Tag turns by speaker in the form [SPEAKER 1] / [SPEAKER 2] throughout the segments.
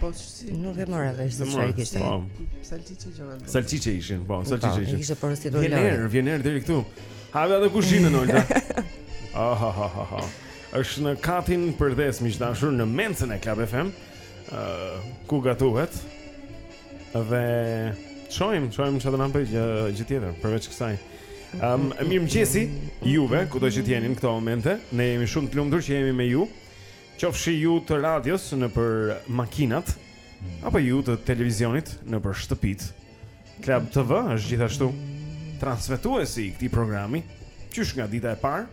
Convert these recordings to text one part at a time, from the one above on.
[SPEAKER 1] Po
[SPEAKER 2] si
[SPEAKER 3] nuk e mora vesh se çfarë kishte.
[SPEAKER 4] Po.
[SPEAKER 2] Salçiçe vjeneze.
[SPEAKER 4] Salçiçe ishin, po, salçiçe
[SPEAKER 3] po,
[SPEAKER 4] ishin.
[SPEAKER 3] Kishte porositur Lori.
[SPEAKER 4] Vjen erë, vjen erë deri këtu. Ka vetë kuzhinën Olga. Ah ha ha ha ha. Është në katin përdhes, miq të dashur, në mencën e Club FM. Ëh, uh, ku gatuhet? Dhe shojm, shojm çfarë do të ketë tjetër përveç kësaj. Ëm, um, mirëmëngjesi juve, kudo që të jeni në këto momente. Ne jemi shumë të lumtur që jemi me ju. Qofshi ju të radios nëpër makinat apo ju të televizionit nëpër shtëpitë, Club TV është gjithashtu transmetuesi i këtij programi, qysh nga dita e parë.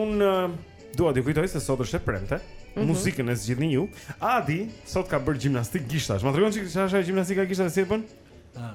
[SPEAKER 4] Unë eh, dua t'ju kujtoj se sot është e premte. Mm -hmm. Muzikën e zgjidhni ju. Adi sot ka bërë gjimnastikë gishtash. Ma tregon çik çfarë është ajo gjimnastika gishtash si e bën?
[SPEAKER 1] Ah.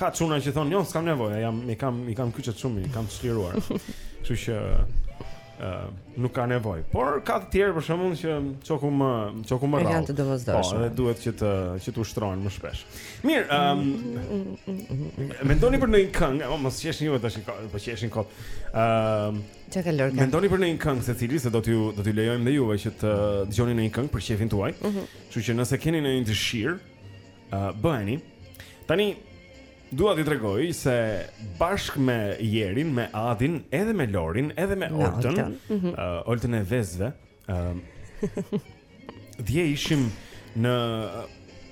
[SPEAKER 1] Ka
[SPEAKER 4] çuna që thonë, "Jo, s'kam nevojë, jam i kam i kam kyçet shumë, i kam të çliruar." Kështu që ë uh, nuk ka nevojë. Por ka të tjerë për shembull që çoku më çoku më rrallë.
[SPEAKER 3] Janë të domosdoshme.
[SPEAKER 4] Po, dhe duhet që të që të ushtrohen më shpesh. Mirë, ë um, mendoni për ndonjë këngë, oh, mos qeshni ju tash, po qeshin kot. Ë um,
[SPEAKER 3] Çka ka lërë?
[SPEAKER 4] Mendoni për ndonjë këngë secili se do t'ju do t'ju lejojmë dhe juve që të dëgjoni ndonjë këngë për qejfin tuaj. Mhm. Kështu që nëse keni ndonjë dëshirë, uh, bëheni. Tani dua t'ju tregoj se bashkë me Jerin, me Adin, edhe me Lorin, edhe me Oltën,
[SPEAKER 3] ëh,
[SPEAKER 4] mm -hmm. uh, Oltën e Vezve, ëh, uh, dje ishim në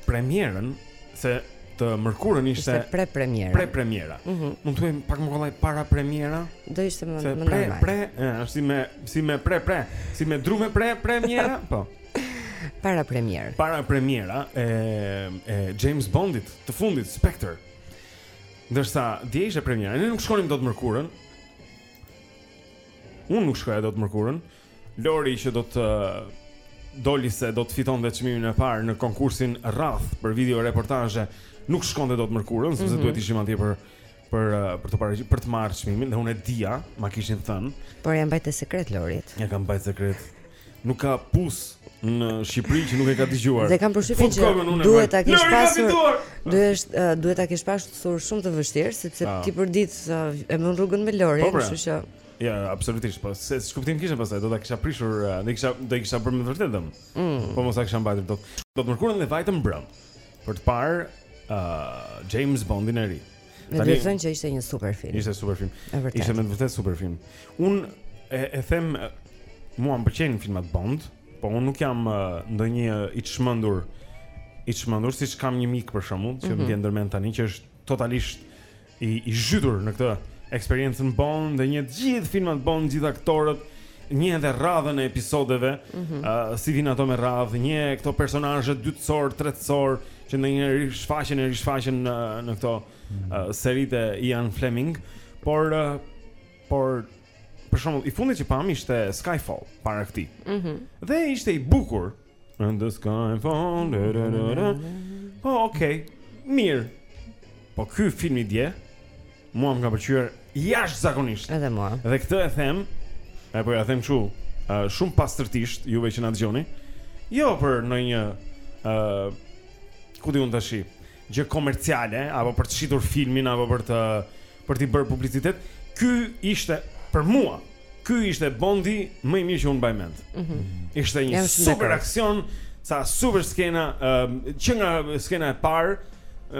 [SPEAKER 4] premierën se të mërkurën
[SPEAKER 3] ishte
[SPEAKER 4] pre
[SPEAKER 3] premiera.
[SPEAKER 4] Pre
[SPEAKER 3] premiera. Mm -hmm.
[SPEAKER 4] Mund ta themi pak më kollaj para premiera.
[SPEAKER 3] Do ishte më më normal.
[SPEAKER 4] Pre pre, është si me si me pre pre, si me dru me pre premiera, po.
[SPEAKER 3] Para premierë.
[SPEAKER 4] Para premiera e e James Bondit të fundit Spectre. Ndërsa dje ishte premiera, ne nuk shkonim dot të mërkurën. Unë nuk shkoja dot të mërkurën. Lori që do të doli se do të fitonte çmimin e parë në konkursin Rrath për video reportazhe, nuk shkonte dot të mërkurën, sepse
[SPEAKER 3] mm -hmm.
[SPEAKER 4] duhet ishim atje për për për të parë për të marrë çmimin dhe unë e dija, ma kishin thënë.
[SPEAKER 3] Por ia kam mbajtë sekret Lorit.
[SPEAKER 4] Ia kam mbajtë sekret. Nuk ka pus në Shqipëri që nuk e ka dëgjuar.
[SPEAKER 3] Dhe kam përshtypjen që duhet ta kesh pasur. Duhet duhet ta kesh pasur shumë të vështirë sepse
[SPEAKER 4] ah.
[SPEAKER 3] ti përditë e bën rrugën me Lorin,
[SPEAKER 4] po, pra.
[SPEAKER 3] kështu që
[SPEAKER 4] Ja, absolutisht, po ç'kuptim kishte pastaj, do ta kisha prishur, do kisha do kisha bërë me vërtetë dëm.
[SPEAKER 3] Mm.
[SPEAKER 4] Po mos ta kisha mbajtur dot. Dot të mërkurën dhe vajtëm mbrëmë për të parë uh, James Bondin e ri.
[SPEAKER 3] Me të thënë që ishte një super film.
[SPEAKER 4] Ishte super film. Ishte me vërtetë super film. Un e, e them mua më pëlqejnë filmat Bond, po un nuk jam ndonjë i çmendur i çmendur siç kam një mik për shembull që
[SPEAKER 3] mm -hmm.
[SPEAKER 4] më vjen ndërmend tani që është totalisht i i zhytur në këtë eksperiencën Bond dhe njeh gjithë filmat Bond, gjithë aktorët njeh edhe radhën e episodeve,
[SPEAKER 3] mm
[SPEAKER 4] -hmm. uh, si vinë ato me radhë, njeh këto personazhe dytësorë, tretësorë, Që ndonjëherë rishfaqen e rishfaqen në, në këto mm. uh, seritë e Ian Fleming Por, uh, por për shembull, i fundit që pam ishte Skyfall para këtij
[SPEAKER 3] mm -hmm.
[SPEAKER 4] Dhe ishte i bukur And the Skyfall da, da, da, da. Po, okej, okay, mirë Po ky filmi i dje Mua më ka pëlqyer jashtëzakonisht.
[SPEAKER 3] Edhe mua.
[SPEAKER 4] Dhe këtë e them, e po ja them kështu, uh, shumë pastërtisht juve që na dëgjoni. Jo për ndonjë ë uh, ku di unë tashi gjë komerciale apo për të shitur filmin apo për të për t'i bërë publicitet. Ky ishte për mua, Ky ishte Bondi më i mirë që unë mbaj mend.
[SPEAKER 3] Mm -hmm.
[SPEAKER 4] Ishte një super aksion, sa super skena, uh, që nga skena e parë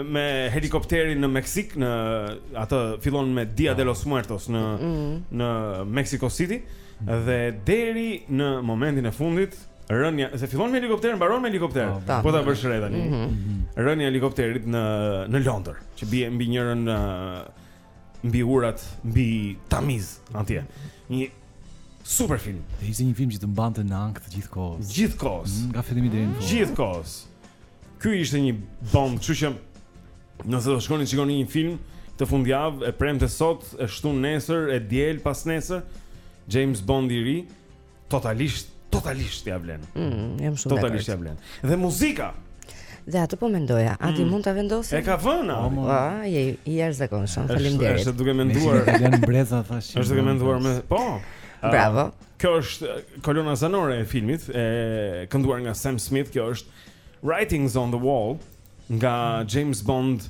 [SPEAKER 4] me helikopterin në Meksik, në atë që fillon me Dia de los Muertos në
[SPEAKER 3] mm -hmm.
[SPEAKER 4] në Mexico City mm -hmm. dhe deri në momentin e fundit rënia, se fillon me helikopter, mbaron me helikopter.
[SPEAKER 1] Oh,
[SPEAKER 3] po
[SPEAKER 4] e vë re tani.
[SPEAKER 3] Mm
[SPEAKER 4] -hmm. Rënia e helikopterit në në Londër, që bie mbi njërin mbi urat, mbi Tamizë atje. Një super film.
[SPEAKER 1] Dhe ishte një film që të mbante në ankth të gjithë kohës.
[SPEAKER 4] Gjithë kohës.
[SPEAKER 1] Mm, nga fillimi deri në fund.
[SPEAKER 4] Gjithë kohës. Ky ishte një bombë, kështu që nëse do shkoni të shikoni një film këtë fundjavë, e premte sot, e shtunë nesër, e diel pas nesër, James Bond i ri, Totalisht, totalisht ja vlen.
[SPEAKER 3] Mm, jam shumë
[SPEAKER 4] totalisht ja vlen. Dhe muzika.
[SPEAKER 3] Dhe atë po mendoja, Adi
[SPEAKER 4] mm.
[SPEAKER 3] mund ta vendosim?
[SPEAKER 4] E ka vënë.
[SPEAKER 1] Po,
[SPEAKER 3] ah, je i jashtëzakonshëm. Faleminderit.
[SPEAKER 4] Është duke menduar,
[SPEAKER 1] ka lënë breza thashë.
[SPEAKER 4] Është duke menduar me, po. Ah,
[SPEAKER 3] Bravo.
[SPEAKER 4] Kjo është kolona zanore e filmit, e kënduar nga Sam Smith, kjo është Writings on the Wall nga James Bond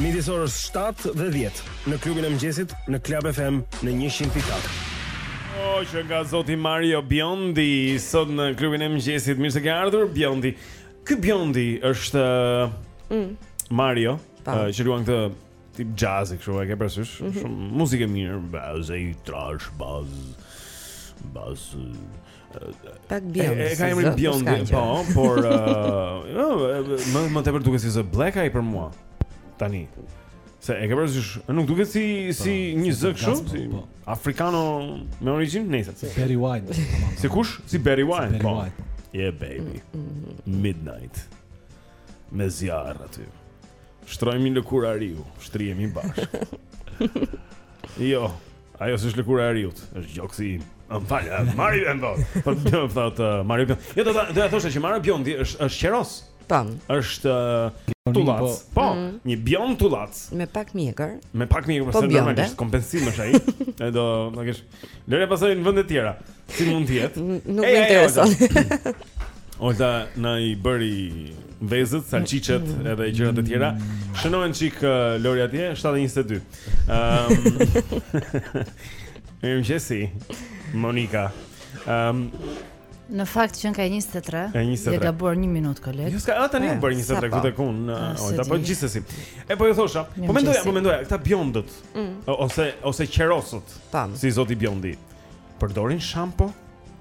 [SPEAKER 4] Midis orës 7 dhe 10 në klubin e mëngjesit në Club FM në 100.4. Oh, që nga zoti Mario Biondi sot në klubin e mëngjesit. Mirë se ke ardhur Biondi. Ky Biondi është mm. Mario, uh, që luan këtë tip jazz kështu, e ke parasysh? Mm -hmm. Shumë muzikë e mirë, bas i trashë, bas. Bas
[SPEAKER 3] Pak bjond.
[SPEAKER 4] E ka emrin bjond, po, por jo, më tepër duket si zë black guy për mua. Tani. Se e ke parasysh, nuk duket si si po, një zë kështu, si
[SPEAKER 1] po.
[SPEAKER 4] afrikano me origjinë, nejse, si
[SPEAKER 1] Barry White.
[SPEAKER 4] Si kush? Si Barry White. Po. Yeah baby. Midnight. Me zjarr aty. Shtrojmë një lëkurë ariu, shtrihemi bashkë. Jo, Ajo s'është lëkura e ariut, është gjoksi im. Më fal, Mario Biondi. Po do të thotë Mario Biondi. Jo do të do të thosha që Mario Biondi është është qeros.
[SPEAKER 3] Tan.
[SPEAKER 4] Është tullac.
[SPEAKER 1] Po,
[SPEAKER 4] po mm. një bjond tullac.
[SPEAKER 3] Me pak mjekër.
[SPEAKER 4] Me pak mjekër,
[SPEAKER 3] po se
[SPEAKER 4] normalisht kompensim është ai. Ai do, do kesh. Lëre pasoj në vende të tjera. Si mund të jetë?
[SPEAKER 3] Nuk më intereson.
[SPEAKER 4] Olta na i bëri vezët, salçiçet mm. edhe gjëra të tjera. Shënoje një çikë Lori atje 7:22. Ehm. Mirëmëngjesi. Monika. Ehm.
[SPEAKER 5] Në fakt qenka 23.
[SPEAKER 4] Ka 23.
[SPEAKER 5] Ke gabuar 1 minutë koleg.
[SPEAKER 4] Jo s'ka ah, tani
[SPEAKER 3] u
[SPEAKER 4] bë 23 këtu tek unë. Olta po gjithsesi. E po ju thosha, po mendoja, po mendoja, këta biondët mm. ose ose qerosët. Si zoti Biondi. Përdorin shampo?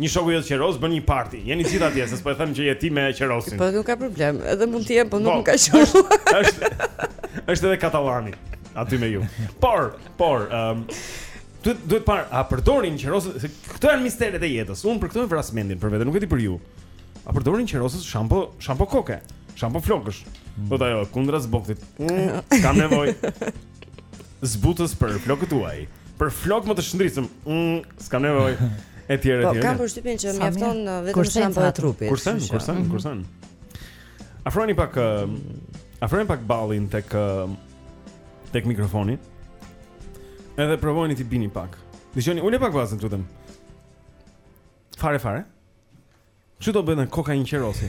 [SPEAKER 4] Një shoku jot qeros bën një party. Jeni gjithë atje, se s'po e them që je ti me qerosin.
[SPEAKER 3] Po nuk ka problem. Edhe mund të jem, po nuk
[SPEAKER 4] po,
[SPEAKER 3] më ka qenë.
[SPEAKER 4] Është është edhe katalani aty me ju. Por, por, ëm um, duhet duhet parë a përdorin qerosët, se këto janë misteret e jetës. Unë për këto e vras mendin për vete, nuk e di për ju. A përdorin qerosët shampo, shampo koke, shampo flokësh. Po ajo kundra zbokthit. Mm, s'kam nevojë. zbutës për flokët tuaj. Për flokë më të shndritshëm, mm, s'kam nevojë etj etj.
[SPEAKER 3] Po kam përshtypjen që mjafton uh, vetëm shampo e trupit.
[SPEAKER 4] Kursen,
[SPEAKER 3] kursen, mhm.
[SPEAKER 4] kursen. Afroni pak uh, afroni pak ballin tek uh, tek mikrofoni. Edhe provojeni t'i bini pak. Dëgjoni, ule pak bazën, të lutem. Fare, fare. Që do bëjë koka e një
[SPEAKER 1] qerosi?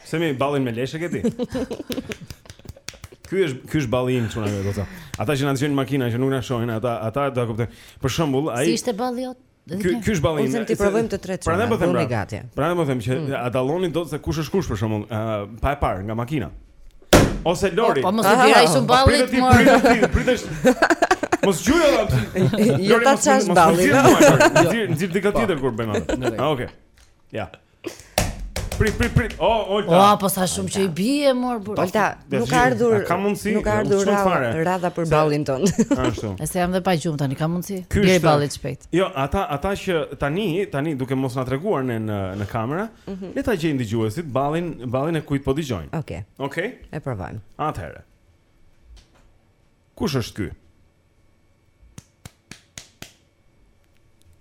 [SPEAKER 4] Se mi ballin me lesh ke ti? Ky është ky është balli im çuna me goca. Ata që na dëgjojnë në makina që nuk na shohin, ata ata do ta kuptojnë. Për shembull, ai
[SPEAKER 5] Si ishte balli jot?
[SPEAKER 4] Ky ky është balli im.
[SPEAKER 3] Ne t'i provojmë të tre.
[SPEAKER 4] Prandaj po them
[SPEAKER 3] gati.
[SPEAKER 4] Prandaj po them që mm. a dalloni dot se kush është kush për shembull, pa e parë nga makina. Ose Lori.
[SPEAKER 5] Po, po mos e di ai shumë po,
[SPEAKER 4] balli. Prit
[SPEAKER 5] ti,
[SPEAKER 4] prit ti, prit ti. Mos gjuaj atë.
[SPEAKER 3] Jo ta çash balli.
[SPEAKER 4] Nxir nxir dikë tjetër kur bëjmë atë. Okej. Ja. Prit prit prit. O, Olta.
[SPEAKER 5] O, po sa shumë që i bie mor burrë.
[SPEAKER 3] Olta, nuk ka ardhur.
[SPEAKER 4] Ka mundsi.
[SPEAKER 3] Nuk ka ardhur
[SPEAKER 4] rradha,
[SPEAKER 3] rradha për ballin tënd.
[SPEAKER 4] Ashtu.
[SPEAKER 5] E se jam dhe pa gjumë tani, ka mundsi.
[SPEAKER 4] Bie
[SPEAKER 5] ballit shpejt.
[SPEAKER 4] Jo, ata ata që tani, tani duke mos na treguar ne në, në kamera, mhm. le ta gjejnë dëgjuesit ballin, ballin e kujt po dëgjojnë.
[SPEAKER 3] Okej.
[SPEAKER 4] Okej.
[SPEAKER 3] E provojmë.
[SPEAKER 4] Atëherë. Kush është ky?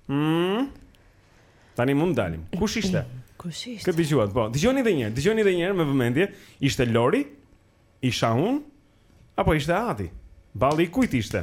[SPEAKER 4] Mm. Tani mund të dalim. Kush ishte?
[SPEAKER 5] Kush ishte?
[SPEAKER 4] Kë dëgjuat? Po, dëgjoni edhe një herë, dëgjoni edhe një herë me vëmendje. Ishte Lori? Isha unë? Apo ishte Ati? Balli i kujt ishte?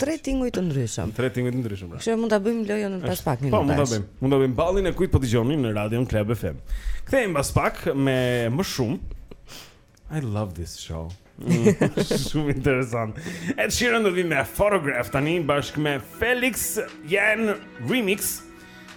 [SPEAKER 3] Tre tinguj të ndryshëm.
[SPEAKER 4] Tre tinguj të ndryshëm. Pra.
[SPEAKER 3] Kështu mund ta bëjmë lojën ne pas pak minutash.
[SPEAKER 4] Po mund ta bëjmë. Mund ta bëjmë ballin e kujt po dëgjoni në Radio Club FM. Kthehemi pas pak me më shumë. I love this show. Mm. Shumë interesant. Ed Sheeran do vi me Photograph tani bashkë me Felix Jaehn Remix.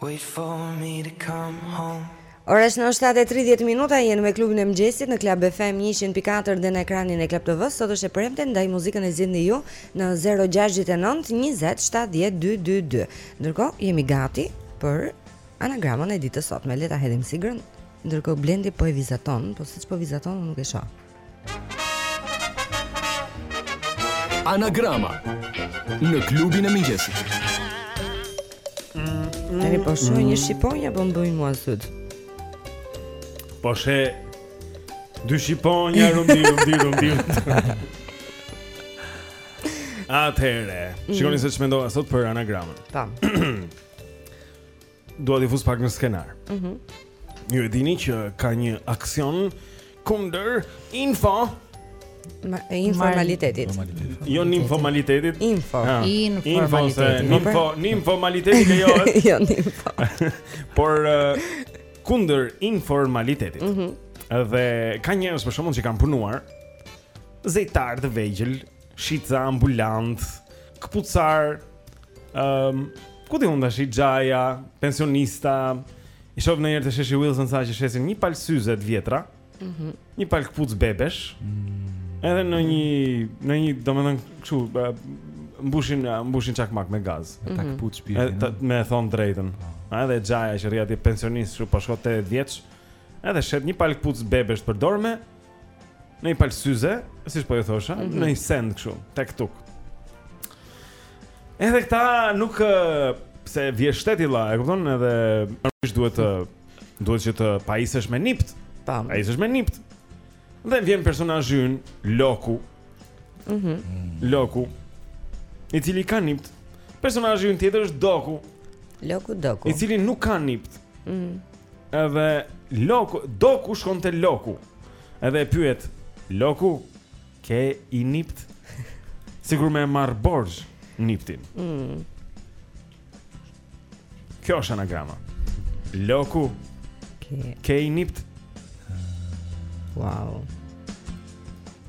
[SPEAKER 6] Wait for me to come home
[SPEAKER 3] Ora është në 7:30 minuta jemi me klubin e mëngjesit në Club FM 100.4 dhe në ekranin e Club TV. Sot është e premte ndaj muzikën e zgjidhni ju në 069 20 70 222. Ndërkohë jemi gati për anagramën e ditës sot me letra hedhim siglën. Ndërkohë Blendi po e vizaton, po se ç'po vizaton nuk e shoh.
[SPEAKER 7] Anagrama në klubin e mëngjesit.
[SPEAKER 3] Tani po shoh një shqiponjë apo më bëjnë mua syt.
[SPEAKER 4] Po sheh dy shqiponja rumbi rumbi rumbi. Atëherë, shikoni se ç'mendova sot për anagramën.
[SPEAKER 3] Tam.
[SPEAKER 4] Dua t'i fus pak në skenar.
[SPEAKER 3] Mhm.
[SPEAKER 4] Mm Ju e dini që ka një aksion kundër info
[SPEAKER 3] Ma, e informalitetit.
[SPEAKER 4] Jo në
[SPEAKER 3] informalitetit.
[SPEAKER 4] Info.
[SPEAKER 5] Ja.
[SPEAKER 4] Info. Info,
[SPEAKER 3] informalitetit
[SPEAKER 4] që jo është.
[SPEAKER 3] jo në info.
[SPEAKER 4] Por uh, kundër informalitetit.
[SPEAKER 3] Mhm.
[SPEAKER 4] Mm dhe ka njerëz për shembull që kanë punuar zejtar të vegjël Shitsa ambulant, këpucar, um, ku ti mund të shohësh xhaja, pensionista, i shof nonjëherë te sheshi Wilson sa që shesin një palë syze t'vjetra, mm
[SPEAKER 3] -hmm.
[SPEAKER 4] një palë këpuc bebesh, mm. edhe në një, në një, domethënë kështu, mbushin, mbushin çakmak me gaz.
[SPEAKER 1] Mm
[SPEAKER 3] -hmm.
[SPEAKER 1] Ta
[SPEAKER 4] mhm.
[SPEAKER 1] këpuc
[SPEAKER 4] shpirë. Me thënë të drejtën. Oh. Po. Edhe xhaja që rri aty pensionist, kështu po shkon 80 vjeç, edhe shet një palë këpuc bebesh t'përdorme, Nonjë palë syze, siç po e thosha,
[SPEAKER 3] mm
[SPEAKER 4] -hmm. nonjë send kështu, tek tuk. Edhe këta nuk, se vjen shteti la, e kupton, edhe normalisht duhet të, duhet që të pajisesh me nipt,
[SPEAKER 3] Tam.
[SPEAKER 4] pajisesh me nipt. Dhe vjen personazhi ynë, loku,
[SPEAKER 3] mm -hmm.
[SPEAKER 4] loku, i cili ka nipt, personazhi ynë tjetër është doku,
[SPEAKER 3] loku, doku,
[SPEAKER 4] i cili nuk ka nipt,
[SPEAKER 3] mm -hmm.
[SPEAKER 4] Edhe Loku Doku shkon te Loku. Edhe e pyet Loku, ke i nipt? Sikur me marr borxh niptin.
[SPEAKER 3] Mm.
[SPEAKER 4] Kjo është anagrama. Loku,
[SPEAKER 3] ke
[SPEAKER 4] i nipt?
[SPEAKER 3] Wow.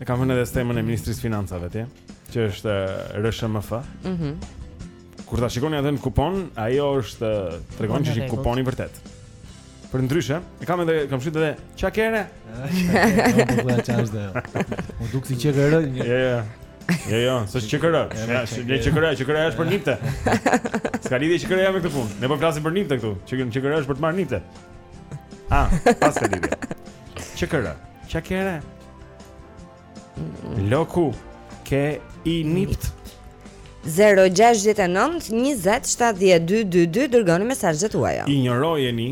[SPEAKER 4] E kam vënë edhe stemën e Ministrisë së Financave atje, që është RSHMF.
[SPEAKER 3] Mhm.
[SPEAKER 4] Mm Kur ta shikoni atë në kupon, ajo tregon që është kupon i vërtetë. Përndryshe, e kam edhe kam shit edhe çakere.
[SPEAKER 1] Po bëra çaj dhe. U duk si çakere.
[SPEAKER 4] Jo, jo. Jo, jo, s'është çakere. Ja, ne çakere, çakere është për nipte. S'ka lidhje çakere me këtë punë. Ne po flasim për nipte këtu. Çakere, çakere është për të marrë nipte. Ah, paska lidhje. Çakere. Çakere. Loku ke i nipt
[SPEAKER 3] 069 20 70 222 Dërgoni mesazhet tuaja
[SPEAKER 4] Injorojeni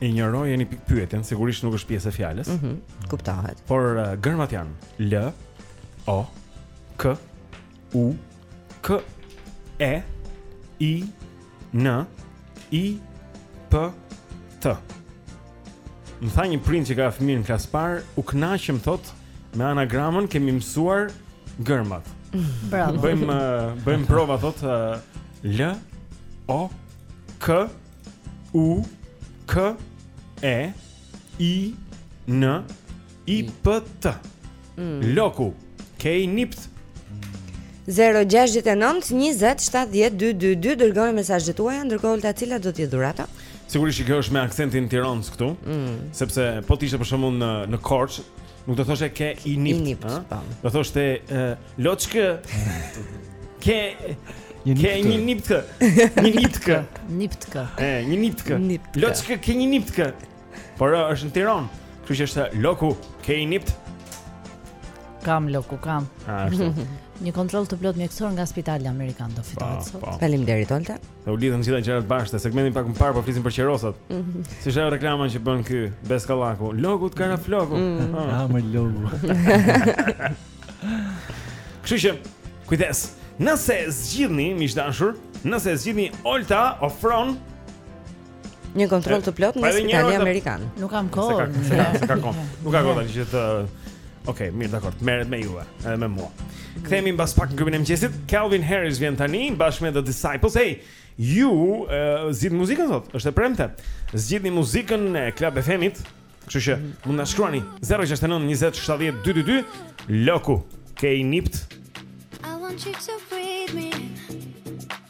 [SPEAKER 4] Injorojeni pikëpyetjen Sigurisht nuk është pjesë e fjalës
[SPEAKER 3] mm -hmm, Kuptohet
[SPEAKER 4] Por uh, germat janë L O K U K E I N I P T Më tha një prind që ka fëmijën në klasë të parë, u kënaqëm thotë me anagramën kemi mësuar germat.
[SPEAKER 5] Bravo.
[SPEAKER 4] Bëjmë eh, bëjmë prova thotë eh, L O K U K E I N I P T.
[SPEAKER 3] Mm.
[SPEAKER 4] Loku ke i nipt.
[SPEAKER 3] 069 20 70 222 dërgoni mesazhet tuaja ndërkohë Olta cila do të jetë dhurata.
[SPEAKER 4] Sigurisht që kjo është me aksentin tironc këtu,
[SPEAKER 3] mm.
[SPEAKER 4] sepse po të ishte për shembull në Korçë, nuk do thoshte ke i nipt, ëh?
[SPEAKER 3] Po.
[SPEAKER 4] Do thoshte loçkë. Ke
[SPEAKER 1] një
[SPEAKER 4] nipt.
[SPEAKER 1] Ke
[SPEAKER 4] një nipt. Një nipt.
[SPEAKER 5] Nipt.
[SPEAKER 4] Ë, një
[SPEAKER 3] nipt.
[SPEAKER 4] Loçkë ke një nipt. Por është në Tiranë, kështu që është loku ke i nipt.
[SPEAKER 5] Kam loku, kam.
[SPEAKER 4] Ah,
[SPEAKER 5] Një kontroll të plotë mjekësor nga Spitali Amerikan do fitohet sot.
[SPEAKER 3] Faleminderit Olta.
[SPEAKER 4] Ne i lidhëm gjithë gjërat bashkë, segmentin pak më parë po flisim për qerosat.
[SPEAKER 3] Mhm.
[SPEAKER 4] Si është reklama që bën ky Bes Kallaku? Loku të ka ra floku.
[SPEAKER 3] Mhm.
[SPEAKER 4] Ah,
[SPEAKER 1] ah më logu.
[SPEAKER 4] Kështu që kujdes. Nëse zgjidhni miq të dashur, nëse zgjidhni Olta ofron
[SPEAKER 3] Një kontroll të
[SPEAKER 4] plotë
[SPEAKER 3] nga Spitali Amerikan.
[SPEAKER 5] Nuk kam kohë.
[SPEAKER 4] Nuk kam kohë. Nuk kam kohë që të Ok, mirë, dakord. Merret me juve, edhe me mua. Kthehemi mbas pak në klubin e mëngjesit. Calvin Harris vjen tani bashkë me The Disciples. Hey, ju uh, zgjidhni muzikën sot? Është e premte. Zgjidhni muzikën e Club FM-it. Kështu që mm -hmm. mund na shkruani 069 20 70 222 Loku, ke i nipt.
[SPEAKER 8] I want you to breathe me.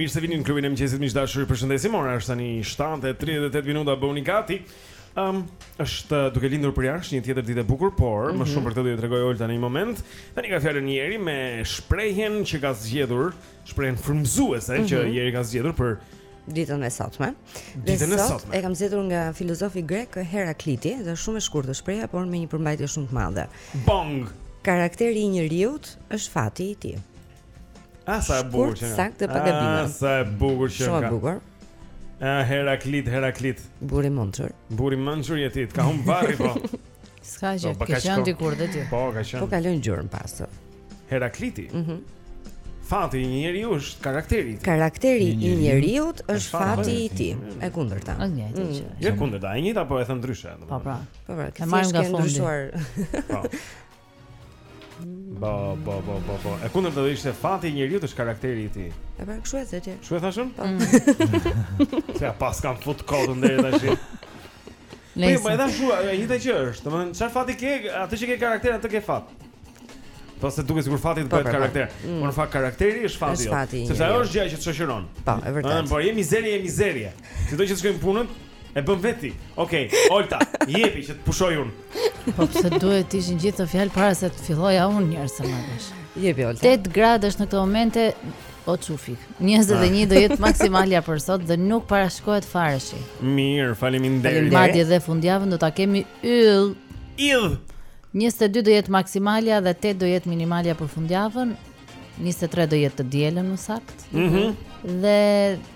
[SPEAKER 4] mirë se vini në klubin e mëngjesit miq të dashur. Ju përshëndesim. Ora është tani 7:38 minuta. Bëuni gati Um, është uh, duke lindur përjashta një tjetër ditë e bukur, por mm -hmm. më mhm. shumë për këtë do t'ju tregojë Olta në një moment. Tani ka fjalën Jeri me shprehjen që ka zgjedhur, shprehjen frymëzuese mm -hmm. që mhm. Jeri ka zgjedhur për
[SPEAKER 3] ditën e sotme.
[SPEAKER 4] Ditën e sotme.
[SPEAKER 3] E kam zgjedhur nga filozofi grek Herakliti, dhe shumë e shkurtër shprehja, por me një përmbajtje shumë të madhe.
[SPEAKER 4] Bong.
[SPEAKER 3] Karakteri i njeriut është fati i tij.
[SPEAKER 4] A sa e bukur që.
[SPEAKER 3] Saktë pa gabime.
[SPEAKER 4] A sa e bukur që.
[SPEAKER 3] Shumë e bukur.
[SPEAKER 4] A Heraklit, Heraklit.
[SPEAKER 3] Burrë i mençur.
[SPEAKER 4] Burrë i mençur je ti, ka humb varri po.
[SPEAKER 5] S'ka gjë,
[SPEAKER 4] po,
[SPEAKER 5] ke qenë dikur dhe ti.
[SPEAKER 4] Po, ka qenë.
[SPEAKER 3] Po
[SPEAKER 4] ka
[SPEAKER 3] lënë gjurmë pas.
[SPEAKER 4] Herakliti.
[SPEAKER 3] Mhm.
[SPEAKER 4] Mm fati i njeriut është karakteri i tij.
[SPEAKER 3] Karakteri i njeriut është
[SPEAKER 4] fati i
[SPEAKER 3] tij, e kundërta.
[SPEAKER 5] Është një gjë. Mm.
[SPEAKER 4] Jo e kundërta, e njëjta po e thënë ndryshe.
[SPEAKER 5] Po pra.
[SPEAKER 3] Po pra,
[SPEAKER 5] ke marrë nga fundi.
[SPEAKER 4] Po. Bo, bo, bo, bo, bo. E kundërta do ishte fati i njeriut është karakteri i tij.
[SPEAKER 3] E pra, kështu e the ti.
[SPEAKER 4] Kështu e thashë unë?
[SPEAKER 3] Po.
[SPEAKER 4] Mm. Se e paskam fut kodë në dhe dhe Nëse. Po, po edhe ashtu, e njëjta gjë është. Domethënë, çfarë fati ke, atë që ke karakter, atë ke fat. Po se duket sikur fati të
[SPEAKER 3] po,
[SPEAKER 4] bëhet
[SPEAKER 3] po, po.
[SPEAKER 4] karakter.
[SPEAKER 3] Mm.
[SPEAKER 4] Por në fakt karakteri është fati.
[SPEAKER 3] Është fati.
[SPEAKER 4] Sepse ajo është gjëja që të shoqëron.
[SPEAKER 3] Po, e vërtetë.
[SPEAKER 4] Ëh, por je mizerje, je mizerje. Sido që të shkojnë punët, E bën vetë. Okej, okay. Olta, jepi që të pushoj unë.
[SPEAKER 5] Po pse duhet të ishin gjithë këto fjalë para se të filloja unë njerëz të mëdhesh.
[SPEAKER 3] Jepi Olta.
[SPEAKER 5] 8 gradë është në këtë moment, o çufik. 21 do jetë maksimalja për sot dhe nuk parashikohet fare shi.
[SPEAKER 4] Mirë, faleminderit.
[SPEAKER 5] Madje dhe fundjavën do ta kemi yll.
[SPEAKER 4] Yll.
[SPEAKER 5] 22 do jetë maksimalja dhe 8 do jetë minimalja për fundjavën. 23 do jetë të dielën më saktë.
[SPEAKER 4] Mm -hmm.
[SPEAKER 5] Dhe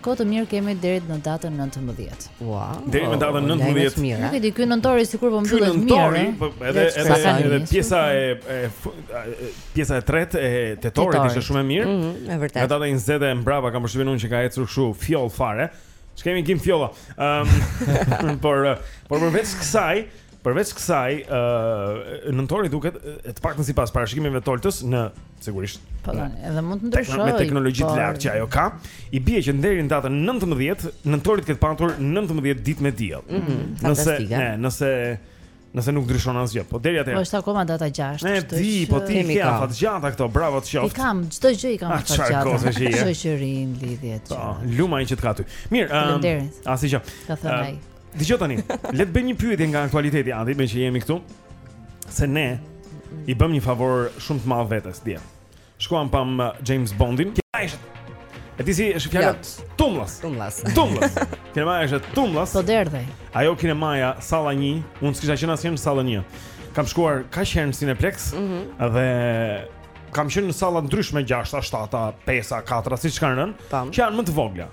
[SPEAKER 5] kohë të mirë kemi deri në datën 19.
[SPEAKER 3] Wow.
[SPEAKER 4] Deri në datën 19.
[SPEAKER 5] Nuk e di ky nëntori sikur po mbyllet mirë.
[SPEAKER 4] Nëntori, po, edhe edhe edhe pjesa e, e, e pjesa e tretë e tetorit ishte shumë e mirë.
[SPEAKER 3] Mm -hmm, e vërtetë.
[SPEAKER 4] Në datën 20 e mbrapa kam përshtypjen unë që ka ecur kështu fjollë fare. Ç'kemi kim fjolla. Ëm um, por por përveç kësaj Përveç kësaj, ë uh, nëntori duket, të paktën sipas parashikimeve të Oltës, sigurisht.
[SPEAKER 5] Po, edhe mund të ndryshojë.
[SPEAKER 4] Me teknologji të lartë që ajo ka, i bie që deri në datën 19 nëntori të ketë patur 19 ditë me diell.
[SPEAKER 3] Mm
[SPEAKER 4] -hmm,
[SPEAKER 3] nëse,
[SPEAKER 4] ne, nëse nëse nuk ndryshon asgjë. Po deri atëherë.
[SPEAKER 5] Po është akoma data 6. E
[SPEAKER 4] di, po ti
[SPEAKER 3] i
[SPEAKER 4] ke afatgjata këto, bravo të qoftë.
[SPEAKER 5] I kam, çdo gjë i kam
[SPEAKER 4] ah, afatgjata.
[SPEAKER 5] Shoqërinë, lidhjet.
[SPEAKER 4] Po, lum ai që të ka ty. Mirë,
[SPEAKER 5] um,
[SPEAKER 4] ehm, asgjë.
[SPEAKER 5] Ka thënë ai.
[SPEAKER 4] Dëgjo tani. Le të bëjmë një pyetje nga aktualiteti Adi, meqë jemi këtu. Se ne i bëm një favor shumë të madh vetes dje. Shkuam pam uh, James Bondin. Si ishte. E ti si është fjala Tumlas.
[SPEAKER 3] Tumlas.
[SPEAKER 4] Tumlas. Kinema është Tumlas.
[SPEAKER 5] Po derdhej.
[SPEAKER 4] Ajo kinemaja salla 1, unë s'kisha qenë asnjëherë në sallën 1. Kam shkuar kaq herë në Cineplex mm -hmm. dhe kam qenë në salla të ndryshme 6, 7, 5, 4, siç kanë rënë, që janë më të vogla.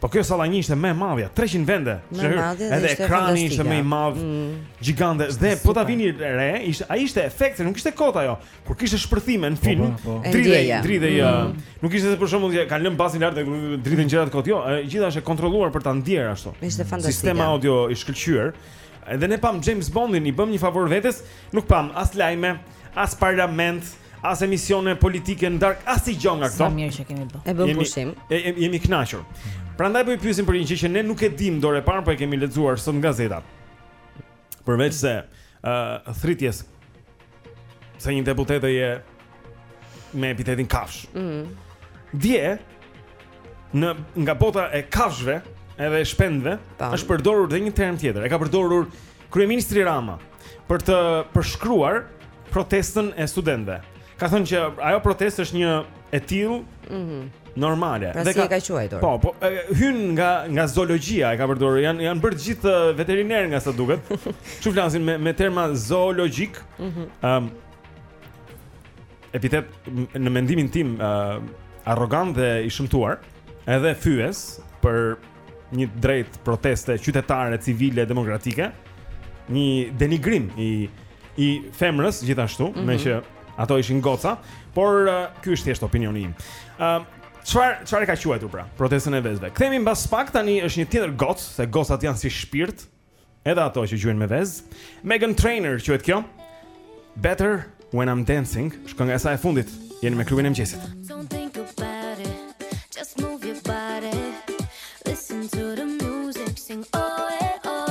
[SPEAKER 4] Po kjo salla 1 ishte më e madhja, 300 vende.
[SPEAKER 3] Më e madhja,
[SPEAKER 4] edhe ekrani ishte më i madh.
[SPEAKER 3] Mm.
[SPEAKER 4] Gjigande dhe po ta vini re, ishte ai ishte efekt, nuk ishte kot ajo. Kur kishte shpërthime në po, film,
[SPEAKER 3] po, po.
[SPEAKER 4] dridhej, dridhej.
[SPEAKER 3] Mm.
[SPEAKER 4] Nuk ishte se për shembull që kanë lënë basin lart dhe dridhen gjërat kot. Jo, gjithashtu është e kontrolluar për ta ndier ashtu.
[SPEAKER 3] Ishte fantastike.
[SPEAKER 4] Sistemi audio i shkëlqyer. Edhe ne pam James Bondin, i bëm një favor vetes, nuk pam as lajme, as parlament, as emisione politike në dark, asnjë gjë nga këto.
[SPEAKER 5] Sa mirë që kemi bë.
[SPEAKER 3] E bëm pushim.
[SPEAKER 4] E, e, jemi kënaqur. Prandaj po i pyesim për një gjë që ne nuk e dimë dorë e parë, po e kemi lexuar sot në gazeta. Përveç se ë uh, thirrjes së një deputeteje me epitetin kafsh.
[SPEAKER 3] Ëh. Mm.
[SPEAKER 4] Dje në nga bota e kafshëve edhe e shpendëve është përdorur dhe një term tjetër. E ka përdorur Kryeministri Rama për të përshkruar protestën e studentëve. Ka thënë që ajo protestë është një e tillë
[SPEAKER 3] ëh mm -hmm.
[SPEAKER 4] normale.
[SPEAKER 3] Pra dhe si ka, e ka quajtur.
[SPEAKER 4] Po, po hyn nga nga zoologjia e ka përdorur. Jan janë bërë të gjithë veterinerë nga sa duket. Kshu flasin me me terma zoologjik.
[SPEAKER 3] Ëh.
[SPEAKER 4] Mm -hmm. um, epitet në mendimin tim uh, arrogant dhe i shëmtuar, edhe fyes për një të drejtë proteste qytetare, civile, demokratike, një denigrim i i femrës gjithashtu,
[SPEAKER 3] mm
[SPEAKER 4] -hmm. meqë ato ishin goca, por uh, ky është thjesht opinioni im. Ëm uh, Çfarë çfarë e ka quajtur pra? Protestën e vezëve. Kthehemi mbas pak tani është një tjetër gocë, se gocat janë si shpirt, Edhe ato që gjuajnë me vez. Meghan Trainor quhet kjo. Better when I'm dancing, është kënga e saj e fundit. Jeni me klubin e
[SPEAKER 9] mëngjesit. Oh, oh,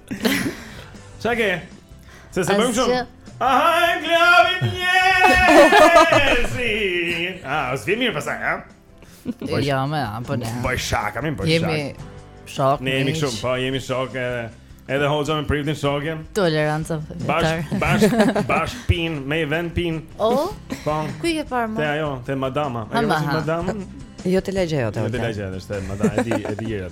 [SPEAKER 4] Ça ke? Se se bëjmë shumë? Aha, e klavi njësi! A, o s'vjen mirë pastaj, ha?
[SPEAKER 5] Jo, me, a, po ne.
[SPEAKER 4] Bëj shaka, mi bëj
[SPEAKER 5] shaka.
[SPEAKER 4] Jemi
[SPEAKER 5] shok,
[SPEAKER 4] Ne jemi shumë, po, jemi shok edhe. Edhe hoxha me priftin shokë janë.
[SPEAKER 5] Toleranca
[SPEAKER 4] fetare.
[SPEAKER 5] Bashk,
[SPEAKER 4] bashk, bashk pin, me një ven pin.
[SPEAKER 5] O?
[SPEAKER 4] Po.
[SPEAKER 5] Ku i ke parë më?
[SPEAKER 4] Te ajo, te madama. Ajo është madama.
[SPEAKER 3] Jo te lagja jote.
[SPEAKER 4] Jo
[SPEAKER 3] te
[SPEAKER 4] lagja, është madama, e di, e di jera.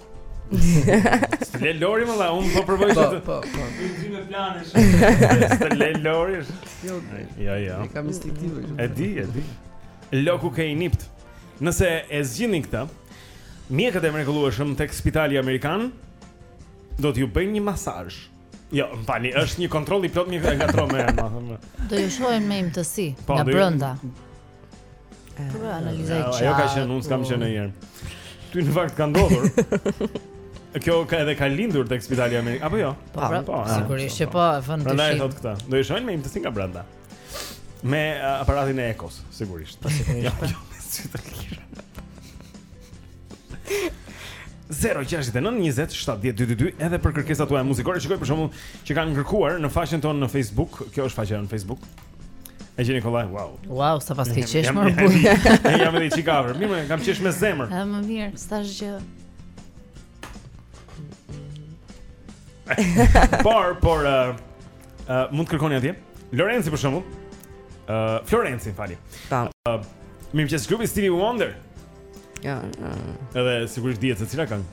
[SPEAKER 4] Le Lori më dha, unë po provoj po, të.
[SPEAKER 1] Po, po.
[SPEAKER 4] Ti di me plane shumë. Le Lori.
[SPEAKER 1] Jo,
[SPEAKER 4] jo, jo.
[SPEAKER 1] Ne kam instiktive.
[SPEAKER 4] E di, e di. Logun ke në input. Nëse e zgjidhni këtë, mjekët e mrekullueshëm tek Spitali Amerikan do t'ju bëjnë një masazh. Jo, më falni, është një kontroll i plotë mjekësor, domethënë.
[SPEAKER 5] Do ju shohin me imtësi
[SPEAKER 4] po,
[SPEAKER 5] nga brenda. Kjo është analiza e qartë.
[SPEAKER 4] Ajo ka qenë, unë s'kam qenë ndonjëherë. Ty në fakt ka ndodhur. Kjo ka edhe ka lindur tek spitali amerikan, apo jo?
[SPEAKER 5] Po, po,
[SPEAKER 4] po, po
[SPEAKER 5] sigurisht që po, e
[SPEAKER 4] vë në
[SPEAKER 5] dyshim.
[SPEAKER 4] Prandaj thotë këtë. Do ju shohin me imtësi nga brenda. Me aparatin e ekos, sigurisht. Po
[SPEAKER 5] sigurisht.
[SPEAKER 4] Jo, jo, me sy të lirë. 0692070222 edhe për kërkesat tuaja muzikore, shikoj për shembull që kanë kërkuar në faqen tonë në Facebook, kjo është faqja në Facebook. E gjeni kollaj, wow.
[SPEAKER 5] Wow, sa
[SPEAKER 4] paske
[SPEAKER 5] qesh moj.
[SPEAKER 4] E kam edhe çik afër. Mirë, kam qesh me zemër.
[SPEAKER 5] Ëh, më mirë, s'thashë gjë.
[SPEAKER 4] por, por uh, uh, mund të kërkoni atje? Lorenzi për shembull. Ëh, uh, Florenci, falni.
[SPEAKER 3] Po.
[SPEAKER 4] Uh, Mirë, klubi Stevie Wonder.
[SPEAKER 3] Ja. Uh.
[SPEAKER 4] Edhe sigurisht dihet se cila kanë.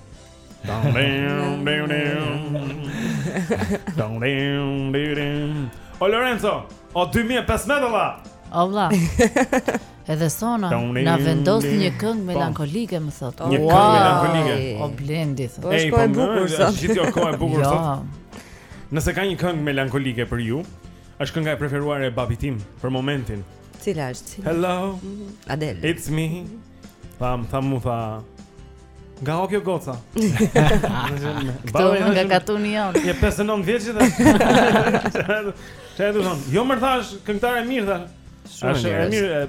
[SPEAKER 4] O Lorenzo, o 2015 valla.
[SPEAKER 5] O valla. Edhe Sona na vendos një këngë melankolike, më thotë.
[SPEAKER 4] Një këngë melankolike.
[SPEAKER 5] O Blendi. Po,
[SPEAKER 3] po është kohë e bukur sot.
[SPEAKER 4] Gjithë kjo kohë e bukur sot. Jo. Nëse ka një këngë melankolike për ju, është kënga e preferuar e babit tim për momentin.
[SPEAKER 3] Cila është?
[SPEAKER 4] Hello.
[SPEAKER 3] Adele.
[SPEAKER 4] It's me. Tha, tha mu tha Nga o kjo goca
[SPEAKER 5] Kjo o nga katuni jonë
[SPEAKER 4] Je 59 vjeç dhe Ç'do me thonë Jo mor thashë, këngëtare e mirë thashë
[SPEAKER 1] Shumë
[SPEAKER 4] e
[SPEAKER 1] mirë është Shumë
[SPEAKER 4] mirë,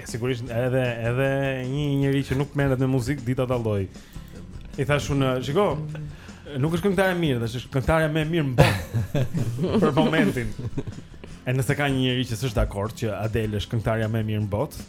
[SPEAKER 4] e, sigurisht edhe, edhe një njeri që nuk merret me muzikë Di ta dallojë I thashë unë, shiko Nuk është këngëtare e mirë, është këngëtarja më e mirë në botë Për momentin E nëse ka një njeri që s'është dakord Që Adele është këngëtarja më e mirë në botë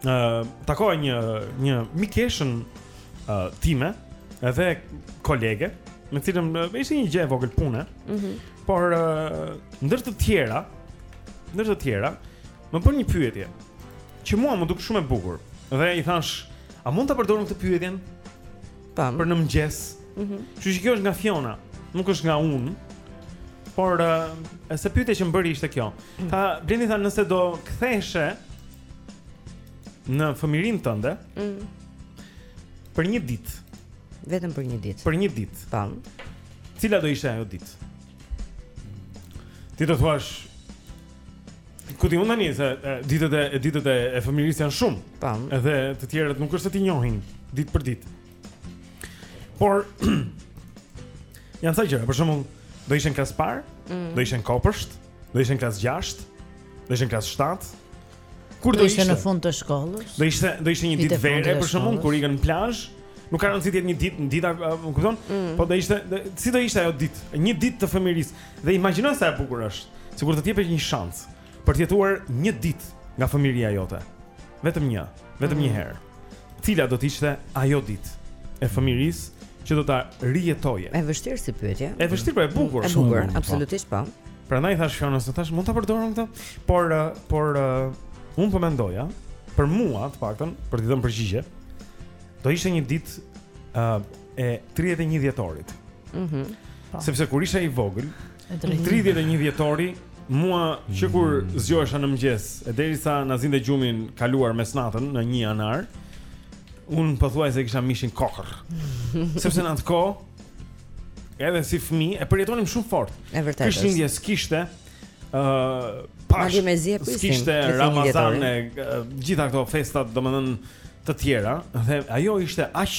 [SPEAKER 4] ë uh, takoj një një mikeshën uh, time edhe kolege me cilën ishte një gjë e vogël pune.
[SPEAKER 3] Mhm.
[SPEAKER 4] Mm por uh, ndër të tjera, ndër të tjera, më bën një pyetje që mua m'u duk shumë e bukur. Dhe i thashë, a mund ta përdorim këtë pyetjen?
[SPEAKER 3] Pa.
[SPEAKER 4] Për në mëngjes.
[SPEAKER 3] Mhm.
[SPEAKER 4] Mm Kështu që kjo është nga Fiona, nuk është nga unë. Por uh, se pyetja që më bëri ishte kjo. Tha, Blendi tha nëse do ktheheshe në fëmijërinë tënde
[SPEAKER 3] mm.
[SPEAKER 4] Për një dit
[SPEAKER 3] Vetëm për një dit
[SPEAKER 4] Për një dit
[SPEAKER 3] Tam.
[SPEAKER 4] Cila do ishte ajo dit Ti do thuash Ku ti unë tani se ditët e, ditët e, e fëmijërisë janë shumë
[SPEAKER 3] Tam.
[SPEAKER 4] Edhe të tjerët nuk është se t'i njohin Dit për dit Por Janë ca gjëra Për shembull do ishte n'klas par
[SPEAKER 5] mm.
[SPEAKER 4] Do ishte n'kopësht Do ishte në klasë 6, do ishte në klasë 7. Kur
[SPEAKER 5] do,
[SPEAKER 4] do
[SPEAKER 5] ishte në fund të shkollës?
[SPEAKER 4] Do ishte do ishte një
[SPEAKER 5] ditë
[SPEAKER 4] vere për shembull kur ikën në plazh. Nuk ka rëndësi të jetë një ditë, një ditë, më kupton?
[SPEAKER 3] Mm.
[SPEAKER 4] Po do ishte si do ishte ajo ditë? Një ditë të fëmijërisë. Dhe imagjino sa e bukur është. Sikur të të jepet një shans për të jetuar një ditë nga fëmijëria jote. Vetëm një, vetëm një herë. Cila do të ishte ajo ditë e fëmijërisë që do ta rijetoje?
[SPEAKER 3] E vështirë si pyetje.
[SPEAKER 4] E vështirë, po e bukur.
[SPEAKER 3] E bukur, po. absolutisht po.
[SPEAKER 4] Prandaj thash që nëse thash mund ta përdorim këtë, por eh, por eh, un po mendoja për mua të paktën për t'i dhënë përgjigje. Do ishte një ditë uh, e 31 dhjetorit.
[SPEAKER 3] Mhm.
[SPEAKER 5] Mm
[SPEAKER 4] Sepse kur isha i vogël,
[SPEAKER 5] tridhjetë e
[SPEAKER 4] një dhjetori mua që kur zgjohesha në mëngjes, e derisa na zinte gjumi kaluar mesnatën në 1 janar, un pothuajse kisha mishin kokërr. Sepse në atë kohë edhe si fëmijë e përjetonim shumë fort.
[SPEAKER 3] E vërtetë.
[SPEAKER 4] Krishtlindje s'kishte ë
[SPEAKER 3] uh, Pashkë
[SPEAKER 4] s'kishte Ramazan e uh, gjitha këto festat, domethënë të tjera dhe ajo ishte aq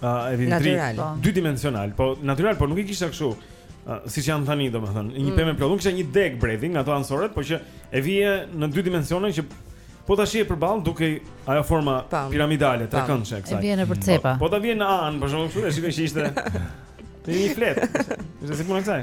[SPEAKER 4] uh,
[SPEAKER 1] edhe në
[SPEAKER 4] tri,
[SPEAKER 5] po.
[SPEAKER 4] dy dimensional, po natyral, por nuk e kisha kështu. Uh, siç janë tani domethënë, një
[SPEAKER 3] mm.
[SPEAKER 4] pemë plot, kisha një degë bredhi nga ato anësoret, por që e vije në dy dimensione që po ta shihje përballë dukej ajo forma
[SPEAKER 3] Tam.
[SPEAKER 4] piramidale
[SPEAKER 3] trekëndësh
[SPEAKER 4] ekzakt. Po
[SPEAKER 5] ta vije në përcepa.
[SPEAKER 4] Po, po ta vije në anë, për shkak se e shikoj që ishte Ti një fletë. Është si puna kësaj.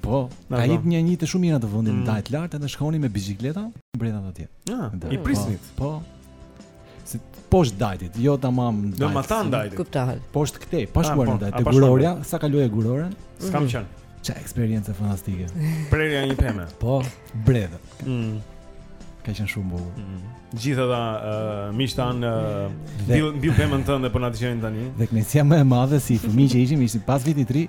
[SPEAKER 3] Po, Na ka
[SPEAKER 4] vëmë.
[SPEAKER 1] hidh një një të shumë mira të vendit,
[SPEAKER 4] Mm.
[SPEAKER 1] në Dajt lart edhe shkoni me biçikleta brenda atje.
[SPEAKER 4] Ah,
[SPEAKER 1] Ndaj,
[SPEAKER 4] i po, prisnit.
[SPEAKER 1] Po. Si poshtë Dajtit, jo tamam në Dajt.
[SPEAKER 4] Jo
[SPEAKER 1] matanë
[SPEAKER 4] Dajtit.
[SPEAKER 3] Kuptohet.
[SPEAKER 1] Poshtë këtej, pa
[SPEAKER 4] Ah,
[SPEAKER 1] shkuar
[SPEAKER 4] po,
[SPEAKER 1] në Dajt,
[SPEAKER 4] a,
[SPEAKER 1] te
[SPEAKER 4] pa shkuar
[SPEAKER 1] gurorja, sa kaloje guroren?
[SPEAKER 4] S'kam qenë.
[SPEAKER 1] Ça eksperiencë fantastike.
[SPEAKER 4] Prerja e një peme.
[SPEAKER 1] Po, bredhe.
[SPEAKER 4] Mm.
[SPEAKER 1] Ka qenë shumë bukur.
[SPEAKER 4] Gjithë ata uh, miqtë tanë uh,
[SPEAKER 1] Dhe-
[SPEAKER 4] mbjell mbjell pemën tënde po na dëgjojnë tani.
[SPEAKER 1] Dhe kënaqësia më e madhe si fëmijë që ishim, ishte pas Vitit të Ri,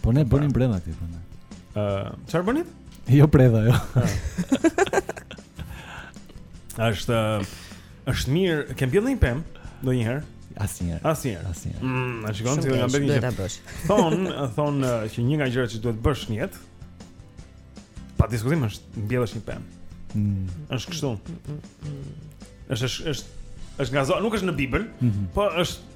[SPEAKER 4] Po ne
[SPEAKER 5] bënim bredha
[SPEAKER 4] këtu
[SPEAKER 5] prandaj.
[SPEAKER 3] Ë,
[SPEAKER 5] uh,
[SPEAKER 4] çfarë bënit?
[SPEAKER 1] Jo bredha, jo.
[SPEAKER 4] Është është mirë, ke mbjellë një pemë ndonjëherë.
[SPEAKER 1] Asnjëherë.
[SPEAKER 4] Asnjëherë.
[SPEAKER 1] Asnjëherë.
[SPEAKER 4] Mm, a shikon se kam bërë një gjë. Thon, thon që një nga gjërat që duhet bësh në jetë pa diskutim është mbjellësh një pemë.
[SPEAKER 1] Mm.
[SPEAKER 4] Është kështu. Mm, mm, mm, mm. Është është është nga zona, nuk është në Bibël,
[SPEAKER 3] mm
[SPEAKER 4] -hmm. po është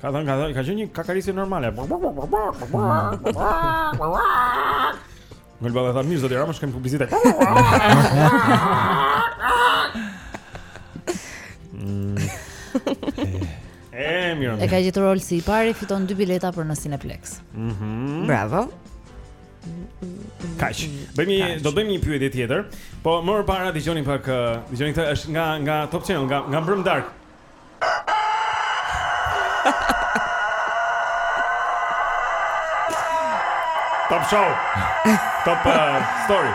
[SPEAKER 4] Ka
[SPEAKER 5] thënë,
[SPEAKER 4] ka
[SPEAKER 10] thënë, ka qenë një kakarisje normale. Gjel baba tha mirë zoti Rama, shkojmë publicitet. Mm. E mirë.
[SPEAKER 5] E ka gjetur Olsi i pari, fiton dy bileta për në Cineplex.
[SPEAKER 10] Mhm.
[SPEAKER 3] Mm Bravo.
[SPEAKER 10] Kaç. Bëjmë një do bëjmë një pyetje tjetër. Po më parë dëgjoni pak, dëgjoni këtë është nga nga Top Channel, nga nga Mbrëm Dark. Top show. Top uh, story.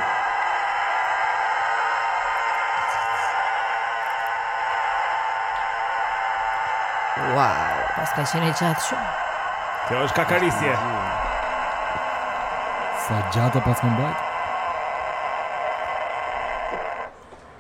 [SPEAKER 3] Wow,
[SPEAKER 5] paska qenë e gjatë shumë.
[SPEAKER 10] Kjo është kakarisje.
[SPEAKER 4] Sa gjatë paska mbajt?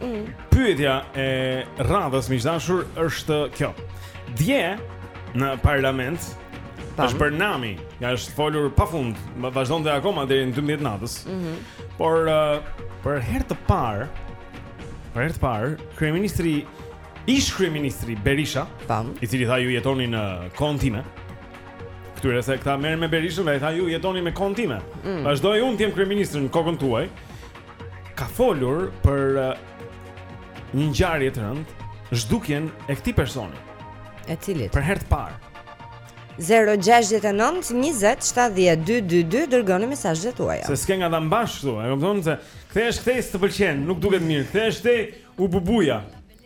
[SPEAKER 10] Mm. Pyetja e radhës miq
[SPEAKER 5] të
[SPEAKER 10] dashur
[SPEAKER 5] është
[SPEAKER 10] kjo. Dje në parlament
[SPEAKER 3] Tam.
[SPEAKER 10] është bërë nami, a është folur pafund, vazhdonte akoma deri në 12 natës.
[SPEAKER 3] Mm -hmm.
[SPEAKER 10] Por uh, për herë të parë, për herë të parë, kryeministri ish kryeministri Berisha,
[SPEAKER 3] Tam.
[SPEAKER 10] i cili tha ju jetoni në kohën time. Këtyre se këta merren me Berishën dhe i tha ju jetoni me kohën time.
[SPEAKER 3] Mm.
[SPEAKER 10] Vazhdoi unë të jem kryeministër në kokën tuaj. ka folur për uh, një ngjarje të rëndë, zhdukjen e këtij personi.
[SPEAKER 3] E cilit?
[SPEAKER 10] Për herë të parë.
[SPEAKER 3] 0-6-9-20-70-222 Dërgoni mesazhet tuaja
[SPEAKER 10] Se s'ke nga ta mbash këtu E kupton se Kthe është kthe s'të pëlqen Nuk duket mirë Kthe është kthe u bubuja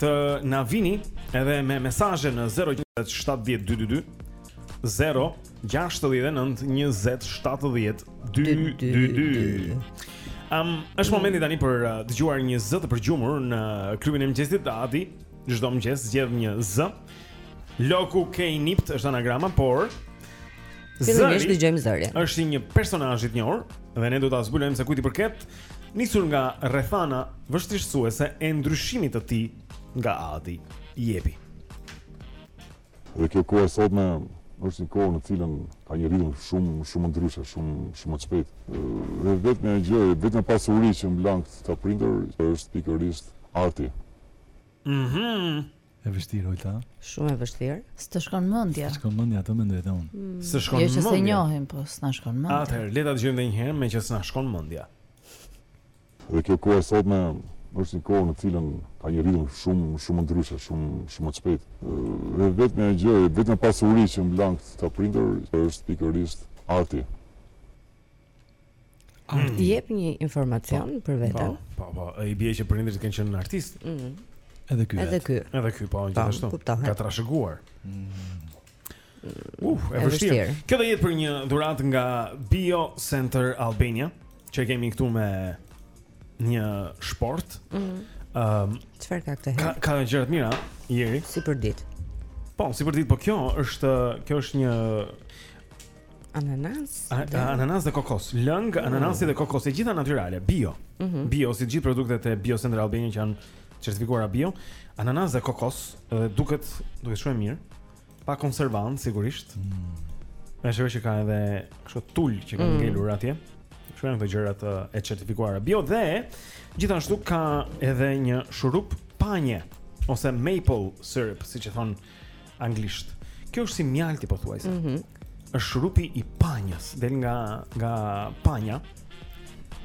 [SPEAKER 10] Të
[SPEAKER 4] na vini edhe me mesazhe në 07222 0 6 9 20 70 222 Um, është momenti tani për uh, të dëgjuar një zë të përgjumur në klubin e mëngjesit. Adi çdo mëngjes zgjedh një zë Loku ke i nipt është anagrama, por
[SPEAKER 3] Zëri
[SPEAKER 4] është i një personazhi të njohur Dhe ne do ta zbulojmë se kujt i përket Nisur nga rrethana vështirësuese e ndryshimit të tij nga Adi. Jepi.
[SPEAKER 11] Dhe kjo koha e sotme është një kohë në cilën ka një ritëm shumë shumë më ndryshe, shumë shumë më të shpejtë. Dhe e vetmja gjë, e vetmja pasuri që më lanë këta prindër, është pikërisht arti.
[SPEAKER 4] Mhm,
[SPEAKER 1] E vështirë Olta.
[SPEAKER 3] Shumë e vështirë.
[SPEAKER 5] S'të shkon mendja.
[SPEAKER 1] S'të shkon mendja atë mendoj edhe unë.
[SPEAKER 5] Mm.
[SPEAKER 4] S'të shkon mendja.
[SPEAKER 5] Jo që s'e njohim, po s'na shkon mendja.
[SPEAKER 4] Atëherë, le ta dëgjojmë edhe një herë, meqë s'na shkon mendja.
[SPEAKER 11] Dhe kjo koha e sotme është një kohë në cilën ka një ritëm shumë shumë më ndryshe, shumë shumë më shpejt. Dhe e vetmja gjë, e vetmja pasuri që më lanë këta prindër është pikërisht arti. Mm.
[SPEAKER 3] Jep një informacion po, për veten.
[SPEAKER 4] Po, po, po, i bie që prindërit kanë qenë artistë.
[SPEAKER 3] Ëh. Mm.
[SPEAKER 1] Edhe ky.
[SPEAKER 3] Edhe ky.
[SPEAKER 4] Edhe ky, po, po
[SPEAKER 3] gjithashtu.
[SPEAKER 4] Ka trashëguar. Mm. Uf, e vështirë. Kjo do jetë për një dhuratë nga Bio Center Albania, që e kemi këtu me një shportë.
[SPEAKER 3] Ëh.
[SPEAKER 4] Mm.
[SPEAKER 3] Ehm, Çfarë ka këtë?
[SPEAKER 4] Ka ka gjëra të mira, ieri.
[SPEAKER 3] Si për ditë.
[SPEAKER 4] Po, si për ditë, po kjo është kjo është një
[SPEAKER 3] Ananas.
[SPEAKER 4] Ananas dhe kokos. Lëng, mm. ananasi dhe kokos, e gjitha natyrale, bio.
[SPEAKER 3] Mm -hmm.
[SPEAKER 4] Bio si gjithë produktet e Bio Center Albania që janë të certifikuara bio. Ananas dhe kokos, dhe duket, duket shumë mirë. Pa konservantë sigurisht. Mm. E sheh që ka edhe kështu tull që ka
[SPEAKER 3] mm.
[SPEAKER 4] ngelur atje. Shumë janë këto gjërat e certifikuara bio dhe gjithashtu ka edhe një shurup panje ose maple syrup, siç e thonë anglisht. Kjo është si mjalti pothuajse.
[SPEAKER 3] Ëh.
[SPEAKER 4] Mm është shurupi i panjës, del nga nga panja.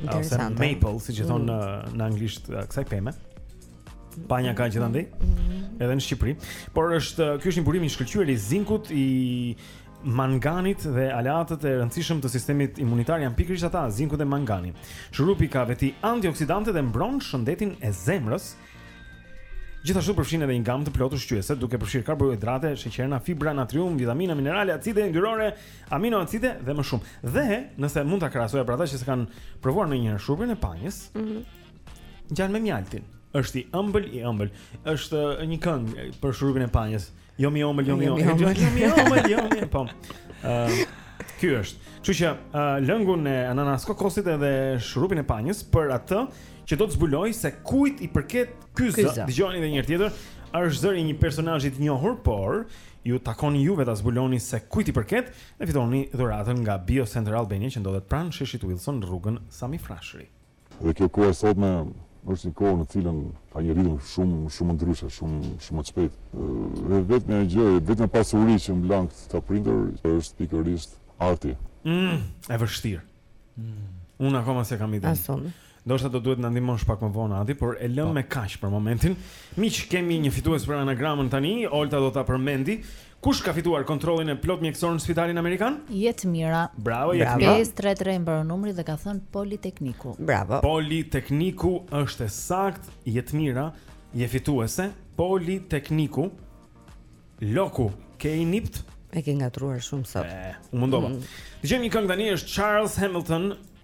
[SPEAKER 4] Ose maple, siç e thonë
[SPEAKER 3] mm
[SPEAKER 4] -hmm. në anglisht kësaj peme. Panja ka gjithandej. Mm -hmm. Edhe në Shqipëri, por është ky është një burim i shkëlqyer i zinkut, i manganit dhe aleatët e rëndësishëm të sistemit imunitar janë pikërisht ata, zinku dhe mangani. Shurupi ka veti antioksidante dhe mbron shëndetin e zemrës, Gjithashtu përfshin edhe një gamë të plotë ushqyese, duke përfshirë karbohidrate, sheqerna, fibra, natrium, vitamina, minerale, acide yndyrore, aminoacide dhe më shumë. Dhe nëse mund ta krahasoj për ata që s'e kanë provuar ndonjëherë shurupin e panjës,
[SPEAKER 3] ëh, mm -hmm.
[SPEAKER 4] ngjan me mjaltin. Është i ëmbël, i ëmbël. Është një këngë për shurupin e panjës. Jo m'i amël, jo m'i
[SPEAKER 3] amël.
[SPEAKER 4] Jo m'i amël, jo mi. Po. Ëh. Ky është. Kështu që uh, lëngun e ananas kokosit edhe shurupin e panjës për atë që do të zbulojë se kujt i përket ky zë. Dëgjojeni edhe një herë tjetër. Është zëri i një personazhi të njohur, por ju takon juve ta zbuloni se kujt i përket dhe fitoni dhuratën nga Bio Center Albania që ndodhet pranë Sheshit Wilson, në rrugën Sami Frashëri.
[SPEAKER 11] Dhe kjo kohë e sotme është një kohë në të cilën ka një ritëm shumë shumë më ndryshe, shumë shumë më shpejt. Dhe vetëm një gjë, e vetmja pasuri që më lanë këta prindër është pikërisht arti.
[SPEAKER 4] Mm, e vështirë. Mm. Unë akoma s'e kam idenë.
[SPEAKER 3] As unë.
[SPEAKER 4] Ndoshta do duhet të ndihmosh pak më vonë ti, por e lëmë po. me kaq për momentin. Miq, kemi një fitues për anagramën tani, Olta do ta përmendi. Kush ka fituar kontrollin e plotë mjekësor në spitalin amerikan?
[SPEAKER 5] Jetmira.
[SPEAKER 4] Bravo Jetmira. Bravo.
[SPEAKER 5] 533 mbaron numri dhe ka thënë Politekniku.
[SPEAKER 3] Bravo.
[SPEAKER 4] Politekniku është e saktë. Jetmira je fituese. Politekniku. Loku ke i nip t?
[SPEAKER 3] E ke ngatërruar shumë sot.
[SPEAKER 4] U mundova.
[SPEAKER 3] Mm.
[SPEAKER 4] Dëgjojmë një këngë tani është Charles Hamilton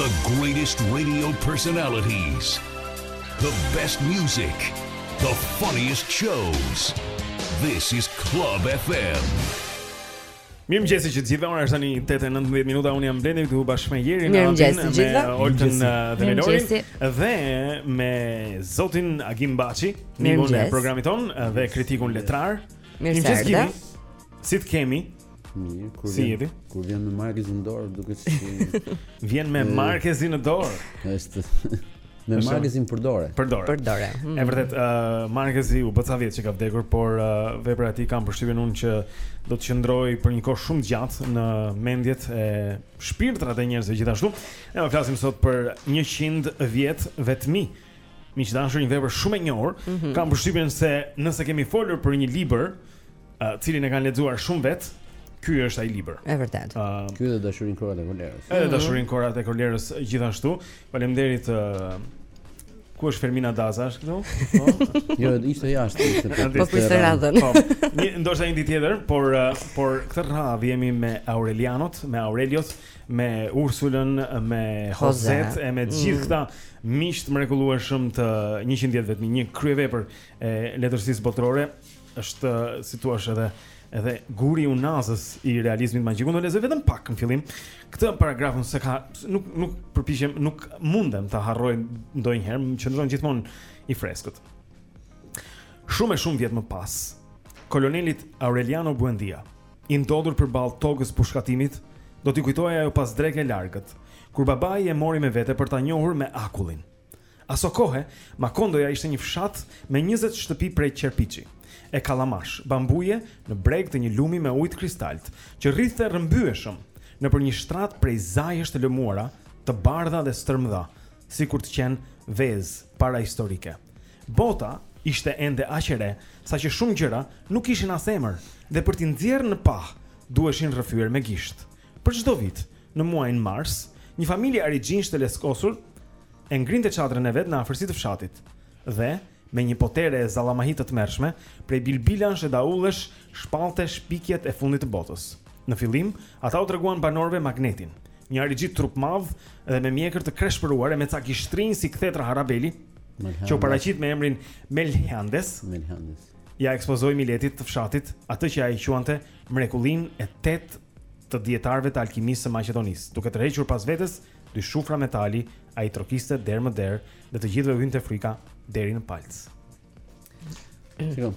[SPEAKER 12] The
[SPEAKER 13] greatest radio personalities The best music The funniest shows This is Club FM
[SPEAKER 4] Mirëmëngjesi të gjithëve, ora është 8 e 19 minuta, unë jam Blendi këtu bashkë me
[SPEAKER 3] Jerinën,
[SPEAKER 4] me Olten uh, dhe me Lorin, dhe me Zotin Agim Baci, një mik
[SPEAKER 3] i
[SPEAKER 4] programit tonë, uh, dhe kritikun letrar. Mirëmëngjesi, si të kemi,
[SPEAKER 14] Mirë, kur
[SPEAKER 4] si
[SPEAKER 14] vjen, kur vjen me Markezin në dorë, duket si
[SPEAKER 4] vjen me Markezin në dorë.
[SPEAKER 14] Është, me Markezin për dorë.
[SPEAKER 4] Për dorë.
[SPEAKER 3] Për dorë. Mm.
[SPEAKER 4] E vërtet, ë uh, Markezi u bë ca vjet që ka vdekur, por uh, vepra e tij kam përshtypjen unë që do të qëndrojë për një kohë shumë të gjatë në mendjet e shpirtrat e njerëzve gjithashtu. Ne do të flasim sot për 100 vjet vetmi Miq të dashur, një vepër shumë e njohur.
[SPEAKER 3] Mm -hmm.
[SPEAKER 4] Kam përshtypjen se nëse kemi folur për një libër, uh, të cilin e kanë lexuar shumë vetë, ky është ai libër.
[SPEAKER 3] E vërtetë.
[SPEAKER 4] Uh,
[SPEAKER 14] ky dhe Dashuria në kohërat e kolerës.
[SPEAKER 4] Edhe mm -hmm. Dashuria në kohërat e kolerës gjithashtu. Faleminderit uh, Ku është Fermina Daza është këtu? Po.
[SPEAKER 14] jo, ishte jashtë, ishte për të.
[SPEAKER 3] Po për radhën.
[SPEAKER 4] Po. Ndoshta një ditë tjetër, por uh, por këtë radhë jemi me Aurelianot, me Aurelios. me Ursulën, me Hozetë e me të gjithë mm. këta miq të mrekullueshëm të 100 vjet vetmi, një kryevepër e letërsisë botërore është si thua edhe edhe guri i unazës i realizmit magjik. Unë do lexoj vetëm pak në fillim. Këtë paragrafin se ka nuk nuk përpiqem, nuk mundem ta harroj ndonjëherë, më qëndron gjithmonë i freskët. Shumë e shumë vjet më pas, kolonelit Aureliano Buendia, i ndodhur përballë togës së pushkatimit, do t'i kujtohej ajo pasdreke e largët, kur babai e mori me vete për ta njohur me akullin. Asokohe, Makondoja ishte një fshat me njëzet shtëpi prej qerpiçi e kallamash, bambuje në breg të një lumi me ujë të kristaltë, që rridhte rrëmbyeshëm nëpër një shtrat prej zajësh të lëmuara, të bardha dhe stërmëdha, sikur të qenë vezë parahistorike. Bota ishte ende aq e re, saqë shumë gjëra nuk kishin as emër dhe për t'i nxjerrë në pah duheshin rrëfyer me gisht. Për çdo vit, në muajin mars, një familje arixhinjsh të leskosur e ngrinte çadrën e vet në afërsi të fshatit dhe, me një potere e zallahi të tmerrshme, prej bilbilash e daullesh shpallte shpikjet e fundit të botës. Në fillim, ata u treguan banorëve magnetin, Një arixhi trupmadh dhe me mjekër të kreshpëruar e me ca gishtrinj si kthetra harabeli, që u paraqit me emrin Melhandes,
[SPEAKER 14] Melhandes.
[SPEAKER 4] ia ekspozoi miletit të fshatit atë që ai e quante mrekullinë e tetë të dijetarëve të alkimisë së Maqedonisë. Duke tërhequr pas vetes dy shufra metali, ai trokiste derë më derë dhe të gjithëve u hynte frika deri në palcë.
[SPEAKER 14] Shiko,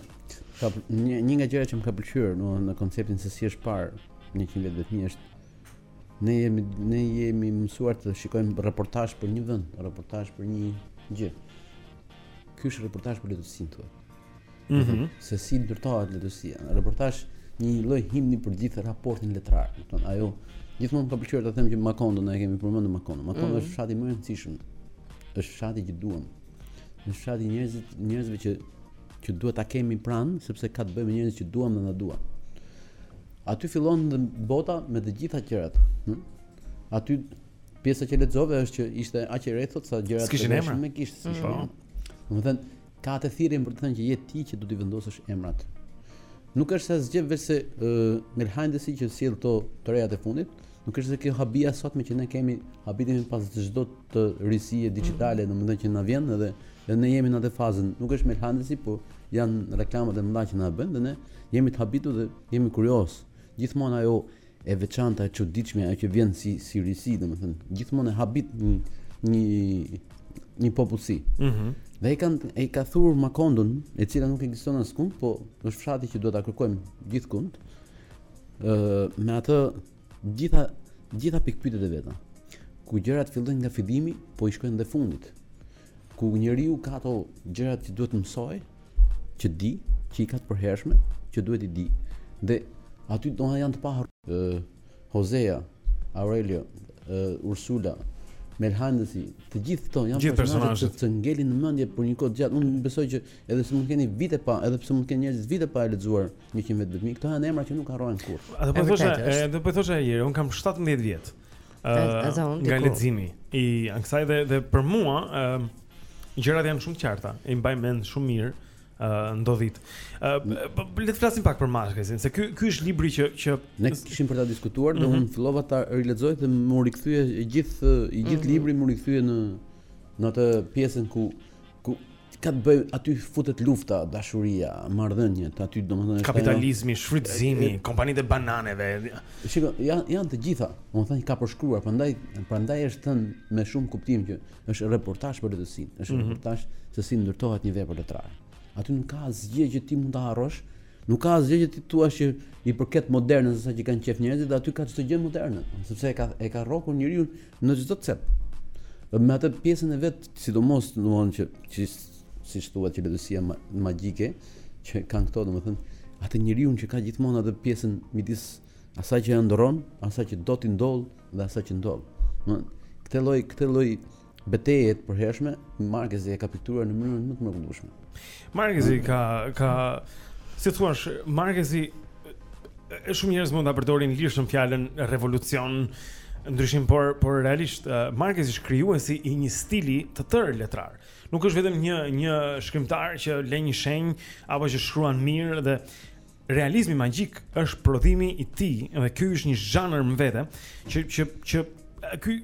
[SPEAKER 14] një një nga gjërat që më ka pëlqyer në në konceptin se si është parë 100 vjet vetmi është ne jemi ne jemi mësuar të shikojmë reportazh për një vend, reportazh për një gjë. Ky është reportazh për letërsinë vetë.
[SPEAKER 4] Mm -hmm.
[SPEAKER 14] Se si ndërtohet letërsia. Reportazh një lloj himni për gjithë raportin letrar. Domethënë ajo gjithmonë më ka pëlqyer të them që Makondo ne kemi përmendur Makondo. Makondo
[SPEAKER 3] mm -hmm.
[SPEAKER 14] është fshati më i rëndësishëm. Është fshati që duam Është fshati i njerëzit, njerëzve që që duhet ta kemi pranë, sepse ka të bëjë me njerëz që duam dhe na duan. Aty fillon dhe bota me të gjitha gjërat. Hm? Aty pjesa që lexove është që ishte aq e re bota sa gjërat
[SPEAKER 4] që
[SPEAKER 14] kishin
[SPEAKER 4] emra.
[SPEAKER 14] Nuk kishte si shumë. Domethënë ka të thirrjen për të thënë që je ti që do t'i vendosësh emrat. Nuk është asgjë veçse uh, Melhandesi që sjell këto të rejat e fundit. Nuk është se kjo habia e sotme që ne kemi, habitemi pas çdo të risie digjitale, mm. domethënë që na vjen edhe dhe ne jemi në atë fazën. Nuk është melhandesi, po janë reklamat e mëdha që na bëjnë dhe ne jemi të habitur dhe jemi kuriozë. Gjithmonë ajo e veçanta e çuditshme ajo që vjen si si risi, domethënë, gjithmonë e habit një një një popullsi.
[SPEAKER 4] Mhm.
[SPEAKER 14] Mm dhe e kanë e ka thur Makondon, e cila nuk ekziston askund, po është fshati që duhet ta kërkojmë gjithkund. ë me atë gjitha gjitha pikëpyetjet e veta. Ku gjërat fillojnë nga fillimi, po i shkojnë dhe fundit. Ku njeriu ka ato gjërat që duhet të mësojë, që di, që i ka të përhershme, që duhet t'i dijë. Dhe aty do janë të pahur ë Hozea, Aurelio, ë Ursula, Melhandësi, të gjithë këto janë
[SPEAKER 4] gjithë
[SPEAKER 14] personazhe që të ngelin në mendje për një kohë të gjatë. Unë besoj që Edhe pse mund të kenë vite pa, edhe pse mund të kenë njerëz vite pa e lexuar 100 vjet vetmi, këto janë emra që nuk harrohen kurrë.
[SPEAKER 4] Atë po thosha, edhe po thosha ieri, unë kam 17 vjet.
[SPEAKER 3] Ëh,
[SPEAKER 4] nga leximi i asaj dhe dhe për mua, ëh, gjërat janë shumë të qarta, i mbaj mend shumë mirë. Uh, ndodhit. Uh, po, po, le të flasim pak për Marquezin, se ky ky është libri që që
[SPEAKER 14] ne kishim për ta diskutuar, mm
[SPEAKER 4] -hmm.
[SPEAKER 14] dhe unë fillova ta rilexoj dhe më rikthye gjithë i gjithë
[SPEAKER 4] mm -hmm.
[SPEAKER 14] libri më rikthye në në atë pjesën ku ku ka të bëjë aty futet lufta, dashuria, marrëdhëniet, aty domethënë është
[SPEAKER 4] kapitalizmi,
[SPEAKER 14] ajo... shfrytëzimi,
[SPEAKER 4] kompanitë e bananeve.
[SPEAKER 14] Shiko, janë janë të gjitha. Domethënë ka përshkruar, prandaj prandaj është thënë me shumë kuptim që është reportazh për letërsinë, është
[SPEAKER 4] mm -hmm.
[SPEAKER 14] reportazh se si ndërtohet një vepër letrare. Aty nuk ka asgjë që ti mund ta harrosh, nuk ka asgjë që ti thua që i përket modernes siç e kanë qejf njerëzit, aty ka çdo gjë moderne, sepse e ka e ka rrokur njeriun Në çdo cep. Me atë pjesën e vet, sidomos domethënë që që siç thuhet që letërsia magjike që kanë këto domethënë atë njeriun që ka gjithmonë atë pjesën midis asaj që ëndërron, asaj që do t'i ndodhë dhe asaj që ndodh. Domethënë këtë lloj këtë lloj beteje të përhershme Markezi e ka pikturuar në mënyrën më të mrekullueshme.
[SPEAKER 4] Markezi ka ka si thuash, Markezi e shumë njerëz mund ta përdorin lirshëm fjalën revolucion, ndryshim por por realisht Markezi është krijuesi i një stili të tërë letrar. Nuk është vetëm një një shkrimtar që lë një shenjë apo që shkruan mirë dhe Realizmi magjik është prodhimi i tij dhe ky është një zhanër më vete që që që ky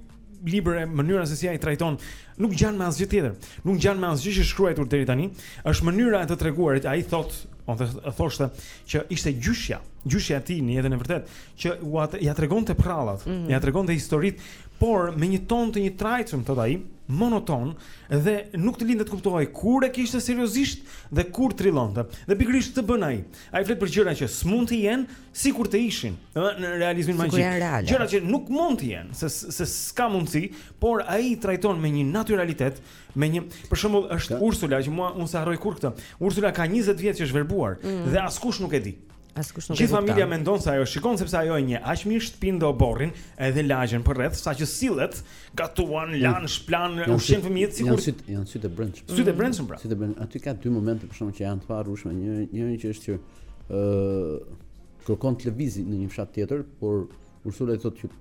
[SPEAKER 4] libër e mënyra se si ai trajton nuk ngjan me asgjë tjetër. Nuk ngjan me asgjë që është shkruajtur deri tani, është mënyra e të treguarit. Ai thotë, ose thoshte që ishte gjyshja, gjyshja e tij në jetën e vërtetë, që ua ja tregonte prrallat,
[SPEAKER 3] mm -hmm.
[SPEAKER 4] ja tregonte historitë, por me një ton të njëtrajtshëm thotë ai, monoton dhe nuk të linte të kuptoje kur e kishte seriozisht dhe kur trillonte. Dhe pikërisht këtë bën ai. Ai flet për gjëra që s'mund të jenë sikur të ishin, domethënë, në realizmin magjik. Gjëra që nuk mund të jenë, se se s'ka mundësi, por ai i trajton me një natyralitet, me një, për shembull, është Ursula që mua unë s'e harroj kurrë këtë. Ursula ka 20 vjet që është verbuar
[SPEAKER 3] mm.
[SPEAKER 4] dhe askush nuk e di.
[SPEAKER 3] Askush nuk e kupton.
[SPEAKER 4] Gjithë familja mendon se ajo shikon sepse ajo e njeh aq mirë shtëpinë dhe oborrin, edhe lagjen përreth, saqë sillet, gatuan, lan, shpëlan, ushqen fëmijët sikur
[SPEAKER 14] sytë janë sytë e brendshëm.
[SPEAKER 4] Sytë e brendshëm pra.
[SPEAKER 14] Sytë e brendshëm. Aty ka dy momente për shkakun që janë të paharrueshme. Një njëri që është që ë kërkon të lëvizë në një fshat tjetër, por Ursula i thotë që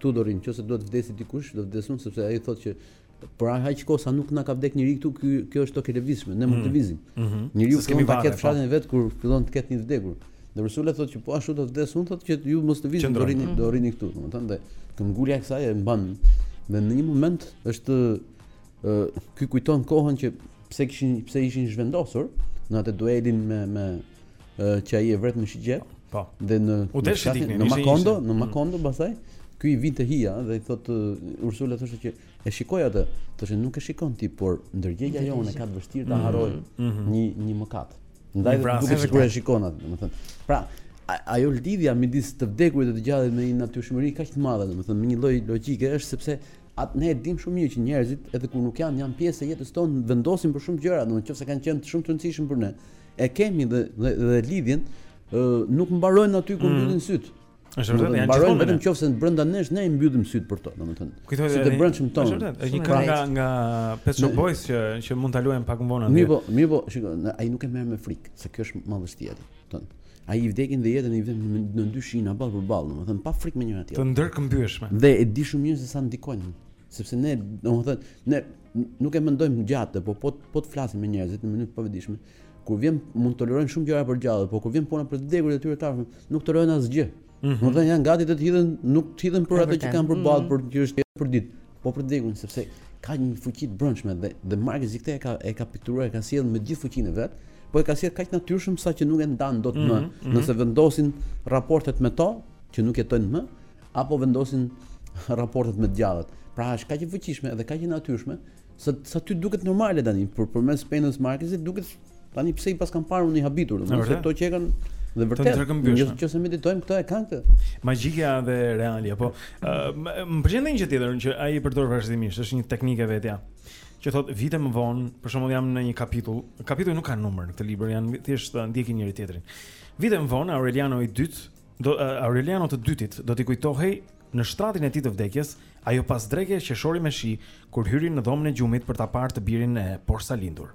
[SPEAKER 14] këtu do rrimë, në qoftë se duhet të vdesë dikush, do të vdes unë sepse ai thotë që Për aq kohë sa nuk na ka vdek njëri këtu, ky kjo është tokë e lëvizshme, ne mund të
[SPEAKER 4] mhm.
[SPEAKER 14] lëvizim.
[SPEAKER 4] Mhm.
[SPEAKER 14] Njeriu kemi ta ketë
[SPEAKER 4] po.
[SPEAKER 14] fshatin e vet kur fillon të ketë një vdekur. Dhe Ursula thotë që po ashtu do të vdes, unë thotë që ju mos të lëvizni, do rrini, do rrini këtu, domethënë dhe këmbëngulja e saj e mban. Dhe në një moment është ë ky kujton kohën që pse kishin pse ishin zhvendosur në atë duelin me me që ai e vret me shigjetë.
[SPEAKER 4] Po.
[SPEAKER 14] Dhe në
[SPEAKER 4] u desh ti
[SPEAKER 14] në Makondo, në
[SPEAKER 4] mm.
[SPEAKER 14] Makondo pastaj ky i vinte hija dhe i thotë Ursula thoshte që e shikoj atë, thoshte nuk e shikon ti, por ndërgjegja jonë e ka të vështirë ta
[SPEAKER 4] mm-hmm.
[SPEAKER 14] harrojë
[SPEAKER 4] mm-hmm.
[SPEAKER 14] një një mëkat. Ndaj
[SPEAKER 4] të
[SPEAKER 14] duket sikur e shikon atë, domethënë. Pra, ajo lidhja midis të vdekurit dhe të gjallit me një natyrshmëri kaq të madhe, domethënë me një lloj logjike është sepse atë ne e dimë shumë mirë që njerëzit edhe kur nuk janë janë pjesë e jetës tonë vendosin për shumë gjëra, domethënë nëse kanë qenë shumë të rëndësishëm për ne. Mm E kemi dhe dhe, dhe lidhjet ë nuk mbarojnë aty ku
[SPEAKER 4] mm.
[SPEAKER 14] mbyllin sytë.
[SPEAKER 4] Është vërtet, janë gjithmonë
[SPEAKER 14] vetëm nëse brenda nesh ne i mbyllim sytë për to, domethënë.
[SPEAKER 4] Këta
[SPEAKER 14] sytë e brendshëm tanë.
[SPEAKER 4] Është vërtet, është një këngë nga nga Pet Shop Boys që që mund ta luajmë pak më vonë.
[SPEAKER 14] Mirëpo, mirëpo, shiko, ai nuk e merr me frikë, se kjo është madhështia e tij. Ai vdekjen dhe jetën i vë në, në dy shina ballë për ballë, domethënë pa frikë me njëra tjetrën.
[SPEAKER 4] Të ndërkëmbyeshme.
[SPEAKER 14] Dhe e di shumë mirë se sa ndikojnë, sepse ne, domethënë, ne Nuk e mendojmë gjatë, po po po të flasim me njerëzit në mënyrë të pavetëdijshme. Kur vjen, mund të tolerojnë shumë gjëra për gjallë, por kur vjen puna për të vdekurit e tyre, kafshë, nuk tolerojnë asgjë.
[SPEAKER 4] Mm -hmm.
[SPEAKER 14] Domethënë janë gati të të hidhen, nuk të hidhen për atë që kanë përballë, mm
[SPEAKER 3] -hmm.
[SPEAKER 14] për çështje për ditë, po për të vdekurit, sepse ka një fuqi të brendshme dhe dhe Markezi këtë e ka, e ka pikturuar, e ka sjellë me gjithë fuqinë e vet, po e ka sjellë kaq natyrshëm sa që nuk e ndan dot më,
[SPEAKER 4] mm -hmm.
[SPEAKER 14] nëse vendosin raportet me to, që nuk jetojnë më, apo vendosin raportet me të gjallët. Pra është kaq e fuqishme dhe kaq e natyrshme, sa sa të duket normale tani, por përmes penës së Markezit duket tani pse i paskam parë unë i habitur, domethënë se këto që e kanë Dhe vërtet, nëse meditojmë këto e kanë këtë.
[SPEAKER 4] Magjika dhe realia, po. Më pëlqen një gjë tjetër që ai e përdor vazhdimisht, është një teknikë e vetja. Që thotë vite më vonë, për shembull jam në një kapitull, kapitulli nuk ka numër në këtë libër, janë thjesht ndjekin njëri tjetrin. Vite më vonë Aureliano i dytë Do uh, Aureliano të dytit do t'i kujtohej në shtratin e tij të vdekjes, ajo pasdreke qershori me shi kur hyri në dhomën e gjumit për ta parë të birin e porsalindur.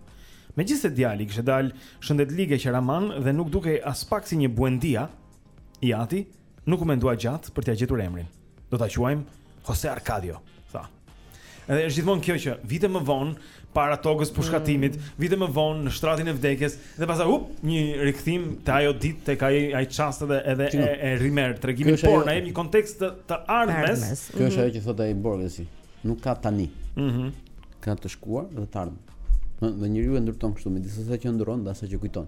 [SPEAKER 4] Megjithëse djali i kishte dalë shëndetlig e qaraman dhe nuk dukej aspak si një Buendia, i ati nuk u mendua gjatë për t'ia gjetur emrin. Do ta quajmë Jose Arcadio, tha. Edhe është gjithmonë kjo që vite më vonë para togës së pushkatimit, mm. vite më vonë në shtratin e vdekjes dhe pastaj up një rikthim te ajo ditë tek ai ai çast edhe edhe e, e rimerr tregimin po në një kontekst të, të ardhmes.
[SPEAKER 14] Kjo është mhm. ajo që thotë ai Borhesi. Nuk ka tani.
[SPEAKER 4] Mhm.
[SPEAKER 14] Mm ka të shkuar dhe të ardhme. Dhe njeriu e ndërton kështu me disa që ëndërron dhe disa që kujton.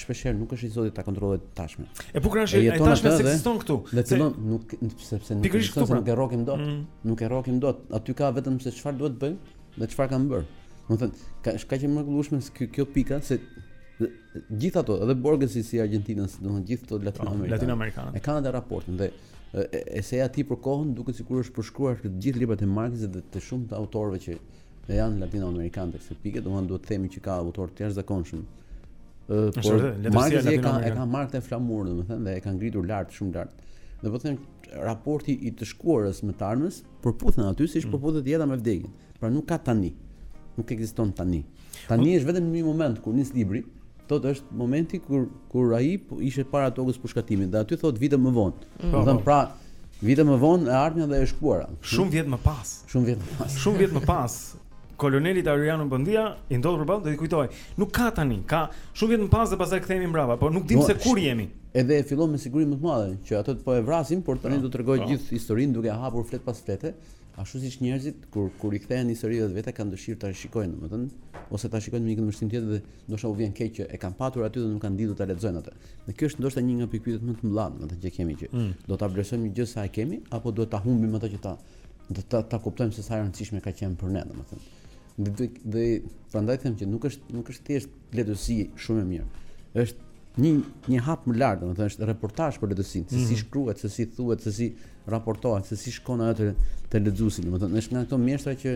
[SPEAKER 14] shpeshherë nuk është i zoti ta kontrollojë të tashmen.
[SPEAKER 4] E bukur është
[SPEAKER 14] e tashmja
[SPEAKER 4] s'ekziston këtu.
[SPEAKER 14] Dhe
[SPEAKER 4] se...
[SPEAKER 14] fillon nuk sepse nuk ekziston se nuk e rrokim dot.
[SPEAKER 4] Mm.
[SPEAKER 14] Nuk e rrokim dot. Aty ka vetëm se çfarë duhet të bëjmë dhe çfarë kanë bërë. Domethënë, ka është kaq e mrekullueshme se kjo, kjo pika se gjithë ato, edhe Borhesi si argjentinas, domethënë gjithë ato latinoamerikanët.
[SPEAKER 4] Po, latinoamerikanët.
[SPEAKER 14] E kanë atë raportin dhe eseja e tij për kohën duket sikur i ka përshkruar të gjithë librat e Markezit dhe të shumë të autorëve që Dhe janë latinoamerikanë të kësaj pike, domethënë duhet të themi që ka autorë të jashtëzakonshëm. Ë, por Markezi e ka e ka marrë këtë flamur domethënë dhe e ka ngritur lart, shumë lart. Dhe po them raporti i të shkuarës me të ardhmes përputhen aty siç
[SPEAKER 4] mm.
[SPEAKER 14] përputhet jeta me vdekjen. Pra nuk ka tani. Nuk ekziston tani. Tani është vetëm një moment kur nis libri, Thotë është momenti kur kur ai ishte para togës së pushkatimit dhe aty thotë vite më vonë.
[SPEAKER 4] Mm. Domethënë
[SPEAKER 14] pra vite më vonë e ardhmja dhe e shkuara.
[SPEAKER 4] Shumë vjet më pas.
[SPEAKER 14] Shumë vjet më pas.
[SPEAKER 4] Shumë vjet më pas. Kolonelit Aureliano Buendia i ndodhur përballë do t'i kujtohej. Nuk ka tani, ka shumë vjet më pas dhe pastaj kthehemi mbrapa, por nuk
[SPEAKER 14] dimë
[SPEAKER 4] se kur jemi.
[SPEAKER 14] Edhe e fillon me sigurinë më të madhe që atë po e vrasin, por tani
[SPEAKER 4] po,
[SPEAKER 14] do të tregoj
[SPEAKER 4] po.
[SPEAKER 14] gjithë historinë duke hapur fletë pas flete. Ashtu siç njerëzit kur kur i kthehen historive të veta kanë dëshirë ta shikojnë, domethënë, ose ta shikojnë me një këndvështrim tjetër dhe Ndoshta u vjen keq që e kanë patur aty dhe nuk kanë ditur ta lexojnë atë. Dhe kjo është ndoshta një nga pikëpyetjet më të mëdha, domethënë që kemi që
[SPEAKER 4] mm.
[SPEAKER 14] do ta vlerësojmë një gjë sa e kemi apo duhet ta humbim atë që ta do të ta kuptojmë se sa e rëndësishme ka qenë për ne, domethënë. Dhe dhe, dhe prandaj them që nuk është nuk është thjesht letërsi shumë e mirë. Është një një hap më lart, domethënë është reportazh për letërsinë, se mm. si
[SPEAKER 4] mhm.
[SPEAKER 14] shkruhet, se si thuhet, se si raportohet, se si shkon ajo te te lexuesi, domethënë është nga ato mjeshtëri që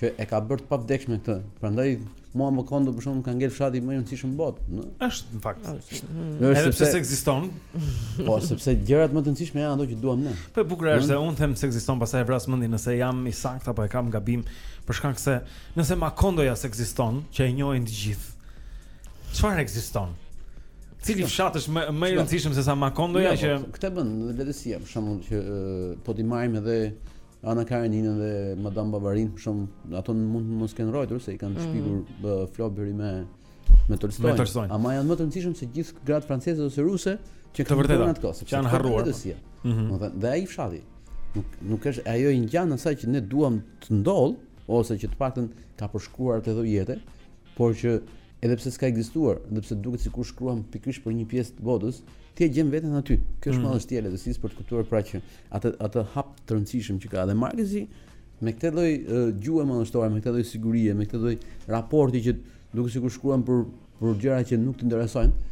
[SPEAKER 14] që e ka bërë të pavdekshme këtë. Prandaj Mua Makondo për shembull ka ngel fshati më i rëndësishëm në botë, në?
[SPEAKER 4] Është në fakt. Edhe
[SPEAKER 14] sepse...
[SPEAKER 4] pse ekziston.
[SPEAKER 14] Po, sepse gjërat më të rëndësishme janë ato që duam ne.
[SPEAKER 4] Po e bukur është se unë them se ekziston, pastaj e vras mendin nëse jam i saktë apo e kam gabim, për shkak se nëse Makondoja s'ekziston, që e njohin të gjithë. Çfarë ekziston? Cili fshat është më më i rëndësishëm se sa Makondoja
[SPEAKER 14] jo,
[SPEAKER 4] që
[SPEAKER 14] po, këtë bën letërsia, për shembull që po t'i marrim edhe Ana Kareninën dhe Madam Bovarinë, për shembull, ato mund të mos kenë rojtur, se i kanë
[SPEAKER 4] mhm.
[SPEAKER 14] shpikur mm -hmm. Floberi me,
[SPEAKER 4] me Tolstoin.
[SPEAKER 14] Ama janë më të rëndësishëm se gjithë gratë franceze ose ruse, që kanë qenë në atë kohë.
[SPEAKER 4] Që janë harruar. Mm
[SPEAKER 14] -hmm. Dhe ai fshati, nuk, nuk është ajo i ngjan asaj që ne duam të ndodhë, ose që të paktën ka përshkruar të dhë jetë, por që edhe pse s'ka ekzistuar, edhe pse duket sikur shkruan pikërisht për një pjesë të botës, ti e gjen veten aty. Kjo është
[SPEAKER 4] mm.
[SPEAKER 14] madhështia e letërsisë për të kuptuar pra që atë atë hap të rëndësishëm që ka dhe Markezi me këtë lloj gjuhë madhështore, me këtë lloj sigurie, me këtë lloj raporti që duket sikur shkruan për për gjëra që nuk të interesojnë,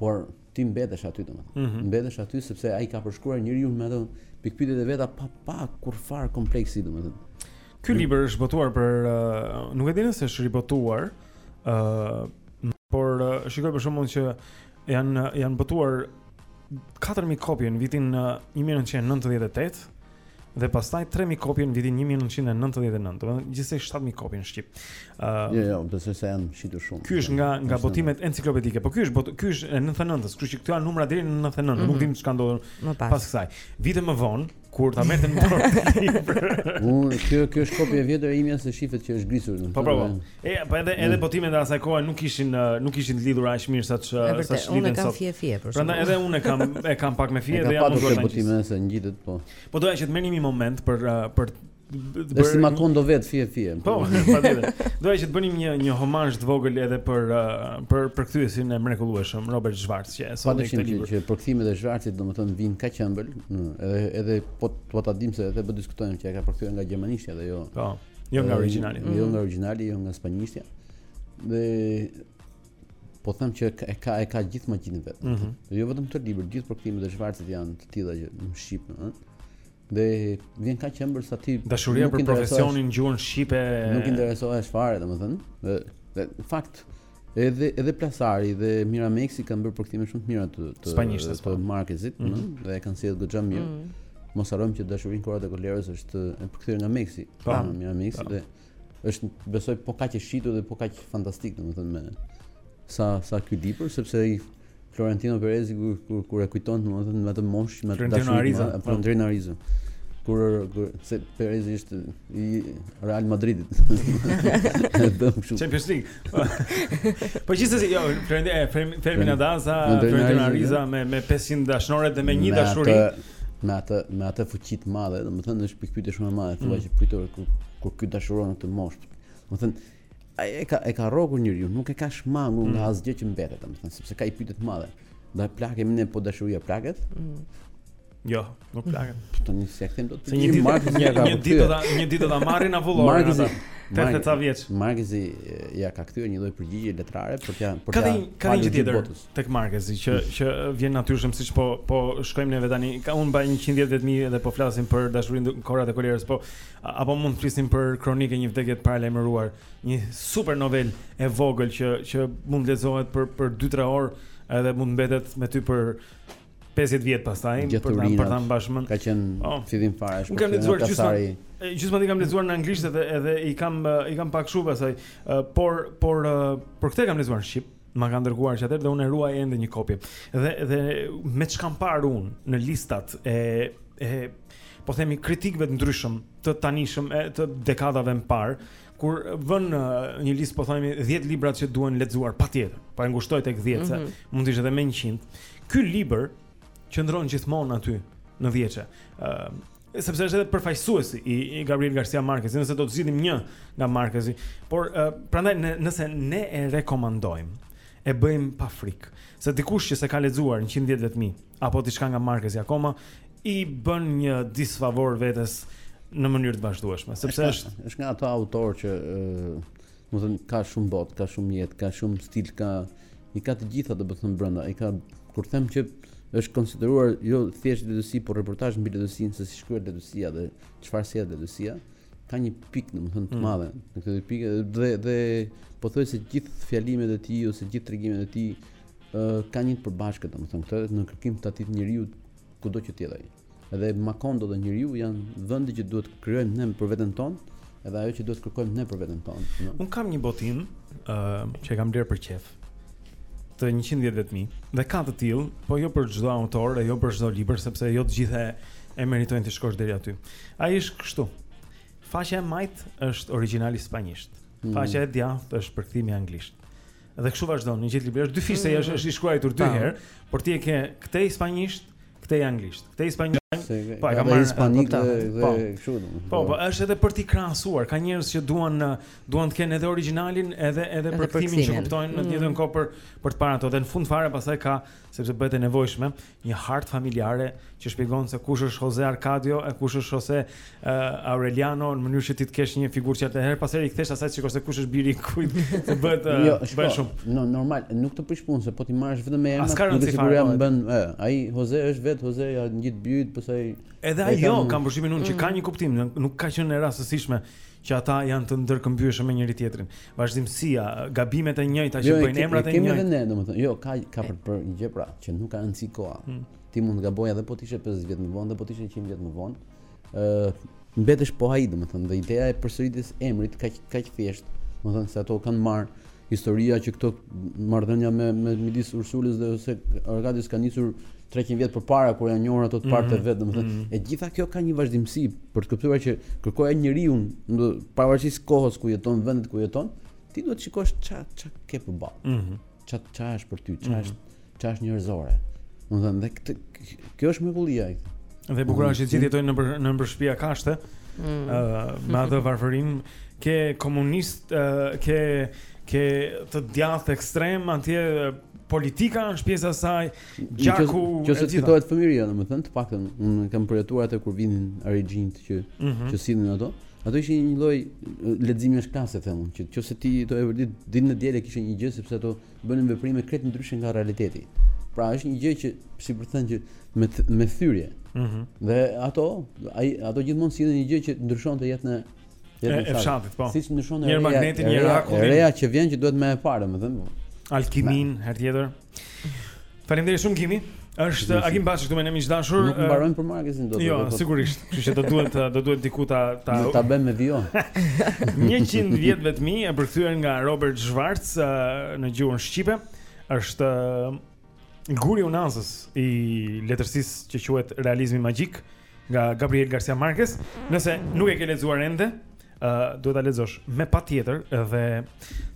[SPEAKER 14] por ti mbetesh aty domethënë.
[SPEAKER 4] Mm -hmm.
[SPEAKER 14] Mbetesh aty sepse ai ka përshkruar njeriun me ato pikëpyetjet e veta pa pa kurrfarë kompleksi domethënë.
[SPEAKER 4] Ky libër është botuar por uh, nuk e di nëse është ribotuar, ë uh, por uh, shikoj për shembull që Janë janë botuar 4000 kopje në vitin 1998 dhe pastaj 3000 kopje në vitin 1999, domethënë gjithsej 7000 kopje në shqip. Ë uh,
[SPEAKER 14] Jo, jo, besoj se janë shitur shumë.
[SPEAKER 4] Ky është nga nga botimet enciklopedike, po ky është bot, ky është e 99-s, kështu që këto janë numra deri në 99, mm -hmm. nuk
[SPEAKER 3] mhm.
[SPEAKER 4] dim çka ndodhur
[SPEAKER 3] pas
[SPEAKER 4] kësaj. Vite më vonë, Kur ta merrte në dorë.
[SPEAKER 14] Unë kjo kjo është kopje e vjetër e imja se shifet që është grisur.
[SPEAKER 4] Po po. E po edhe edhe botimet e asaj kohe nuk ishin nuk ishin lidhur aq mirë sa
[SPEAKER 3] ç'a
[SPEAKER 4] sa ç'lidhen
[SPEAKER 3] sot. Unë kam
[SPEAKER 4] fije
[SPEAKER 3] fije për
[SPEAKER 4] shkak.
[SPEAKER 3] Prandaj
[SPEAKER 4] edhe unë kam e kam pak me fije dhe jam munduar
[SPEAKER 14] të
[SPEAKER 4] ndaj. Botimet
[SPEAKER 14] e asaj ngjitet po.
[SPEAKER 4] Po doja që të merrni një moment për për
[SPEAKER 14] Bërë si Makondo vetë, fije, fije.
[SPEAKER 4] Po, patjetër. Doja që të bënim një, një homazh të vogël edhe për, uh, për, përkthyesin e mrekullueshëm, Robert Shvarc, që e solli këtë libër.
[SPEAKER 14] Që përkthimet e Shvarcit, domethënë, vijnë kaq ëmbël, edhe, edhe po, po ta dimë se edhe po diskutojmë që e ka përkthyer nga gjermanishtja dhe jo...
[SPEAKER 4] Po, jo nga origjinali.
[SPEAKER 14] Jo nga origjinali, jo nga spanjishtja. Dhe po them që e ka e ka gjithë magjinë e vet.
[SPEAKER 4] Mm
[SPEAKER 14] -hmm. Jo vetëm këtë libër, gjithë përkthimet e Shvarcit janë të tilla që në shqip, ëh. Dhe vjen kaq ëmbël sa ti
[SPEAKER 4] Dashuria për profesionin, gjuhën shqipe
[SPEAKER 14] nuk interesohesh fare, domethënë. Dhe, dhe fakt, edhe edhe Plasari dhe Mira Meksi kanë bërë përkthime shumë të mira të të,
[SPEAKER 4] të,
[SPEAKER 14] të
[SPEAKER 4] Markezit,
[SPEAKER 14] mm
[SPEAKER 4] -hmm.
[SPEAKER 14] në, dhe e kanë sjellë goxha mirë.
[SPEAKER 4] Mm -hmm.
[SPEAKER 14] Mos harrojmë që Dashurinë kohërat e kolerës është e përkthyer nga Meksi, pa,
[SPEAKER 4] po.
[SPEAKER 14] nga Mira
[SPEAKER 4] Meksi
[SPEAKER 14] dhe është besoj po kaq e shitur dhe po kaq fantastik domethënë me sa sa ky libër sepse i Florentino Perez kur kur, kur e kujton domethënë me atë moshë me atë dashuri
[SPEAKER 4] Ariza, po.
[SPEAKER 14] Florentino Ariza kur, kur se Perez ishte i Real Madridit.
[SPEAKER 4] Champions League. Po gjithsesi, jo, Fermina Fermina mm. Daza,
[SPEAKER 14] Florentino Ariza
[SPEAKER 4] me me 500 dashnore dhe me një dashuri.
[SPEAKER 14] Me atë me atë fuqi të madhe, domethënë është pikëpyetje shumë e madhe, thua
[SPEAKER 4] mm.
[SPEAKER 14] që pritur kur kur ky dashuron këtë moshë. Domethënë ai e ka e ka rrokur njeriun, nuk e ka shmangur nga
[SPEAKER 4] mm.
[SPEAKER 14] asgjë që mbetet, domethënë sepse ka një pyetje të madhe. Ndaj plakemi ne po dashuria plaket.
[SPEAKER 4] Jo, nuk plaket.
[SPEAKER 14] Po tani se kthem do
[SPEAKER 4] të një
[SPEAKER 14] Markezi ka.
[SPEAKER 4] Një ditë do ta një ditë do ta marrin avulloren.
[SPEAKER 14] Markezi.
[SPEAKER 4] Tetë ta vjeç.
[SPEAKER 14] Markezi ia ka kthyer një lloj përgjigje letrare për të për
[SPEAKER 4] të. Ka një tjetër tek Markezi që hmm. që vjen natyrshëm siç po po shkojmë neve tani. Kaluam nga 100 vjet vetmi dhe po flasim për dashurinë kohërat e kolerës, po apo mund të flisim për kronikën e një vdekje të paralajmëruar, një super novelë e vogël që që mund lexohet për për 2-3 orë edhe mund të mbetet me ty për 50 vjet pastaj për ta për ta mbajtur mend.
[SPEAKER 14] Ka qenë
[SPEAKER 4] oh.
[SPEAKER 14] fillim fare është.
[SPEAKER 4] Unë kam lexuar gjithsesi. Gjithmonë i kam lexuar në anglisht edhe edhe i kam i kam pak shumë pastaj, uh, por por uh, për këtë kam lexuar në shqip. Ma kanë dërguar që atëherë dhe unë e ruaj ende një kopje Dhe, dhe me ç'kam parë unë në listat e, e po themi kritikëve të ndryshëm të tanishëm e të dekadave më parë kur vën në një listë po themi 10 librat që duhen lexuar patjetër, po e ngushtoj tek 10 mm -hmm. se
[SPEAKER 3] mhm.
[SPEAKER 4] mund të ishte edhe më 100. Ky libër qëndron gjithmonë aty në dhjetëshe. Ëm uh, sepse është edhe përfaqësuesi i, i Gabriel Garcia Marquez, nëse do të zgjidhim një nga Marquezi, por uh, prandaj në, nëse ne e rekomandojmë, e bëjmë pa frikë, se dikush që s'e ka lexuar 100 vjet vetmi apo diçka nga Markezi akoma i bën një disfavor vetes në mënyrë të vazhdueshme, sepse është
[SPEAKER 14] është nga ata autorë që ë domethënë ka shumë botë, ka shumë jetë, ka shumë stil, ka i ka të gjitha domethënë brenda, ai ka kur them që është konsideruar jo thjesht letërsi, por reportazh mbi letërsinë se si shkruhet letërsia dhe çfarë sjell letërsia, ka një pikë domethënë të
[SPEAKER 4] mm.
[SPEAKER 14] madhe në këtë pikë dhe dhe pothuajse gjithë fjalimet e tij ose gjithë tregimet e tij ka një të përbashkët, domethënë këtë, në kërkim të atit njeriu kudo që të jetë. Edhe Makondo dhe njeriu janë vendi që duhet të krijojmë ne për veten tonë, edhe ajo që duhet të kërkojmë ne për veten tonë. No?
[SPEAKER 4] Un kam një botim, ë, uh, që e kam bler për qejf. Të 100 vjet vetmi. Dhe ka të tillë, po jo për çdo autor, jo për çdo libër, sepse jo të gjithë e meritojnë të shkosh deri aty. Ai është kështu. Faqja e majtë është origjinali spanjisht.
[SPEAKER 14] Mm.
[SPEAKER 4] Faqja e djathtë është përkthimi anglisht. Dhe kështu vazhdon, i gjithë libri. Është dyfish se është është i shkruar dy
[SPEAKER 14] Tam.
[SPEAKER 4] herë, por ti e ke këtej spanjisht, këtej anglisht. Këtej spanjisht.
[SPEAKER 14] Se
[SPEAKER 4] Po, e
[SPEAKER 14] ka ka
[SPEAKER 4] marrë- dhe
[SPEAKER 14] hispanik
[SPEAKER 4] po,
[SPEAKER 14] dhe dhe
[SPEAKER 4] po.
[SPEAKER 14] kështu. domethënë.
[SPEAKER 4] Po, po, është edhe për t'i krahasuar. Ka njerëz që duan ë, duan të kenë edhe origjinalin, edhe edhe përkthimin që
[SPEAKER 3] përkthimin.
[SPEAKER 4] kuptojnë në të njëjtën kohë për për të parë ato dhe në fund fare pastaj ka, sepse bëhet e nevojshme, Një hartë familjare që shpjegon se kush është Jose Arkadio e kush është Jose uh, Aureliano në mënyrë që ti të kesh një figurë qartë herë pas herë i kthehesh asaj sikur se kush është biri i kujt se bëhet uh,
[SPEAKER 14] jo, shko, bëhet
[SPEAKER 4] shumë.
[SPEAKER 14] No, normal, nuk të prish punë se po t'i marrësh vetëm me emrat, nuk
[SPEAKER 4] të
[SPEAKER 14] siguria më bën. Ai Jose është vetë Jose ia ngjit byt, pastaj
[SPEAKER 4] Edhe ajo, kam përshtypjen unë që mm. ka një kuptim, nuk ka qenë e rastësishme që ata janë të ndërkëmbyeshëm me njëri-tjetrin. Vazhdimësia, gabimet e njëjta që
[SPEAKER 14] jo,
[SPEAKER 4] bëjnë emrat e njëjtë.
[SPEAKER 14] Kemi vënë domethënë, jo ka ka për për një gjë pra, që nuk ka rëndësi koha.
[SPEAKER 4] Hmm.
[SPEAKER 14] Ti mund të gaboje edhe po të ishe 50 vjet më vonë, edhe po të ishe 100 vjet më vonë. ë mbetesh po ai domethënë, dhe ideja e përsëritjes emrit ka kaq thjesht, domethënë se ato kanë marrë Historia që këto marrëdhënia me me midis Ursulës dhe Jose Arkadios ka nisur 300 vjet përpara kur janë njohur ato të parët e
[SPEAKER 4] mhm.
[SPEAKER 14] vet, domethënë
[SPEAKER 4] mhm.
[SPEAKER 14] e gjitha kjo ka një vazhdimësi për të kuptuar që kërkoje njeriun, pavarësisht kohës ku jeton, vendit ku jeton, ti duhet të shikosh ça ça ke përballë.
[SPEAKER 4] Mhm.
[SPEAKER 14] Ça ça është për ty, ça është Çfarë është njerëzore? Domethënë dhe këtë kjo është mrekullia e
[SPEAKER 4] Dhe bukuria që gjithë jetojnë nëpër nëpër shtëpia kashte.
[SPEAKER 3] Ëh, mm.
[SPEAKER 4] uh, me atë varfëri, ke komunist, uh, ke ke të djathtë ekstremë, atje politika është pjesa e saj, gjaku. Kjo
[SPEAKER 14] se fitohet fëmijëria, domethënë, të paktën unë kam përjetuar atë kur vinin arixhinjtë që
[SPEAKER 4] mm -hmm.
[SPEAKER 14] që sillnin ato. Ato ishin një lloj leximi është klasë them unë, që nëse ti do e vërtet ditën e dielë kishin një gjë sepse ato bënin veprime krejt ndryshe nga realiteti. Pra është një gjë që si për të thënë që me me thyrje.
[SPEAKER 4] Ëh.
[SPEAKER 14] Mm dhe ato ai ato gjithmonë sillin një gjë që ndryshonte jetën e
[SPEAKER 4] jetën e fshatit, po.
[SPEAKER 14] Siç ndryshon një
[SPEAKER 4] magnetin,
[SPEAKER 14] një
[SPEAKER 4] akullin.
[SPEAKER 14] Reja që vjen që duhet me e parë, domethënë.
[SPEAKER 4] Alkiminë, herë tjetër. Faleminderit shumë Kimi. Është Agim Baçi këtu me ne miq të dashur.
[SPEAKER 14] Nuk mbarojmë për Markezin dot.
[SPEAKER 4] Jo, sigurisht. Kështu që do duhet do duhet diku ta ta
[SPEAKER 14] ta bëjmë me vijim.
[SPEAKER 4] 100 vjet vetmi e përkthyer nga Robert Schwartz në gjuhën shqipe është gur i unazës i letërsisë që quhet Realizmi Magjik nga Gabriel Garcia Marquez. Nëse nuk e ke lexuar ende, Ë, uh, duhet ta lexosh me patjetër dhe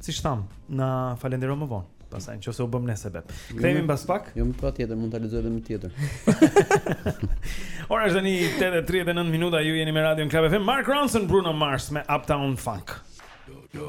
[SPEAKER 4] siç tham, na falendero më vonë. Pastaj nëse u bëm ne sebep. Kthehemi mbas pak.
[SPEAKER 14] Jo, patjetër, mund ta lexoj edhe më tjetër.
[SPEAKER 4] Ora është tani 8:39 minuta, ju jeni me Radio Club FM. Mark Ronson, Bruno Mars
[SPEAKER 15] me Uptown Funk. Yo, yo.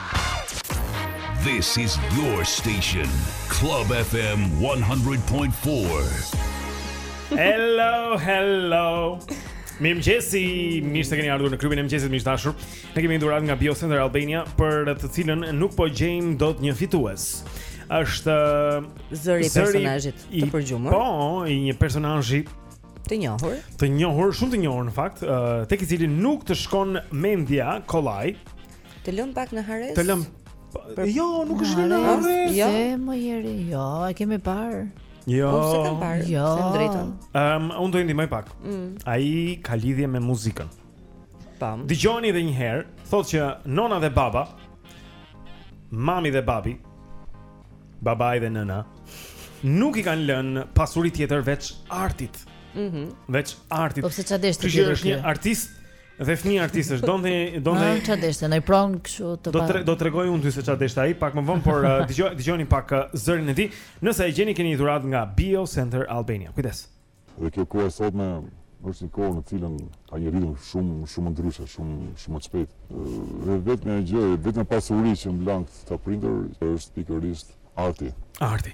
[SPEAKER 13] This is your station, Club FM 100.4.
[SPEAKER 4] Hello, hello. Mirëmëngjesi, mirë se keni ardhur në klubin e mëngjesit miq të dashur Ne kemi një dhuratë nga Biocenter Albania Për të cilën nuk po gjejmë dot një fitues është
[SPEAKER 3] Zëri i personazhit të përgjumur
[SPEAKER 4] Po, i një personazhi
[SPEAKER 3] të njohur.
[SPEAKER 4] Të njohur, shumë të njohur në fakt, uh, tek i cili nuk të shkon mendja kollaj.
[SPEAKER 3] Të lënë pak në harresë?
[SPEAKER 4] Të lënë. Jo, nuk është në harresë.
[SPEAKER 5] Jo, më jeri. Jo, e kemi parë.
[SPEAKER 4] Jo.
[SPEAKER 3] Po s'e kam parë.
[SPEAKER 5] Jo.
[SPEAKER 3] Se drejton.
[SPEAKER 4] Ehm, um, unë do i ndihmoj pak.
[SPEAKER 3] Mm.
[SPEAKER 4] Ai ka lidhje me muzikën.
[SPEAKER 3] Pam.
[SPEAKER 4] Dëgjoni edhe një herë, thotë që nona dhe baba, mami dhe babi, babai dhe nëna, nuk i kanë lënë pasuri tjetër veç artit.
[SPEAKER 3] Mhm.
[SPEAKER 4] Mm veç artit.
[SPEAKER 5] Po pse çfarë deshte ti? Ti
[SPEAKER 4] je një artist Dhe fëmijë artistësh, donte donte
[SPEAKER 5] Ai çfarë deshte, ndaj pron kështu të pa.
[SPEAKER 4] Do tre, do të tregoj unë ty se çfarë deshte ai pak më vonë, por uh, dëgjoj dëgjoni pak uh, zërin e tij. Nëse e gjeni keni një dhuratë nga Bio Center Albania. Kujdes.
[SPEAKER 11] Dhe kjo kohë e sotme është një kohë në të cilën ka një ritëm shumë shumë ndryshe, shumë shumë më të shpejtë. Dhe vetëm një gjë, vetëm pasuri që m'lanë të dy prindërit është pikërisht arti.
[SPEAKER 4] Arti.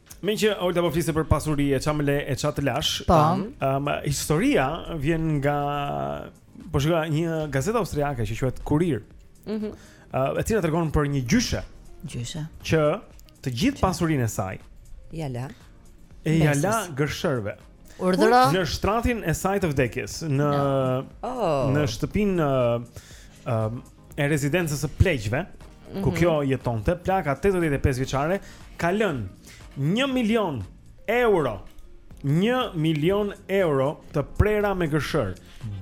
[SPEAKER 3] Meqë Olta
[SPEAKER 4] po fliste për pasuri e ça më le e ça të lash.
[SPEAKER 5] Po.
[SPEAKER 4] Um, historia vjen nga po shkruaj një gazetë austriake që quhet Kurir.
[SPEAKER 3] Mhm.
[SPEAKER 4] Mm uh, e cila tregon për një gjyshe.
[SPEAKER 5] Gjyshe.
[SPEAKER 4] Që të gjithë pasurinë e saj.
[SPEAKER 3] Ia la.
[SPEAKER 4] E
[SPEAKER 3] ia
[SPEAKER 4] la gërshërve.
[SPEAKER 5] Urdhëro.
[SPEAKER 4] Në shtratin e saj të vdekjes, në
[SPEAKER 3] oh.
[SPEAKER 4] në shtëpinë ë uh, uh, e rezidencës së pleqve, mm -hmm. ku
[SPEAKER 3] mhm.
[SPEAKER 4] kjo jetonte, plaka 85 vjeçare ka lënë 1 milion euro 1 milion euro të prera me gërshër.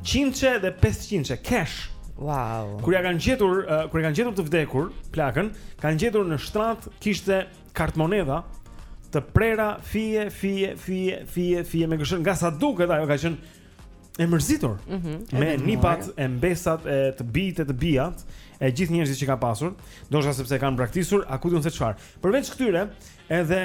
[SPEAKER 4] Qindshe dhe pesëqindshe cash.
[SPEAKER 3] Wow.
[SPEAKER 4] Kur ia kanë gjetur, uh, kur e kanë gjetur të vdekur plakën, kanë gjetur në shtrat kishte kartmonedha të prera fije, fije, fije, fije, fije me gërshër. Nga sa duket ajo ka qenë e mërzitur
[SPEAKER 3] mm
[SPEAKER 4] -hmm.
[SPEAKER 3] me
[SPEAKER 4] nipat e mbesat e të bijtë e të bijat e gjithë njerëzit që ka pasur, ndoshta sepse e kanë braktisur, a ku di unë se çfarë. Përveç këtyre, edhe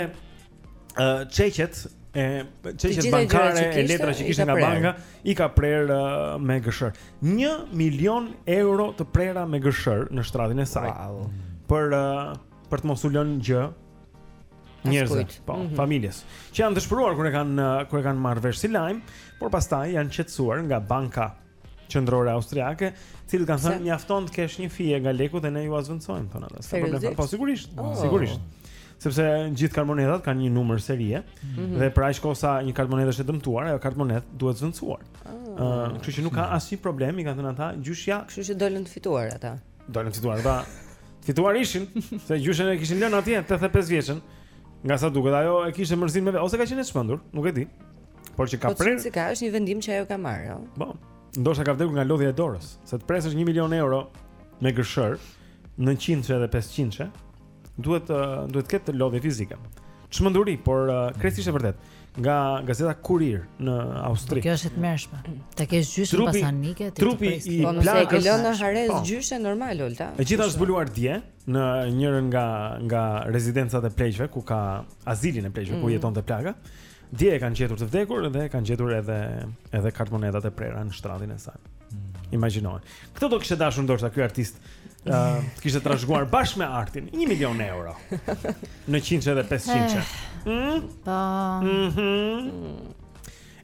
[SPEAKER 4] ë uh, çeqet e çeqet bankare e letra që kishte nga banka i ka prerë uh, me gëshër. 1 milion euro të prera me gëshër në shtratin e saj.
[SPEAKER 3] Wow.
[SPEAKER 4] Për uh, për të mos u lënë gjë njerëzve, po,
[SPEAKER 3] mm -hmm.
[SPEAKER 4] familjes, që janë dëshpëruar kur e kanë kur e kanë marrë vesh si lajm, por pastaj janë qetësuar nga banka qendrore austriake, të cilët kanë thënë mjafton të kesh një fije nga leku dhe ne ju a zëvendësojmë thonë ata. Sa problem. Po sigurisht,
[SPEAKER 3] oh.
[SPEAKER 4] sigurisht. Sepse gjithë kartmonedhat kanë një numër serie
[SPEAKER 3] mm -hmm.
[SPEAKER 4] dhe për aq kohë sa një kartmonedhë është e dëmtuar, ajo kartmonedhë duhet zëvendësuar.
[SPEAKER 3] Ah.
[SPEAKER 4] Ëh, oh. uh, kështu që nuk ka asnjë problem, i kanë thënë ata, gjyshja,
[SPEAKER 3] kështu që dolën të fituar ata.
[SPEAKER 4] Dolën të fituar ata. Të fituar ishin, se gjyshen e kishin lënë atje 85 vjeçen. Nga sa duket ajo e kishte mërzinë me vete ose ka qenë e çmendur, nuk e di. Por që ka
[SPEAKER 3] po
[SPEAKER 4] prerë.
[SPEAKER 3] Po si ka, është një vendim që ajo ka marrë, jo.
[SPEAKER 4] Po. Ndoshta ka vdekur nga lodhja e dorës, se të presësh 1 milion euro me gërshërë, në 100 edhe 500 Duhet duhet të ketë lodhje fizike. Çmenduri, por uh, krejtësisht e vërtetë. Nga gazeta Kurir në Austri.
[SPEAKER 5] Kjo është e tmerrshme. Ta kesh
[SPEAKER 4] gjyshen
[SPEAKER 5] pasanike, ti
[SPEAKER 4] trupi i
[SPEAKER 3] po, nëse e ke lënë në harresë
[SPEAKER 4] po.
[SPEAKER 3] gjyshen normal Olta.
[SPEAKER 4] E gjitha është zbuluar dje në njërën nga nga rezidencat e pleqve te ky azili i pleqve
[SPEAKER 3] mm.
[SPEAKER 4] ku jetonte plaka. Dje e kanë gjetur të vdekur dhe kanë gjetur edhe edhe kartmonedhat e prera në shtratin e saj. Hmm. Imagjino. Këto do kishte dashur ndoshta ky artist ë uh, të kishte trashëguar bashkë me artin 1 milion euro. Në 100 dhe 500. Eh. Mm?
[SPEAKER 5] Po.
[SPEAKER 4] Mhm. Mm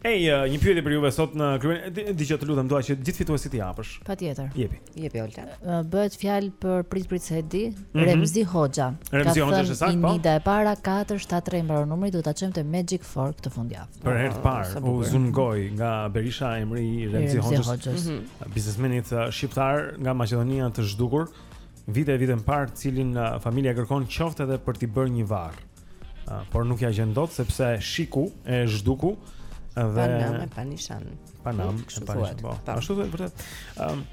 [SPEAKER 4] Ej, uh, një pyetje për juve sot në klubin. Dije të lutem, dua që gjithë fituesit t'i japësh.
[SPEAKER 5] Patjetër.
[SPEAKER 4] Jepi.
[SPEAKER 3] Jepi Olta.
[SPEAKER 5] Bëhet fjalë për prit prit se e di,
[SPEAKER 4] mm -hmm.
[SPEAKER 5] Remzi Hoxha.
[SPEAKER 4] Remzi Hoxha është saktë. Po?
[SPEAKER 5] Nida e para 473 mbaron numri, do ta çojmë te Magic Four këtë fundjavë.
[SPEAKER 4] Për herë të parë u zu n'gojë nga Berisha emri i Remzi Hoxhës.
[SPEAKER 5] Remzi
[SPEAKER 4] Hoxhës.
[SPEAKER 5] Mm
[SPEAKER 4] -hmm. Biznesmenit uh, shqiptar nga Maqedonia të zhdukur. Vite e vite më parë, të cilin uh, familja e kërkon qoftë edhe për t'i bërë një varr. Uh, por nuk ja gjen dot sepse SHIK-u e zhduku dhe
[SPEAKER 3] pa nam e pa
[SPEAKER 4] nishan.
[SPEAKER 3] Pa nam
[SPEAKER 4] e pa
[SPEAKER 3] nishan.
[SPEAKER 4] Po.
[SPEAKER 3] po.
[SPEAKER 4] Ashtu është vërtet. Ëm um,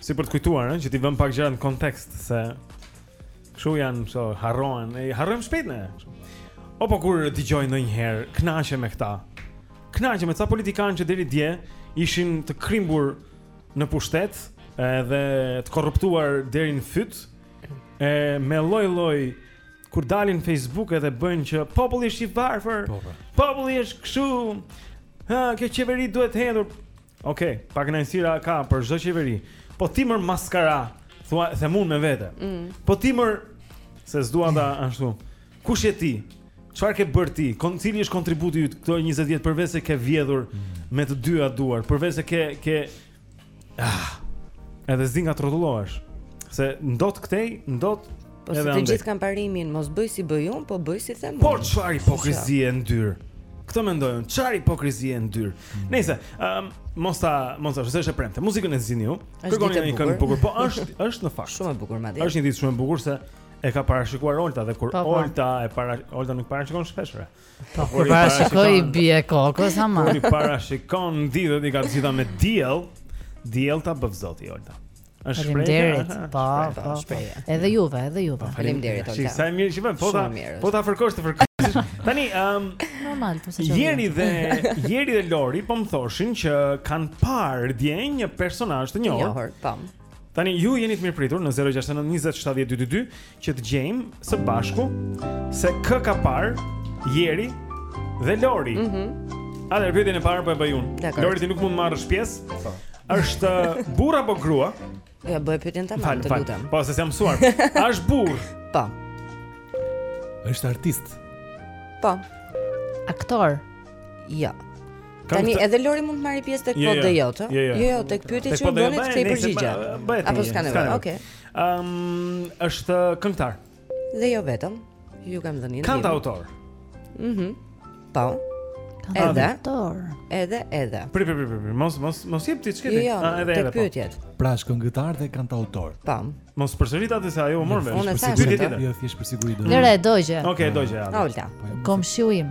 [SPEAKER 4] si për të kujtuar, ëh, që t'i vëmë pak gjëra në kontekst se kshu janë, so, harrohen, e harrojmë shpejt ne. O po kur dëgjoj ndonjëherë, kënaqem me këta. Kënaqem me ca politikanë që deri dje ishin të krimbur në pushtet, edhe të korruptuar deri në fyt, e me lloj-lloj kur dalin në Facebook edhe bëjnë që populli është i varfër.
[SPEAKER 1] Po, po.
[SPEAKER 4] Populli është kështu. Ha, kjo qeveri duhet hedhur. Okej, okay, pakënaqësira ka për çdo qeveri. Po ti mër maskara, thua them unë me vete.
[SPEAKER 3] Mm.
[SPEAKER 4] Po ti mër se s'dua ta ashtu. Kush je ti? Çfarë ke bërë ti? Kon cili është kontributi yt këto 20 vjet përveç se ke vjedhur mm. me të dyja duar, përveç se ke ke Ah. Edhe s'di nga të rrotullohesh. Se s'do këtej, s'do.
[SPEAKER 3] Po se të gjithë kanë parimin, mos bëj si bëj unë, po bëj si them.
[SPEAKER 4] Po çfarë hipokrizie e ndyrë. Këtë mendoj unë, çfarë hipokrizie e ndyrë. Hmm. Nëse, ëm, um, mos ta, mos ta, është e premte. Muzikën e zgjidhni ju. Kërkoni një këngë
[SPEAKER 3] të
[SPEAKER 4] bukur, po është, është në fakt.
[SPEAKER 3] Shumë e bukur madje.
[SPEAKER 4] Është një ditë shumë e bukur se e ka parashikuar Olta dhe kur pa,
[SPEAKER 5] po, pa. Po.
[SPEAKER 4] Olta e para Olta nuk parashikon shpesh re.
[SPEAKER 5] Po
[SPEAKER 4] kur
[SPEAKER 5] parashikon
[SPEAKER 4] i
[SPEAKER 5] bie kokës ama.
[SPEAKER 4] Kur i parashikon ditët i ka të gjitha me diell, diell ta bëftë zoti Olta. Është shpresë.
[SPEAKER 5] Po, po, po,
[SPEAKER 3] po.
[SPEAKER 5] Edhe juve, edhe juve.
[SPEAKER 3] Po, faleminderit Olta.
[SPEAKER 4] Si sa mirë që bën, po ta po ta fërkosh të fërkosh. Tani, ëm um,
[SPEAKER 5] normal, po se
[SPEAKER 4] Jeri dhe Jeri dhe Lori po më thoshin që kanë parë dje një personazh të njohur.
[SPEAKER 3] Po.
[SPEAKER 4] Tani ju jeni të mirëpritur në 069 20 70 222 që të gjejmë së bashku se kë ka parë Jeri dhe Lori. Mhm. Mm A dhe pyetjen e parë po e bëj unë Lori ti nuk mund të marrësh pjesë po. është burrë apo grua
[SPEAKER 3] Ja bëje pyetjen tamam të lutem
[SPEAKER 4] Po se s'jam mësuar A është burrë
[SPEAKER 3] Po
[SPEAKER 1] është artist
[SPEAKER 3] Po
[SPEAKER 5] Aktor
[SPEAKER 3] Ja
[SPEAKER 4] jo.
[SPEAKER 3] Tani edhe Lori mund të marrë pjesë tek po dhe jo-të, ëh.
[SPEAKER 4] Jo, jo,
[SPEAKER 3] jo, jo tek pyetja që
[SPEAKER 4] ju
[SPEAKER 3] bëni,
[SPEAKER 4] te
[SPEAKER 3] përgjigje. Apo s'ka nevojë. Okej.
[SPEAKER 4] Ëm, është këngëtar.
[SPEAKER 3] Dhe jo vetëm. Ju kam dhënë një.
[SPEAKER 4] Kantautor.
[SPEAKER 3] Mhm. Po. Edhe. Edhe, edhe.
[SPEAKER 4] Pri, pri, pri, pri. Mos, mos, mos jep ti çka ti.
[SPEAKER 3] Jo,
[SPEAKER 4] ah, edhe, edhe. Po.
[SPEAKER 3] Pyetjet.
[SPEAKER 1] Pra është këngëtar dhe kantautor.
[SPEAKER 3] Po.
[SPEAKER 4] Mos përsërit atë se ajo u mor vesh.
[SPEAKER 3] Unë thashë
[SPEAKER 4] ti.
[SPEAKER 1] Jo, thjesht për siguri do.
[SPEAKER 5] Lëre, e
[SPEAKER 3] dogje. Okej, e dogje. Olta. Po, Komshiu
[SPEAKER 5] im.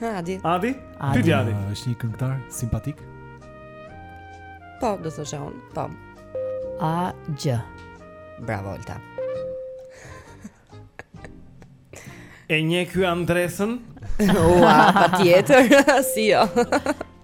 [SPEAKER 3] Adi.
[SPEAKER 4] Adi?
[SPEAKER 5] Adi,
[SPEAKER 4] Ty Adi.
[SPEAKER 1] Është një këngëtar simpatik.
[SPEAKER 3] Po, do thosha unë, po.
[SPEAKER 5] A Gj.
[SPEAKER 3] Bravo Olta.
[SPEAKER 4] E njeh ky adresën?
[SPEAKER 3] Ua, patjetër, si jo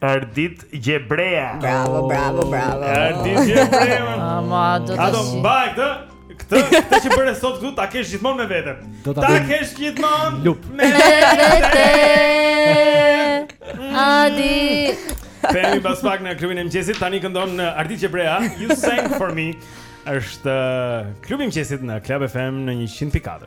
[SPEAKER 4] Ardit Gjebrea.
[SPEAKER 3] Bravo, bravo, bravo.
[SPEAKER 4] Ardit Gjebrea.
[SPEAKER 5] Ama do të. Ato
[SPEAKER 4] mbaj këtë. Këtë, këtë që bëre sot këtu, ta kesh gjithmonë me vete
[SPEAKER 1] Ta
[SPEAKER 4] kesh gjithmonë
[SPEAKER 1] Lup
[SPEAKER 4] Me vete
[SPEAKER 5] Adi
[SPEAKER 4] Kthehemi pas pak në klubin e mëngjesit Tani këndon Ardit Gjebrea You sang for me është uh, klubi i mëngjesit në Klab FM në 100.4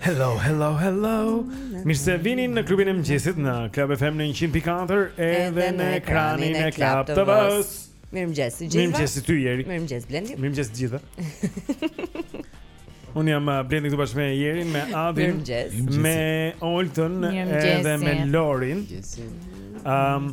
[SPEAKER 4] Hello, hello, hello Mirë se vini në klubin e mëngjesit në Klab FM në 100.4 Edhe në ekranin e Klab TV-së
[SPEAKER 3] Mirëmëngjes të gjithë
[SPEAKER 4] Mirëmëngjes ty Jeri
[SPEAKER 3] Mirëmëngjes Blendi
[SPEAKER 4] Mirëmëngjes të gjithë Unë jam uh, Blendi këtu bashkë me Jerin Me Adin
[SPEAKER 3] Mirë
[SPEAKER 4] Me Oltën Edhe me Lorin Mirë
[SPEAKER 5] um,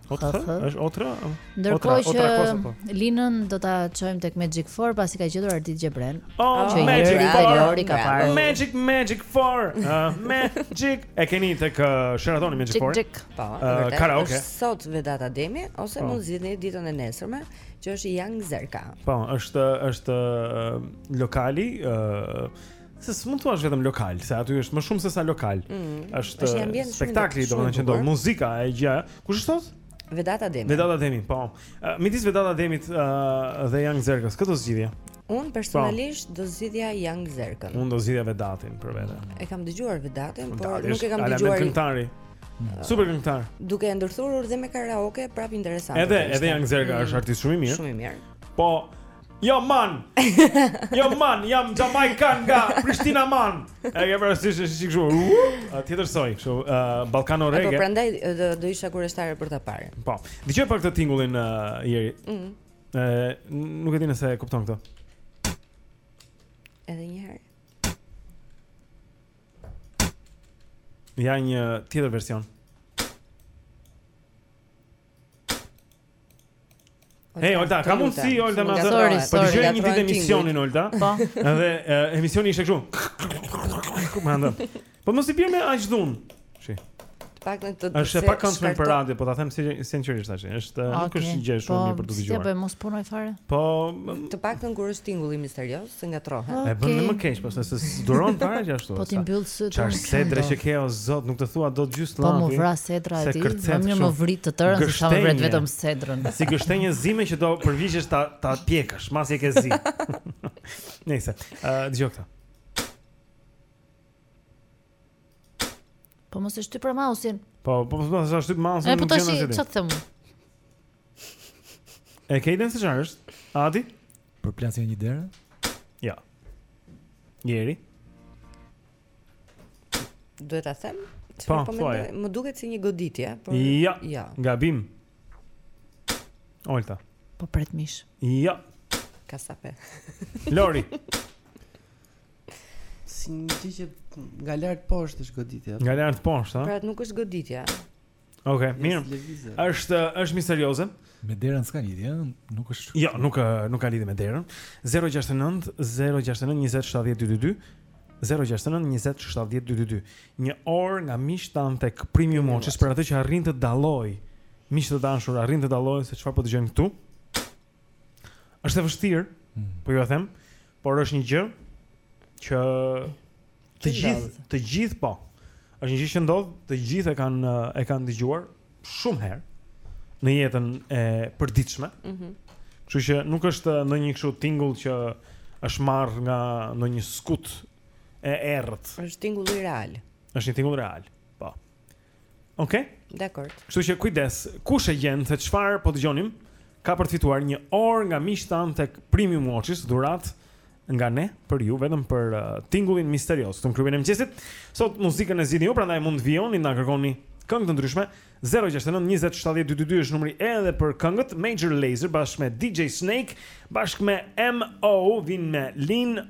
[SPEAKER 4] Otra, është Otra? Ndërkohë që po.
[SPEAKER 5] Linën do ta çojmë tek Magic 4 pasi ka gjetur Ardit Gjebrean.
[SPEAKER 4] Oh,
[SPEAKER 5] që
[SPEAKER 4] Magic Four
[SPEAKER 5] ka parë.
[SPEAKER 4] Magic Magic 4. Uh, magic. E keni tek uh, Sheraton Magic 4.
[SPEAKER 5] Magic.
[SPEAKER 3] Po,
[SPEAKER 4] uh, karaoke.
[SPEAKER 3] Është sot Vedat Ademi ose
[SPEAKER 4] po.
[SPEAKER 3] mund zgjidhni ditën e nesërme që është Young Zerka.
[SPEAKER 4] Po, është është uh, lokali uh, Se s'mund të thuash vetëm lokal, se aty është më shumë se sa lokal.
[SPEAKER 3] Mm,
[SPEAKER 4] është spektakli, domethënë që do muzikë e gjë. Kush është sot?
[SPEAKER 3] Vedat Ademi.
[SPEAKER 4] Vedat Ademi, po. Uh, midis Vedat Ademit uh, dhe Young Zerkës, kë do zgjidhje.
[SPEAKER 3] Unë personalisht po. do zgjidhja Young Zerkën.
[SPEAKER 4] Unë do zgjidhja Vedatin për vete.
[SPEAKER 3] E kam dëgjuar Vedatin, por nuk e kam dëgjuar.
[SPEAKER 4] Ala këngëtari. Mm. Super këngëtar.
[SPEAKER 3] Duke e ndërthurur dhe me karaoke, prapë interesante.
[SPEAKER 4] Edhe edhe Young Zerka
[SPEAKER 3] mm.
[SPEAKER 4] është artist shumë i mirë.
[SPEAKER 3] Shumë i mirë.
[SPEAKER 4] Po, Jo man. Jo man, jam Jamaican nga Prishtina man. E ke parasysh se si kështu? A tjetër soi kështu, uh, Ballkano
[SPEAKER 3] reggae. Po prandaj do, do isha kurështare për ta parë.
[SPEAKER 4] Po. Dëgjoj pak këtë tingullin uh, Jeri. Ëh.
[SPEAKER 3] Mm.
[SPEAKER 4] Ëh, nuk e di nëse e kupton këtë.
[SPEAKER 3] Edhe një herë.
[SPEAKER 4] Ja një tjetër version. Hey, Olta, ka
[SPEAKER 3] mundësi
[SPEAKER 4] Olta më
[SPEAKER 3] të
[SPEAKER 4] thotë. Po
[SPEAKER 3] ti
[SPEAKER 4] jeni një ditë emisionin Olta.
[SPEAKER 5] Po.
[SPEAKER 4] Edhe emisioni ishte kështu. Manda. Po mos i bjer me aq dhunë. Shi.
[SPEAKER 3] Pak në të ditë.
[SPEAKER 4] Është e pakëndshme për radio, po ta them sinqerisht tash. Është nuk është gjë shumë po, mirë për të dëgjuar.
[SPEAKER 5] Po, mos punoj fare.
[SPEAKER 4] Po,
[SPEAKER 3] të paktën kur është tingulli misterioz. se ngatërrohen. Okay.
[SPEAKER 4] E bën më keq pastaj s'e duron fare që ashtu.
[SPEAKER 5] Po ti mbyll sytë.
[SPEAKER 4] Çfarë sedre që ke o zot, nuk të thua dot gjys llafi.
[SPEAKER 5] Po m'u vra sedra
[SPEAKER 4] aty.
[SPEAKER 5] Më mirë më vrit të tërën se sa më vret vetëm sedrën.
[SPEAKER 4] Si gështenjë e zime që do përvijesh ta ta pjekësh, masi e ke zi. Nëse, ë dëgjoj këtë.
[SPEAKER 5] Po mos e shtyp për mausin.
[SPEAKER 4] Po, po mos e shtyp
[SPEAKER 5] mausin. Po tash çfarë them?
[SPEAKER 4] E ke idenë se çfarë është? Adi?
[SPEAKER 1] Përplasja e një dere?
[SPEAKER 4] Ja. Jeri?
[SPEAKER 3] Duhet ta them?
[SPEAKER 4] Po,
[SPEAKER 3] po mendoj, më duket si një goditje, por
[SPEAKER 4] ja,
[SPEAKER 3] ja.
[SPEAKER 4] Gabim. Olta.
[SPEAKER 5] Po pret mish.
[SPEAKER 4] Ja.
[SPEAKER 3] Kasape.
[SPEAKER 4] Lori.
[SPEAKER 16] si një gjë që nga lart poshtë është goditja.
[SPEAKER 4] Nga lart poshtë,
[SPEAKER 3] a?
[SPEAKER 4] Pra
[SPEAKER 3] nuk është goditja.
[SPEAKER 4] Ok, mirë. Është është misterioze.
[SPEAKER 1] Me derën s'ka lidhje, ëh, nuk është.
[SPEAKER 4] Jo, nuk nuk ka lidhje me derën. 069 069 20 70 222 069 20 70 222. Një orë nga miqtë tanë tek Premium Watches për atë që arrin të dallojë. Miq të dashur, arrin të dallojë se çfarë po dëgjojmë këtu. Është e vështirë, mm. po jua them, Por është një gjë që të gjithë, të gjithë po. Është një gjë që ndodh, të gjithë e kanë e kanë dëgjuar shumë herë në jetën e përditshme.
[SPEAKER 3] Ëh. Mm -hmm.
[SPEAKER 4] Kështu që nuk është ndonjë kështu tingull që është marr nga ndonjë skutë e errët.
[SPEAKER 3] Është tingull real.
[SPEAKER 4] Është një tingull real. Po. Okej. Okay?
[SPEAKER 3] Dakor.
[SPEAKER 4] Kështu që kujdes, kush e gjen se çfarë po dëgjonim, ka për të fituar një orë nga miqtë tanë tek Premium Watches, dhuratë nga ne për ju vetëm për uh, tingullin misterioz këtu në klubin e mëngjesit. Sot muzikën e zgjidhni ju, prandaj mund të vijoni na kërkoni këngë të ndryshme. 069 20 70 222 është numri edhe për këngët Major Lazer bashkë me DJ Snake, bashkë me MO vin me Lean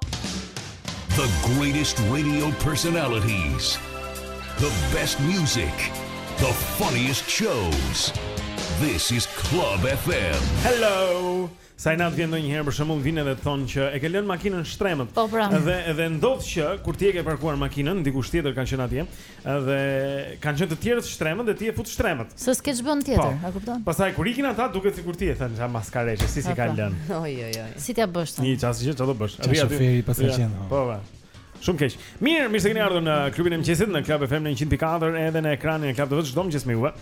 [SPEAKER 9] The
[SPEAKER 13] greatest radio personalities. The best music. The funniest shows. This is Club FM.
[SPEAKER 4] Hello. Sa inat vjen ndonjëherë për shembull vjen edhe të thonë që e ke lënë makinën shtrembër.
[SPEAKER 5] Po, pra.
[SPEAKER 4] Dhe dhe ndodh që kur ti e ke parkuar makinën dikush tjetër ka qenë atje, Edhe kanë qenë të tjerët shtrembër dhe ti e fut shtrembër.
[SPEAKER 5] Se s'ke ç'bën tjetër, po. e kupton?
[SPEAKER 4] Pastaj kur ikin ata duket sikur ti e thënë ça maskareçe, si si
[SPEAKER 5] po,
[SPEAKER 4] kanë
[SPEAKER 5] po.
[SPEAKER 4] lënë.
[SPEAKER 3] Oj oj oj.
[SPEAKER 5] Si t'ia bësh tani?
[SPEAKER 4] Një çast gjë çfarë do bësh? Ri aty.
[SPEAKER 1] Shoferi pas ka qenë.
[SPEAKER 4] Po, po. Shumë keq. Mirë, mirë se keni ardhur në klubin e mëngjesit në Club FM në 104 edhe në ekranin e Club TV çdo mëngjes me juve.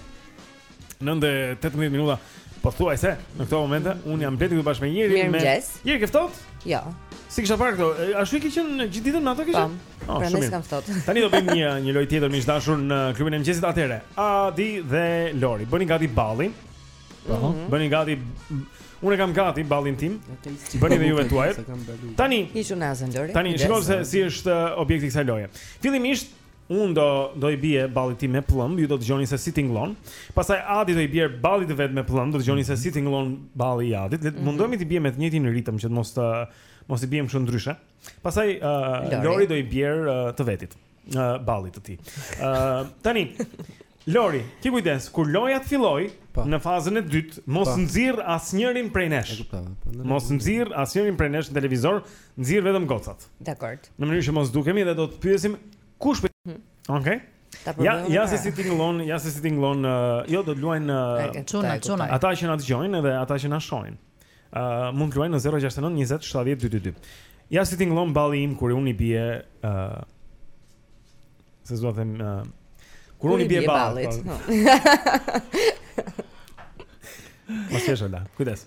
[SPEAKER 4] 9:18 minuta. Pothuajse në këto momente unë jam Bledi këtu bashkë me Jeri me. Jeri ke ftohtë?
[SPEAKER 3] Jo.
[SPEAKER 4] S'i kisha parë këto? Ashtu i ke qenë gjithë ditën me ato kisha?
[SPEAKER 3] Po. Oh, pra kam ftohtë.
[SPEAKER 4] Tani do bëjmë një një lojë tjetër miq të dashur në klubin e mëngjesit atëherë. Adi dhe Lori, bëni gati ballin.
[SPEAKER 1] Po. Mm -hmm.
[SPEAKER 4] Bëni gati Unë kam gati ballin tim. Bëni dhe juve tuaj. Tani,
[SPEAKER 3] hiq unazën Lori.
[SPEAKER 4] Tani shikojmë se si është objekti i kësaj loje. Fillimisht Unë do do i bie ballit tim me pëllëmbë, ju do dëgjoni se si tingëllon. Pastaj Adi do i bjerë ballit të vet me pëllëmbë, do dëgjoni se si tingëllon balli i Adit. Le të mundohemi të biem me të njëjtin ritëm që të mos të mos i biem kështu ndryshe. Pastaj ë
[SPEAKER 3] Lori.
[SPEAKER 4] Lori do i bjerë ë, të vetit, ë ballit të tij. Ë tani Lori, ki kujdes, kur loja të fillojë Po. në fazën e dytë, mos
[SPEAKER 16] Po.
[SPEAKER 4] nxirr asnjërin prej nesh. E kuptova. Po, në Mos rregull. nxirr asnjërin prej nesh në televizor Nxirr vetëm gocat.
[SPEAKER 3] Dakord.
[SPEAKER 4] Në mënyrë që mos dukemi dhe do të pyesim kush po... Hmm. Okej.
[SPEAKER 3] Okay.
[SPEAKER 4] Ja, ja se si tingëllon, ja se si tingëllon, uh, jo do të luajnë uh,
[SPEAKER 3] çuna, çuna.
[SPEAKER 4] Ata që na dëgjojnë dhe ata që na shohin. Ë uh, mund të luajnë në 069 20 70 222. Ja si tingëllon balli im kur unë i bie ë uh, se zura të them uh, kur unë i bie ballit. Po. Mos
[SPEAKER 1] e
[SPEAKER 4] shola. Kujdes.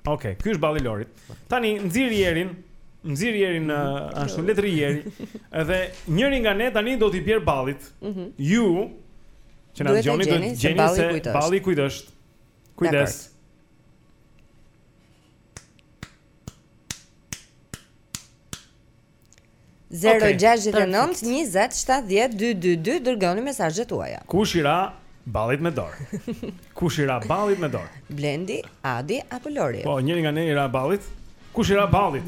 [SPEAKER 4] Okej, okay, ky është balli i Lorit. Tani nxir Jerin, nxir Jerin në uh, ashtu letri Jeri. Edhe njëri nga ne tani do t'i bjerë ballit.
[SPEAKER 3] Mm -hmm.
[SPEAKER 4] Ju që na dëgjoni do të gjeni se balli i kujt është. Kujdes.
[SPEAKER 3] 069 20 70 222 dërgoni mesazhet tuaja.
[SPEAKER 4] Kush i ra ballit me dorë? Kush i ra ballit me dorë?
[SPEAKER 3] Blendi, Adi apo Lori?
[SPEAKER 4] Po, njëri nga ne i ra ballit. Kush i ra ballit?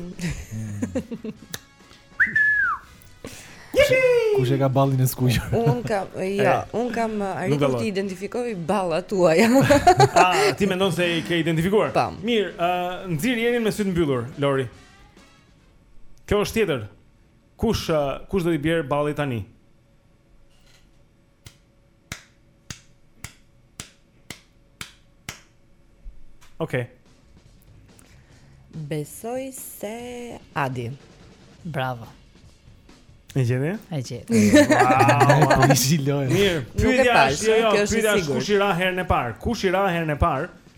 [SPEAKER 1] Kush e ka ballin e skuqur?
[SPEAKER 3] Unë kam, jo, unë kam uh, arritur të identifikoj ballat tuaja.
[SPEAKER 4] A ti mendon se i ke identifikuar? Mirë, ë uh, nxir Jerin me sy të mbyllur, Lori. Kjo është tjetër. Kush uh, kush do i bjerë ballit tani? Okej. Okay.
[SPEAKER 3] Besoj se Adi.
[SPEAKER 5] Bravo.
[SPEAKER 4] E gjeti?
[SPEAKER 5] E gjeti.
[SPEAKER 4] Wow,
[SPEAKER 1] i zilojnë.
[SPEAKER 4] Mirë, pyetja është, jo, jo, pyetja është kush i ra herën e parë? Kush i ra herën e parë?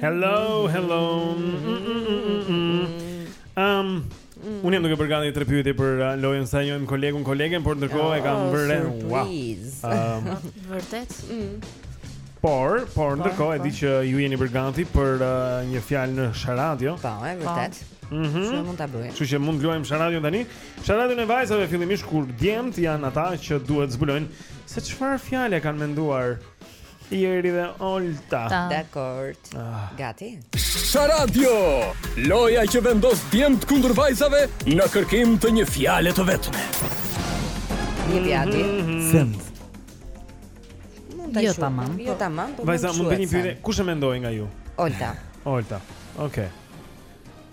[SPEAKER 4] Hello, hello. Um, unë jam duke bërë gati tre pyetje për uh, lojën sa e njohim kolegun kolegen, por ndërkohë e kam
[SPEAKER 3] oh,
[SPEAKER 4] bërë. Wow. Um,
[SPEAKER 5] Vërtet. Mm.
[SPEAKER 4] Por, por ndërkohë e di që ju jeni bërë gati për uh, një fjalë në Sharadio.
[SPEAKER 3] Po, e vërtetë.
[SPEAKER 4] Mhm.
[SPEAKER 3] Çfarë mund ta bëjmë?
[SPEAKER 4] Kështu që mund të luajmë Sharadio tani. Sharada e vajzave fillimisht ku djemt janë ata që duhet të zbulojnë se çfarë fjale kanë menduar Jeri dhe Olta.
[SPEAKER 3] Dakord.
[SPEAKER 4] Ah.
[SPEAKER 3] Gati.
[SPEAKER 17] Sharadio, loja që vendos djemt kundër vajzave në kërkim të një fjale të vetme.
[SPEAKER 3] Një
[SPEAKER 1] fjale.
[SPEAKER 3] Mhm. Send.
[SPEAKER 5] Jo tamam.
[SPEAKER 3] Jo
[SPEAKER 5] po.
[SPEAKER 3] tamam. Po
[SPEAKER 4] vajza mund
[SPEAKER 3] të
[SPEAKER 4] bëj një pyetje, kush e mendoi nga ju?
[SPEAKER 3] Olta.
[SPEAKER 4] Olta. Okej.
[SPEAKER 3] Okay.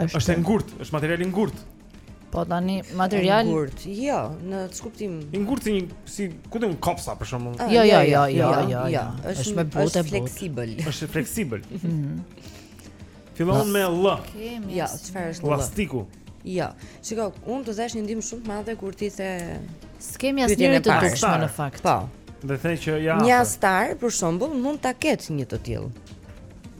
[SPEAKER 5] Është është e
[SPEAKER 4] ngurtë, është material i ngurtë.
[SPEAKER 5] Po tani material
[SPEAKER 3] i ngurtë. Jo, në ç'kuptim.
[SPEAKER 4] I ngurtë si një si ku të un kopsa për shembull.
[SPEAKER 3] Ah,
[SPEAKER 5] jo, jo, jo, jo, jo, jo.
[SPEAKER 3] Është
[SPEAKER 5] më e butë,
[SPEAKER 3] është fleksibël.
[SPEAKER 4] Është fleksibël.
[SPEAKER 5] Mhm.
[SPEAKER 4] Fillon me L.
[SPEAKER 3] Jo, çfarë është
[SPEAKER 4] L? Plastiku.
[SPEAKER 3] Jo. Shiko, unë të dhashë një ndihmë shumë të madhe kur ti the
[SPEAKER 5] s'kemi asnjëri të dukshëm në fakt.
[SPEAKER 3] Po.
[SPEAKER 4] Dhe the që ja.
[SPEAKER 3] Një astar për shembull mund ta ketë një të tillë.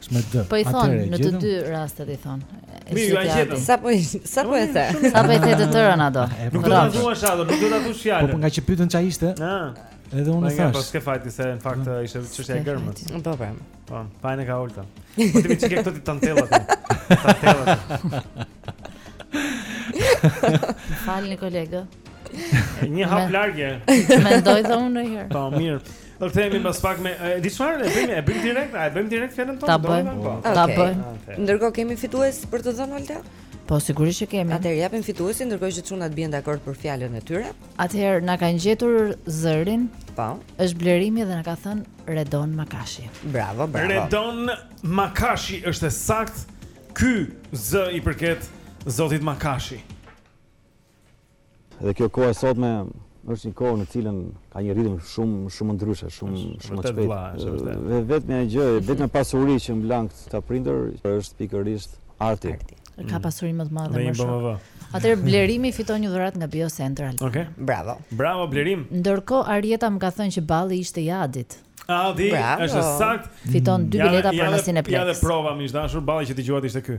[SPEAKER 3] Është me D.
[SPEAKER 5] Po i
[SPEAKER 1] thonë
[SPEAKER 5] në të dy rastet i thonë.
[SPEAKER 4] Mi ju
[SPEAKER 5] ajë.
[SPEAKER 3] Sa po sa po e the?
[SPEAKER 5] Sa po e the të tërën ato?
[SPEAKER 4] Nuk do ta thuash ato, nuk do ta thuash fjalën.
[SPEAKER 1] Po, po ngaqë pyetën ça ishte?
[SPEAKER 4] Ëh.
[SPEAKER 1] Edhe unë
[SPEAKER 4] thashë. Po s'ke faj ti se në fakt mm. ishte çështja e gërmës.
[SPEAKER 3] Po po.
[SPEAKER 4] Po, fajin e ka Olta. Po ti më çike këto ti tantellat. Tantellat.
[SPEAKER 5] Falni kolegë.
[SPEAKER 4] Një hap largje.
[SPEAKER 5] Mendoj të unë një herë.
[SPEAKER 4] Po, mirë. Do të themi pas pak me e di çfarë e bëjmë, e bëjmë direkt, a e bëjmë direkt fjalën tonë?
[SPEAKER 5] Ta bëjmë.
[SPEAKER 4] Po.
[SPEAKER 5] Ta bëjmë.
[SPEAKER 3] Ndërkohë kemi fitues për të dhënë Olta?
[SPEAKER 5] Po sigurisht që kemi.
[SPEAKER 3] Atëherë japim fituesin ndërkohë që çunat bien dakord për fjalën e tyre.
[SPEAKER 5] Atëherë na kanë gjetur zërin.
[SPEAKER 3] Po.
[SPEAKER 5] Është Blerimi dhe na ka thënë Redon Makashi.
[SPEAKER 3] Bravo, bravo.
[SPEAKER 4] Redon Makashi është saktë. Ky zë i përket Zotit Makashi.
[SPEAKER 18] Dhe kjo kohë e sotme është një kohë në cilën ka një ritëm shumë shumë ndryshe, shumë shumë të shpejtë. Dhe vetëm një gjë, vetëm pasuri që mban këtë te prindër është pikërisht arti. arti. Mm.
[SPEAKER 5] Ka pasuri më të madhe më shumë. Atëherë Blerimi fiton një dhuratë nga Bio Central.
[SPEAKER 4] Okej. Okay.
[SPEAKER 3] Bravo.
[SPEAKER 4] Bravo Blerim.
[SPEAKER 5] Ndërkohë Arjeta më ka thënë që balli ishte i Adit.
[SPEAKER 4] Adi,
[SPEAKER 3] Bravo.
[SPEAKER 4] është saktë.
[SPEAKER 5] Fiton dy bileta për në Cineplexx.
[SPEAKER 4] Ja dhe prova miq të dashur, balli që dëgjuat ishte ky.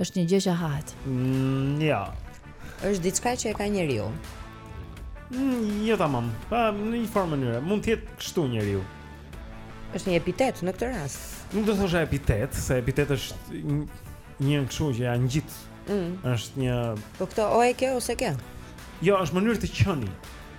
[SPEAKER 3] Është
[SPEAKER 5] një gjë që hahet.
[SPEAKER 4] Mm, jo.
[SPEAKER 3] Është diçka që e ka njeriu.
[SPEAKER 4] Mm, jo tamam. Pa në një formë mënyre. Mund të jetë kështu njeriu.
[SPEAKER 3] Është një epitet në këtë rast.
[SPEAKER 4] Nuk do thosha epitet, se epitet është një kështu që ia ngjit.
[SPEAKER 3] Mm.
[SPEAKER 4] Është një
[SPEAKER 3] Po këto o e ke ose
[SPEAKER 4] s'e
[SPEAKER 3] ke? Jo,
[SPEAKER 4] është mënyrë të qeni.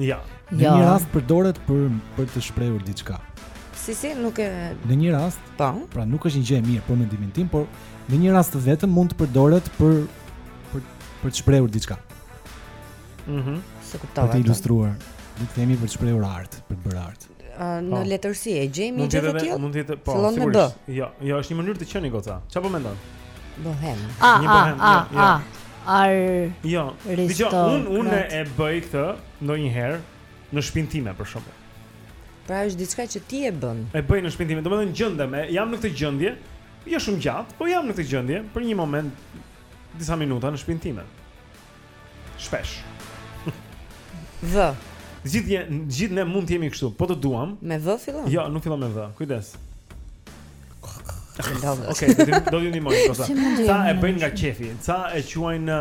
[SPEAKER 4] Ja.
[SPEAKER 1] Në një rast përdoret për për të shprehur diçka.
[SPEAKER 3] Si si nuk e
[SPEAKER 1] Në një rast,
[SPEAKER 3] po.
[SPEAKER 1] Pra nuk është një gjë e mirë për mendimin tim, por në një rast të vetëm mund të përdoret për për për të shprehur diçka.
[SPEAKER 4] Mhm.
[SPEAKER 3] Mm
[SPEAKER 1] s'e
[SPEAKER 3] kuptova.
[SPEAKER 1] Për të ilustruar, do të themi për të shprehur art, për të bërë art.
[SPEAKER 3] në
[SPEAKER 4] po.
[SPEAKER 3] letërsi e gjejmë një gjë të tillë?
[SPEAKER 4] Mund të jetë, po,
[SPEAKER 3] fillon me B.
[SPEAKER 4] Jo, jo, është një mënyrë të qeni goca. Çfarë po mendon?
[SPEAKER 3] Bohem.
[SPEAKER 5] A,
[SPEAKER 4] një bohem,
[SPEAKER 5] a,
[SPEAKER 4] jo, jo.
[SPEAKER 5] a, ar.
[SPEAKER 4] Jo.
[SPEAKER 5] Dëgjo,
[SPEAKER 4] unë unë e bëj këtë ndonjëherë në shpinë time për shembull.
[SPEAKER 3] Pra është diçka që ti e bën.
[SPEAKER 4] E bëj në shpinë time. Domethënë gjendem, jam në këtë gjendje. Jo shumë gjatë, po jam në këtë gjendje për një moment disa minuta në shpinë time. Shpesh.
[SPEAKER 3] V.
[SPEAKER 4] Gjithë, gjithë ne mund të jemi kështu, po të duam.
[SPEAKER 3] Me V fillon?
[SPEAKER 4] Jo, nuk fillon me V. Kujdes. Okej, do të do të ndihmoj
[SPEAKER 3] pastaj.
[SPEAKER 4] Ca e bëjnë nga qefi? Ca e quajnë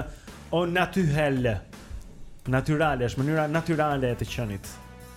[SPEAKER 4] o natyrel? Natyrale, është mënyra natyrale e të qenit.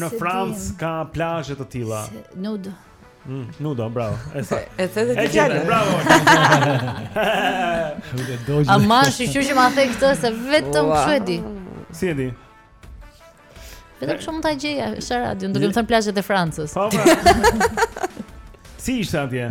[SPEAKER 1] Në
[SPEAKER 4] Francë ka plazhe të tilla.
[SPEAKER 5] Nudo.
[SPEAKER 4] Mm, nudo, bravo. E
[SPEAKER 3] the
[SPEAKER 4] të
[SPEAKER 3] gjallë.
[SPEAKER 4] Bravo.
[SPEAKER 5] A ma shyqyr që ma the këtë se vetëm
[SPEAKER 3] wow.
[SPEAKER 5] kështu e di.
[SPEAKER 4] Si e di?
[SPEAKER 5] Vetëm kështu mund ta gjeja sa radio, do të them plazhet e Francës.
[SPEAKER 4] Po. po. Si ishte atje?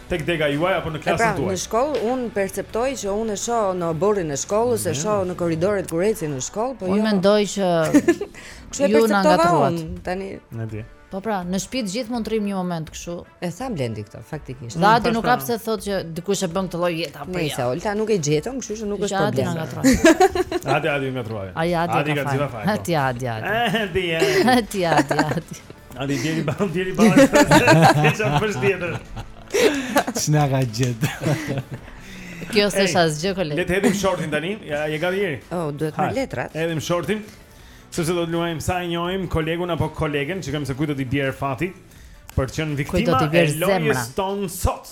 [SPEAKER 4] Tek dega juaj apo në
[SPEAKER 3] klasën pra,
[SPEAKER 4] tuaj?
[SPEAKER 3] Pra,
[SPEAKER 4] në
[SPEAKER 3] shkollë un perceptoj që un e shoh në oborrin e shkollës, e shoh në korridoret kur eci në shkollë, po jo.
[SPEAKER 5] Un mendoj që
[SPEAKER 3] kështu e perceptova un tani.
[SPEAKER 4] Ne di.
[SPEAKER 5] Po pra, në shtëpi të gjithë mund të rrim një moment kështu.
[SPEAKER 3] E tha Blendi këtë, faktikisht.
[SPEAKER 5] Dhe
[SPEAKER 4] ti
[SPEAKER 5] nuk ka pse thotë që dikush e bën këtë lloj jetë apo jo.
[SPEAKER 3] Nëse Olta nuk e gjeton, kështu që nuk është
[SPEAKER 5] problem. Ja,
[SPEAKER 3] na
[SPEAKER 5] gatroi.
[SPEAKER 4] Adi, adi na gatroi.
[SPEAKER 5] Ai adi ka fajin. Adi, adi,
[SPEAKER 4] adi.
[SPEAKER 5] Adi, adi. Adi,
[SPEAKER 4] adi. A di djeri ballë, djeri ballë. Ti çon për tjetër.
[SPEAKER 1] Çna ka gjet.
[SPEAKER 5] Kjo s'është asgjë koleg.
[SPEAKER 4] Le të hedhim shortin tani. Ja, je gati jeri.
[SPEAKER 3] Oh, duhet me letrat.
[SPEAKER 4] Hedhim shortin. Sepse do të luajmë sa e njohim kolegun apo kolegen, shikojmë se kujt do t'i bjerë fati për të qenë viktima e lojës tonë sot.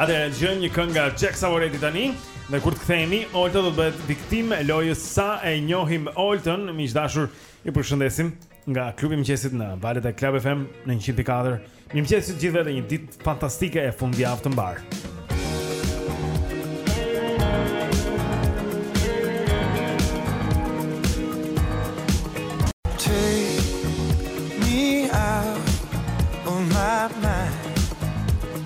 [SPEAKER 3] Atëherë
[SPEAKER 4] dëgjojmë një këngë nga Jack Savoretti tani, dhe kur të kthehemi, Olta do të bëhet viktimë e lojës sa e njohim Oltën, miq të dashur, ju përshëndesim nga klubi i mëngjesit në valët e Club FM në 104. Mirëmëngjes të gjithëve dhe një ditë fantastike e fundjavë të mbarë.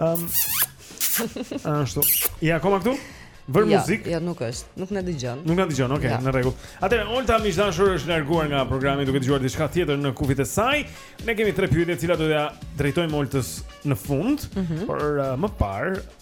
[SPEAKER 4] Ëm. Um, Ashtu. Je akoma këtu? Vër ja,
[SPEAKER 3] jo,
[SPEAKER 4] muzikë?
[SPEAKER 3] Ja, jo, nuk është. Nuk na dëgjon.
[SPEAKER 4] Nuk na dëgjon. Okej, okay,
[SPEAKER 3] ja.
[SPEAKER 4] në rregull. Atëherë Olta miq të dashur është larguar nga programi duke dëgjuar diçka tjetër në kufjet e saj. Ne kemi tre pyetje të cilat do t'ia drejtojmë Oltës në fund,
[SPEAKER 3] mm -hmm.
[SPEAKER 4] por uh, më parë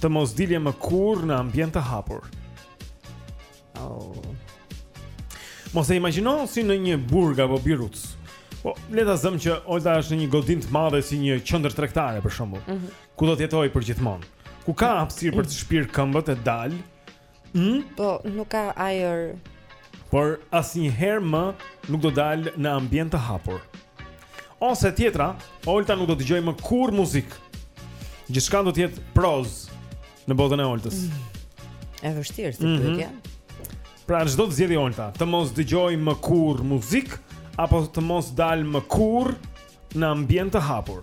[SPEAKER 4] Të mos dilje më kurrë në ambient të hapur.
[SPEAKER 3] Oh.
[SPEAKER 4] Mos e imagjino si në një burg apo birucë. Po, le ta zëmë që Olta është në një godinë të madhe si një qendër tregtare për shembull,
[SPEAKER 3] mm -hmm.
[SPEAKER 4] ku do të jetojë përgjithmonë. Ku ka hapësirë për të shpirë këmbët e dalë, Mm?
[SPEAKER 3] Po, nuk ka ajër.
[SPEAKER 4] Por asnjëherë më nuk do dalë në ambient të hapur. Ose tjetra, Olta nuk do të dëgjojë më kurrë muzikë. Gjithçka do të jetë prozë në botën e Oltës. Mm.
[SPEAKER 3] E vështirë si
[SPEAKER 4] mm -hmm.
[SPEAKER 3] pyetje.
[SPEAKER 4] Pra ç'do të zgjidhte Olta, të mos dëgjojë më kurrë muzikë apo të mos dalë më kurrë në ambient të hapur.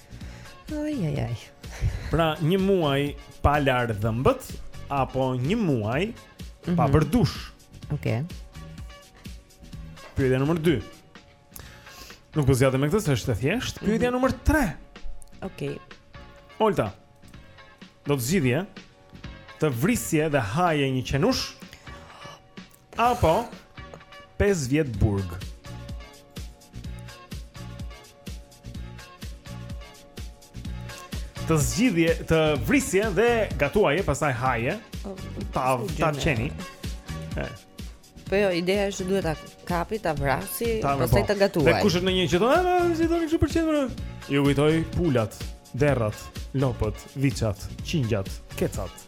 [SPEAKER 3] Ai ai ai.
[SPEAKER 4] Pra, një muaj pa larë dhëmbët apo një muaj mm -hmm. pa
[SPEAKER 3] mhm.
[SPEAKER 4] bërë dush.
[SPEAKER 3] Okej. Okay.
[SPEAKER 4] Pyetja nr. 2. Nuk po zgjatem me këtë, se është e thjeshtë. Mhm. Pyetja mm -hmm. nr. 3.
[SPEAKER 3] Okej. Okay.
[SPEAKER 4] Olta. Do të zgjidhje të vrisje dhe haje një qenush Apo 5 vjet burg. Të zgjidhje, të vrisje dhe gatuaje, pastaj haje. Ta ta qenin.
[SPEAKER 3] Po jo, ideja është duhet ta kapi, ta vrasi, pastaj
[SPEAKER 4] po.
[SPEAKER 3] ta gatuaj.
[SPEAKER 4] Dhe kush është nga ata që thonë, "Ah, si thoni kështu për qentë?" Ju kujtoj pulat, derrat, lopët, viçat, qingjat, kecat.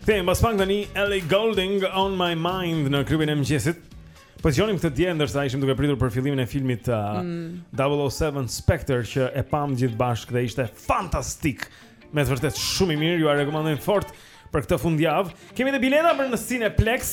[SPEAKER 8] Kthehemi pas pak tani Ellie Goulding on my mind në klubin e mëngjesit. Po dëgjonim këtë dje ndërsa ishim duke pritur për fillimin e filmit uh,
[SPEAKER 3] mm.
[SPEAKER 8] 007 Spectre që e pamë gjithë bashkë dhe ishte fantastik. Me të vërtetë shumë i mirë, jua rekomandojmë fort për këtë fundjavë. Kemi edhe bileta për në Cineplex.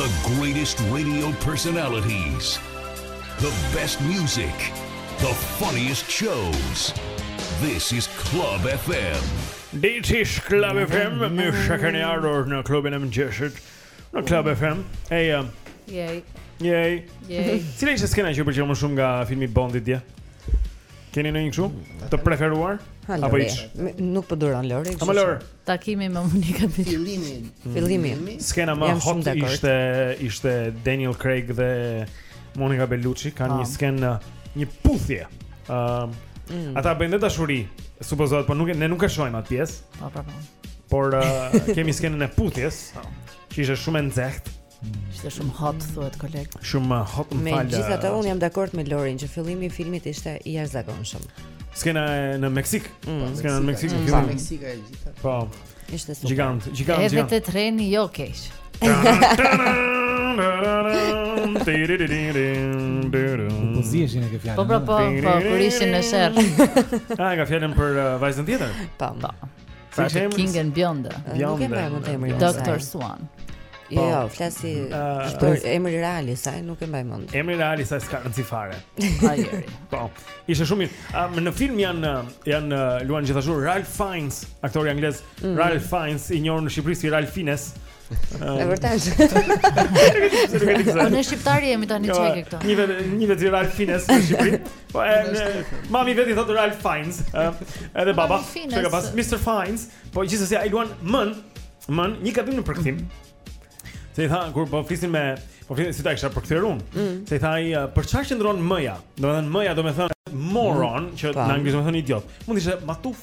[SPEAKER 19] The
[SPEAKER 13] greatest radio personalities The best music The funniest shows This is Club FM
[SPEAKER 8] This is Club FM Mirë se keni ardhur në klubin e mëngjesit Në Club FM Hey um,
[SPEAKER 5] Yay
[SPEAKER 8] Yay
[SPEAKER 5] Yay
[SPEAKER 8] Cila ishte skena që ju pëlqeu më shumë nga filmi i Bondit dje? Keni ndonjë kështu të preferuar?
[SPEAKER 3] Ha,
[SPEAKER 8] Apo
[SPEAKER 3] iç? Nuk po duron Lori.
[SPEAKER 8] Amë Lori.
[SPEAKER 5] Takimi me Monika Bellucci.
[SPEAKER 16] Fillimi.
[SPEAKER 3] Fillimi.
[SPEAKER 8] Skena më hot ishte ishte Daniel Craig dhe Monika Bellucci kanë një skenë një puthje. Ëm uh,
[SPEAKER 3] mm.
[SPEAKER 8] ata bëjnë dashuri, supozohet, por ne nuk e shohim atë pjesë.
[SPEAKER 5] Po, po, po.
[SPEAKER 8] Por uh, kemi skenën e puthjes, që ishte shumë e nxehtë.
[SPEAKER 5] Ishte shumë hot thuhet koleg.
[SPEAKER 8] Shumë hot më fal. Megjithatë
[SPEAKER 3] unë jam dakord me Lorin që fillimi i filmit ishte i jashtëzakonshëm.
[SPEAKER 8] Skena në Meksik.
[SPEAKER 3] Mm.
[SPEAKER 8] Po, skena në Meksik.
[SPEAKER 3] Po,
[SPEAKER 8] në
[SPEAKER 16] Meksik e gjitha.
[SPEAKER 8] Po.
[SPEAKER 3] Ishte super.
[SPEAKER 8] Gjigant, gjigant.
[SPEAKER 5] Edhe te treni jo keq.
[SPEAKER 4] Po si është në këtë
[SPEAKER 5] fjalë? Po po po, kur ishin në sherr.
[SPEAKER 8] Ah, e ka fjalën për uh, vajzën tjetër.
[SPEAKER 3] Po.
[SPEAKER 5] po.
[SPEAKER 8] Sa
[SPEAKER 5] të bjondja.
[SPEAKER 3] Nuk e mbaj mend emrin.
[SPEAKER 5] Dr. Swan.
[SPEAKER 3] Jo,
[SPEAKER 8] po.
[SPEAKER 3] jo,
[SPEAKER 8] flas
[SPEAKER 3] për emri real i saj, nuk e mbaj mend.
[SPEAKER 8] Emri real i saj s'ka rëndësi fare.
[SPEAKER 5] Ajeri.
[SPEAKER 8] Po. Ishte shumë mirë. Um, në film janë janë luan gjithashtu Ralph Fiennes, aktori anglez
[SPEAKER 3] mm.
[SPEAKER 8] Ralph Fiennes i njohur në Shqipëri si Ralph Fiennes.
[SPEAKER 3] E
[SPEAKER 5] vërtetë. Ne shqiptarë jemi tani çka ke këto.
[SPEAKER 4] Një vetë një vetë Ralph Fiennes në Shqipëri. Po edhe mami i vet i thotë Ralph Fiennes. Edhe baba. Çka ka pas Mr Fiennes, po gjithsesi ai luan M-në, M-në një gabim në përkthim. Se i tha kur po flisin me, po flisin si ta kisha përkthyer unë.
[SPEAKER 3] Mm.
[SPEAKER 4] Se i tha ai për çfarë qëndron M-ja? Domethënë M-ja domethënë moron mm,
[SPEAKER 3] që
[SPEAKER 4] në anglisht domethënë idiot. Mund të ishte matuf.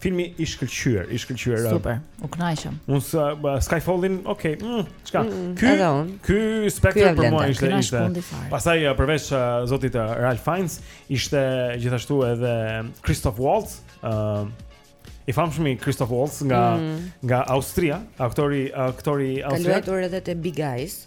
[SPEAKER 4] Filmi i shkëlqyer, i shkëlqyer.
[SPEAKER 5] Super, u kënaqëm.
[SPEAKER 4] Unë sa uh, Skyfall-in, okay, mm, çka?
[SPEAKER 3] Mm, mm,
[SPEAKER 4] ky
[SPEAKER 3] edhe unë.
[SPEAKER 4] Ky Spectre për mua ishte ishte. Pastaj uh, përveç uh, zotit uh, Ralph Fiennes, ishte gjithashtu edhe Christoph Waltz, uh, i famshmi Christoph Waltz nga
[SPEAKER 3] mm.
[SPEAKER 4] nga Austria, aktori aktori austriak.
[SPEAKER 3] Ka luajtur edhe te Big Eyes.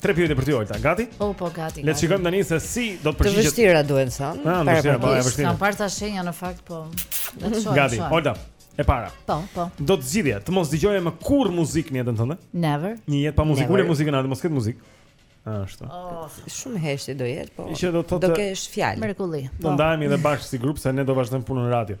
[SPEAKER 4] Tre pyetje për ty Olta. Gati?
[SPEAKER 5] Po, po, gati.
[SPEAKER 4] Le të shikojmë tani se si do të
[SPEAKER 3] përgjigjesh.
[SPEAKER 4] Të
[SPEAKER 3] vështira duhen sot.
[SPEAKER 4] Ah,
[SPEAKER 3] para të
[SPEAKER 4] vështira.
[SPEAKER 5] Kam parë ca shenja në fakt, po. Le të shohim.
[SPEAKER 4] Gati. Olta. E para.
[SPEAKER 5] Po, po.
[SPEAKER 4] Do të zgjidhje, të mos dëgjoje më kurrë muzikë në jetën tënde?
[SPEAKER 5] Never.
[SPEAKER 4] Një jetë pa muzikë, ulë muzikën atë, mos ketë muzikë. Ashtu.
[SPEAKER 5] Oh.
[SPEAKER 3] Shumë heshtje do jetë, po.
[SPEAKER 4] Ishte do të thotë.
[SPEAKER 3] Do kesh fjalë.
[SPEAKER 5] Mrekulli.
[SPEAKER 4] Do
[SPEAKER 5] po.
[SPEAKER 4] ndajemi edhe bashkë si grup se ne do vazhdojmë punën në radio.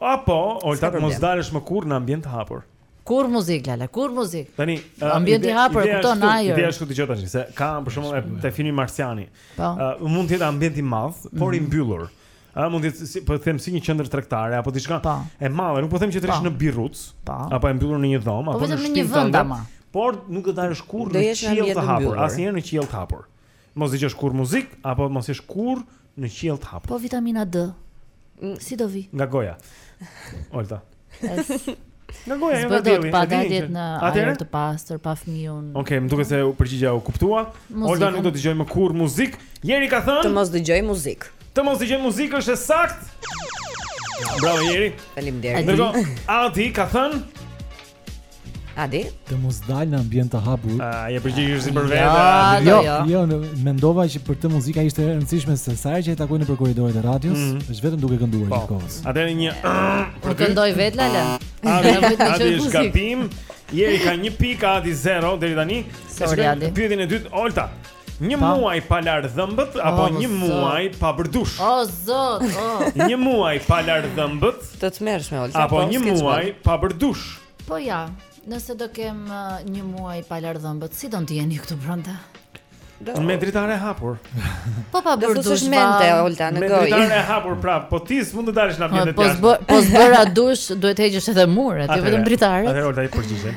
[SPEAKER 3] Apo,
[SPEAKER 4] Olta, mos dalësh më kurrë në ambient të hapur.
[SPEAKER 5] Kurrë muzikë Lala, kurrë muzikë.
[SPEAKER 4] Tani, uh,
[SPEAKER 5] ambienti
[SPEAKER 4] i
[SPEAKER 5] hapur
[SPEAKER 4] e
[SPEAKER 5] kupton ajër.
[SPEAKER 4] Ideja është këtu dëgjo tani se ka për shembull te filmi Marsiani.
[SPEAKER 5] Po.
[SPEAKER 4] Uh, mund të jetë ambient i madh, por i
[SPEAKER 5] mhm.
[SPEAKER 4] mbyllur. A mund të jetë si, po them si një qendër tregtare apo diçka
[SPEAKER 5] po.
[SPEAKER 4] e madhe, nuk po them që të
[SPEAKER 5] rrish
[SPEAKER 4] në birucë,
[SPEAKER 5] po.
[SPEAKER 4] apo e mbyllur në një dhomë,
[SPEAKER 5] po
[SPEAKER 4] apo në
[SPEAKER 5] një vend ama.
[SPEAKER 4] Por nuk do dalësh kurrë në qiell të hapur, asnjëherë në qiell të hapur. Mos dëgjosh kurrë muzikë apo mos jesh kurrë në qiell të hapur.
[SPEAKER 5] Po vitamina D. Si do vijë?
[SPEAKER 4] Nga goja. Olta. Nga goja, jo nga dielli.
[SPEAKER 5] Pa daljet në ajër të pastër, pa fëmijën.
[SPEAKER 4] Okej, okay, më duket se përgjigja u kuptua. Olta nuk do të dëgjojë më kurrë muzikë. Jeri ka thënë
[SPEAKER 3] Të mos dëgjoj muzikë.
[SPEAKER 4] Të mos dëgjoj muzikë është e saktë. Bravo Jeri.
[SPEAKER 3] Faleminderit.
[SPEAKER 4] Ndërkohë, Adi ka thënë
[SPEAKER 3] Adi?
[SPEAKER 1] Të mos dalë në ambient të hapur.
[SPEAKER 4] Ah, je përgjigjur si për vete.
[SPEAKER 5] Jo,
[SPEAKER 1] jo,
[SPEAKER 5] jo,
[SPEAKER 1] jo. jo mendova që për këtë muzika ishte e rëndësishme se sa herë që e takoj nëpër korridoret e radios,
[SPEAKER 4] mm -hmm.
[SPEAKER 1] është vetëm duke kënduar
[SPEAKER 4] po.
[SPEAKER 1] gjithë kohës. Po.
[SPEAKER 4] Atëherë një
[SPEAKER 5] Po këndoj vetë Lala.
[SPEAKER 4] Adi, Adi është gabim. Jeri ka një pikë, Adi 0 deri tani. Pyetjen e dytë, Olta. Një
[SPEAKER 1] pa.
[SPEAKER 4] muaj pa larë dhëmbët
[SPEAKER 5] oh, apo
[SPEAKER 4] një
[SPEAKER 5] zot.
[SPEAKER 4] muaj pa bërë dush?
[SPEAKER 5] O oh, zot, o. Oh.
[SPEAKER 4] Një muaj pa larë dhëmbët.
[SPEAKER 3] Të tmerrshme Olta.
[SPEAKER 4] Apo
[SPEAKER 3] po,
[SPEAKER 4] një muaj pa bërë dush?
[SPEAKER 5] Po ja, nëse do kem uh, një muaj pa larë dhëmbët, si do ndiheni këtu brenda?
[SPEAKER 3] Do.
[SPEAKER 4] Me dritaren e hapur.
[SPEAKER 5] Po pa bërë dush
[SPEAKER 3] mente Olta në gojë.
[SPEAKER 4] Me dritaren e hapur prapë, po ti s'mund të dalësh në ambientin
[SPEAKER 5] e
[SPEAKER 4] tij.
[SPEAKER 5] Po po s'bëra dush, duhet të heqësh edhe muret, jo vetëm dritaret.
[SPEAKER 4] Atëherë Olta i përgjigjen.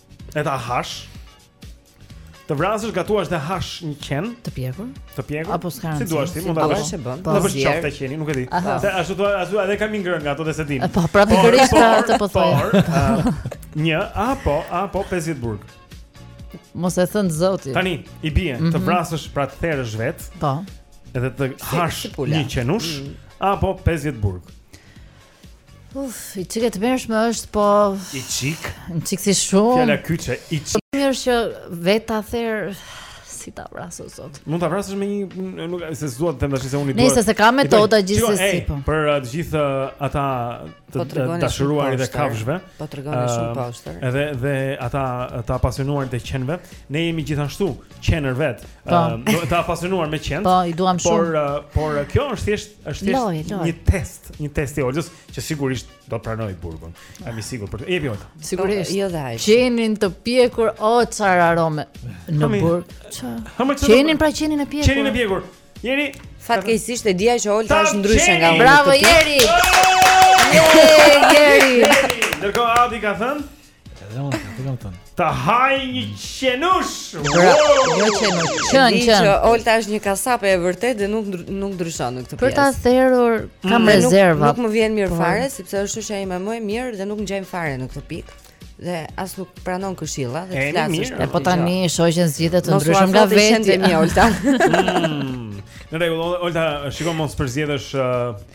[SPEAKER 3] E
[SPEAKER 4] ta hash. Të vrasësh, gatuash dhe hash një qen
[SPEAKER 5] të pjekur.
[SPEAKER 4] Të pjekur.
[SPEAKER 5] Apo s'ka.
[SPEAKER 4] Si duash ti, mund ta bësh.
[SPEAKER 5] Po,
[SPEAKER 4] po bësh qofte qeni, nuk e di. Se ashtu thua, ashtu edhe kam ngrënë nga ato dhe s'e
[SPEAKER 5] di. Po, pra pikërisht pra të po
[SPEAKER 4] them. Një apo apo pesë vjet burg.
[SPEAKER 5] Mos e dhëntë zoti.
[SPEAKER 4] Tani i bie të
[SPEAKER 5] mhm.
[SPEAKER 4] vrasësh pra të therësh vetë.
[SPEAKER 5] Po.
[SPEAKER 4] Edhe të hash një qenush mm. apo pesë vjet burg.
[SPEAKER 5] Uf, një çik e tmerrshme është, po...
[SPEAKER 4] Një çik?
[SPEAKER 5] Një çik si shumë...
[SPEAKER 4] Fjala kyçe, një çik...
[SPEAKER 5] Po mirë është që vetë ta therësh... Si ta vrasësh, o zot...
[SPEAKER 4] Mund ta vrasësh me një... Nuk, se s'dua të them tashi se unë i duhet...
[SPEAKER 5] Nejse se ka metoda gjithsesi, po...
[SPEAKER 4] Për uh, gjithë uh, ata të po dashuruarit e kafshëve...
[SPEAKER 3] Po tregoheni shumë
[SPEAKER 4] uh,
[SPEAKER 3] poshtër...
[SPEAKER 4] Edhe dhe ata të apasionuarit e qenve... Ne jemi gjithashtu qenër vetë...
[SPEAKER 5] Po...
[SPEAKER 4] Të apasionuar me qentë...
[SPEAKER 5] Po, i
[SPEAKER 4] duham
[SPEAKER 5] shumë...
[SPEAKER 4] Por, por kjo është thjesht...
[SPEAKER 5] Lojë, lojë...
[SPEAKER 4] Një një test i Oltës që sigurisht do të pranoj burgun. Jam i sigurt për të. Jepi Olta.
[SPEAKER 5] Sigurisht.
[SPEAKER 3] Jo dhe ai.
[SPEAKER 5] Qenin të pjekur o çar arome në burg.
[SPEAKER 4] Çfarë?
[SPEAKER 5] Qenin pra qenin e pjekur.
[SPEAKER 4] Qenin e pjekur. Jeri.
[SPEAKER 3] Fatkeqësisht e dija që Olta është ndryshe nga unë.
[SPEAKER 5] Bravo Jeri. Jeri.
[SPEAKER 4] Ndërkohë Adi ka thënë
[SPEAKER 1] Edhe unë kam thënë.
[SPEAKER 4] Ta haj një qenush.
[SPEAKER 5] Një qenush. Qen, qen.
[SPEAKER 3] Që Olta është një kasape e vërtetë dhe nuk nuk ndryshon në këtë pjesë.
[SPEAKER 5] Për ta therur kam
[SPEAKER 3] mm,
[SPEAKER 5] rezerva.
[SPEAKER 3] Nuk më vjen mirë fare sepse është shoqja ime më e mirë dhe nuk ngjajmë fare në këtë pikë dhe as nuk pranon këshilla dhe të flasësh.
[SPEAKER 5] E po tani shoqen zgjidhe të ndryshme nga
[SPEAKER 3] vetja.
[SPEAKER 5] Mos
[SPEAKER 3] u afro te Olta.
[SPEAKER 4] Mm. Në rregull, Olta, shiko mos përzgjedhësh uh,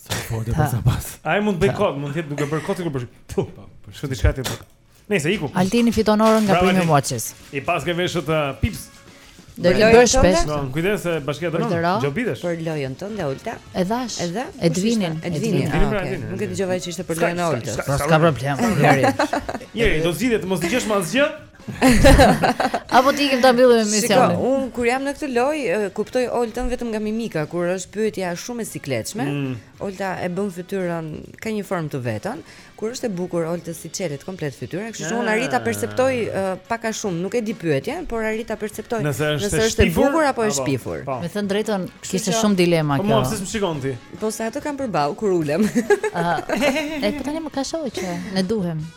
[SPEAKER 5] Sa po
[SPEAKER 4] të
[SPEAKER 1] pasa pas.
[SPEAKER 4] Ai mund të bëj kod, mund të jetë duke bërë kod sikur bësh. Po, po shkoj diçka ti. Nëse iku.
[SPEAKER 5] Altini fiton orën nga
[SPEAKER 4] Prime
[SPEAKER 5] Watches.
[SPEAKER 4] I paske veshët uh, pips.
[SPEAKER 5] Do të
[SPEAKER 3] lojë
[SPEAKER 5] shpesh.
[SPEAKER 4] Kujdes se bashkia
[SPEAKER 5] të
[SPEAKER 4] dënon. Gjobitesh.
[SPEAKER 3] Për lojën tënde Olta.
[SPEAKER 5] E dhash.
[SPEAKER 3] E dhash. Edvinin,
[SPEAKER 4] Edvinin.
[SPEAKER 3] Ah,
[SPEAKER 4] pra,
[SPEAKER 3] Nuk e dëgjova që ishte për lojën e Oltës.
[SPEAKER 4] S'ka
[SPEAKER 5] problem. Jeri,
[SPEAKER 4] do zgjidhje të mos dëgjosh më asgjë.
[SPEAKER 5] Apo të ikim ta mbyllim emisionin.
[SPEAKER 3] Shiko, un kur jam në këtë lojë, kuptoj Oltën vetëm nga mimika, kur është pyetja shumë e sikletshme,
[SPEAKER 4] mm.
[SPEAKER 3] Olta e bën fytyrën ka një formë të vetën, kur është e bukur Olta i çelet komplet fytyra, kështu që un
[SPEAKER 4] arrij
[SPEAKER 3] ta perceptoj uh, pak a shumë, nuk e di pyetjen, por arrij ta perceptoj
[SPEAKER 4] nëse është,
[SPEAKER 3] nëse është e bukur apo e shpifur.
[SPEAKER 4] Po.
[SPEAKER 5] Me thënë drejtën, kishte shumë dilema
[SPEAKER 4] po,
[SPEAKER 5] kjo.
[SPEAKER 4] Po mos s'më shikon ti.
[SPEAKER 3] Po se atë kam përball kur ulem. Ëh.
[SPEAKER 5] Ah, e po tani më ka shoqe, ne
[SPEAKER 4] duhemi.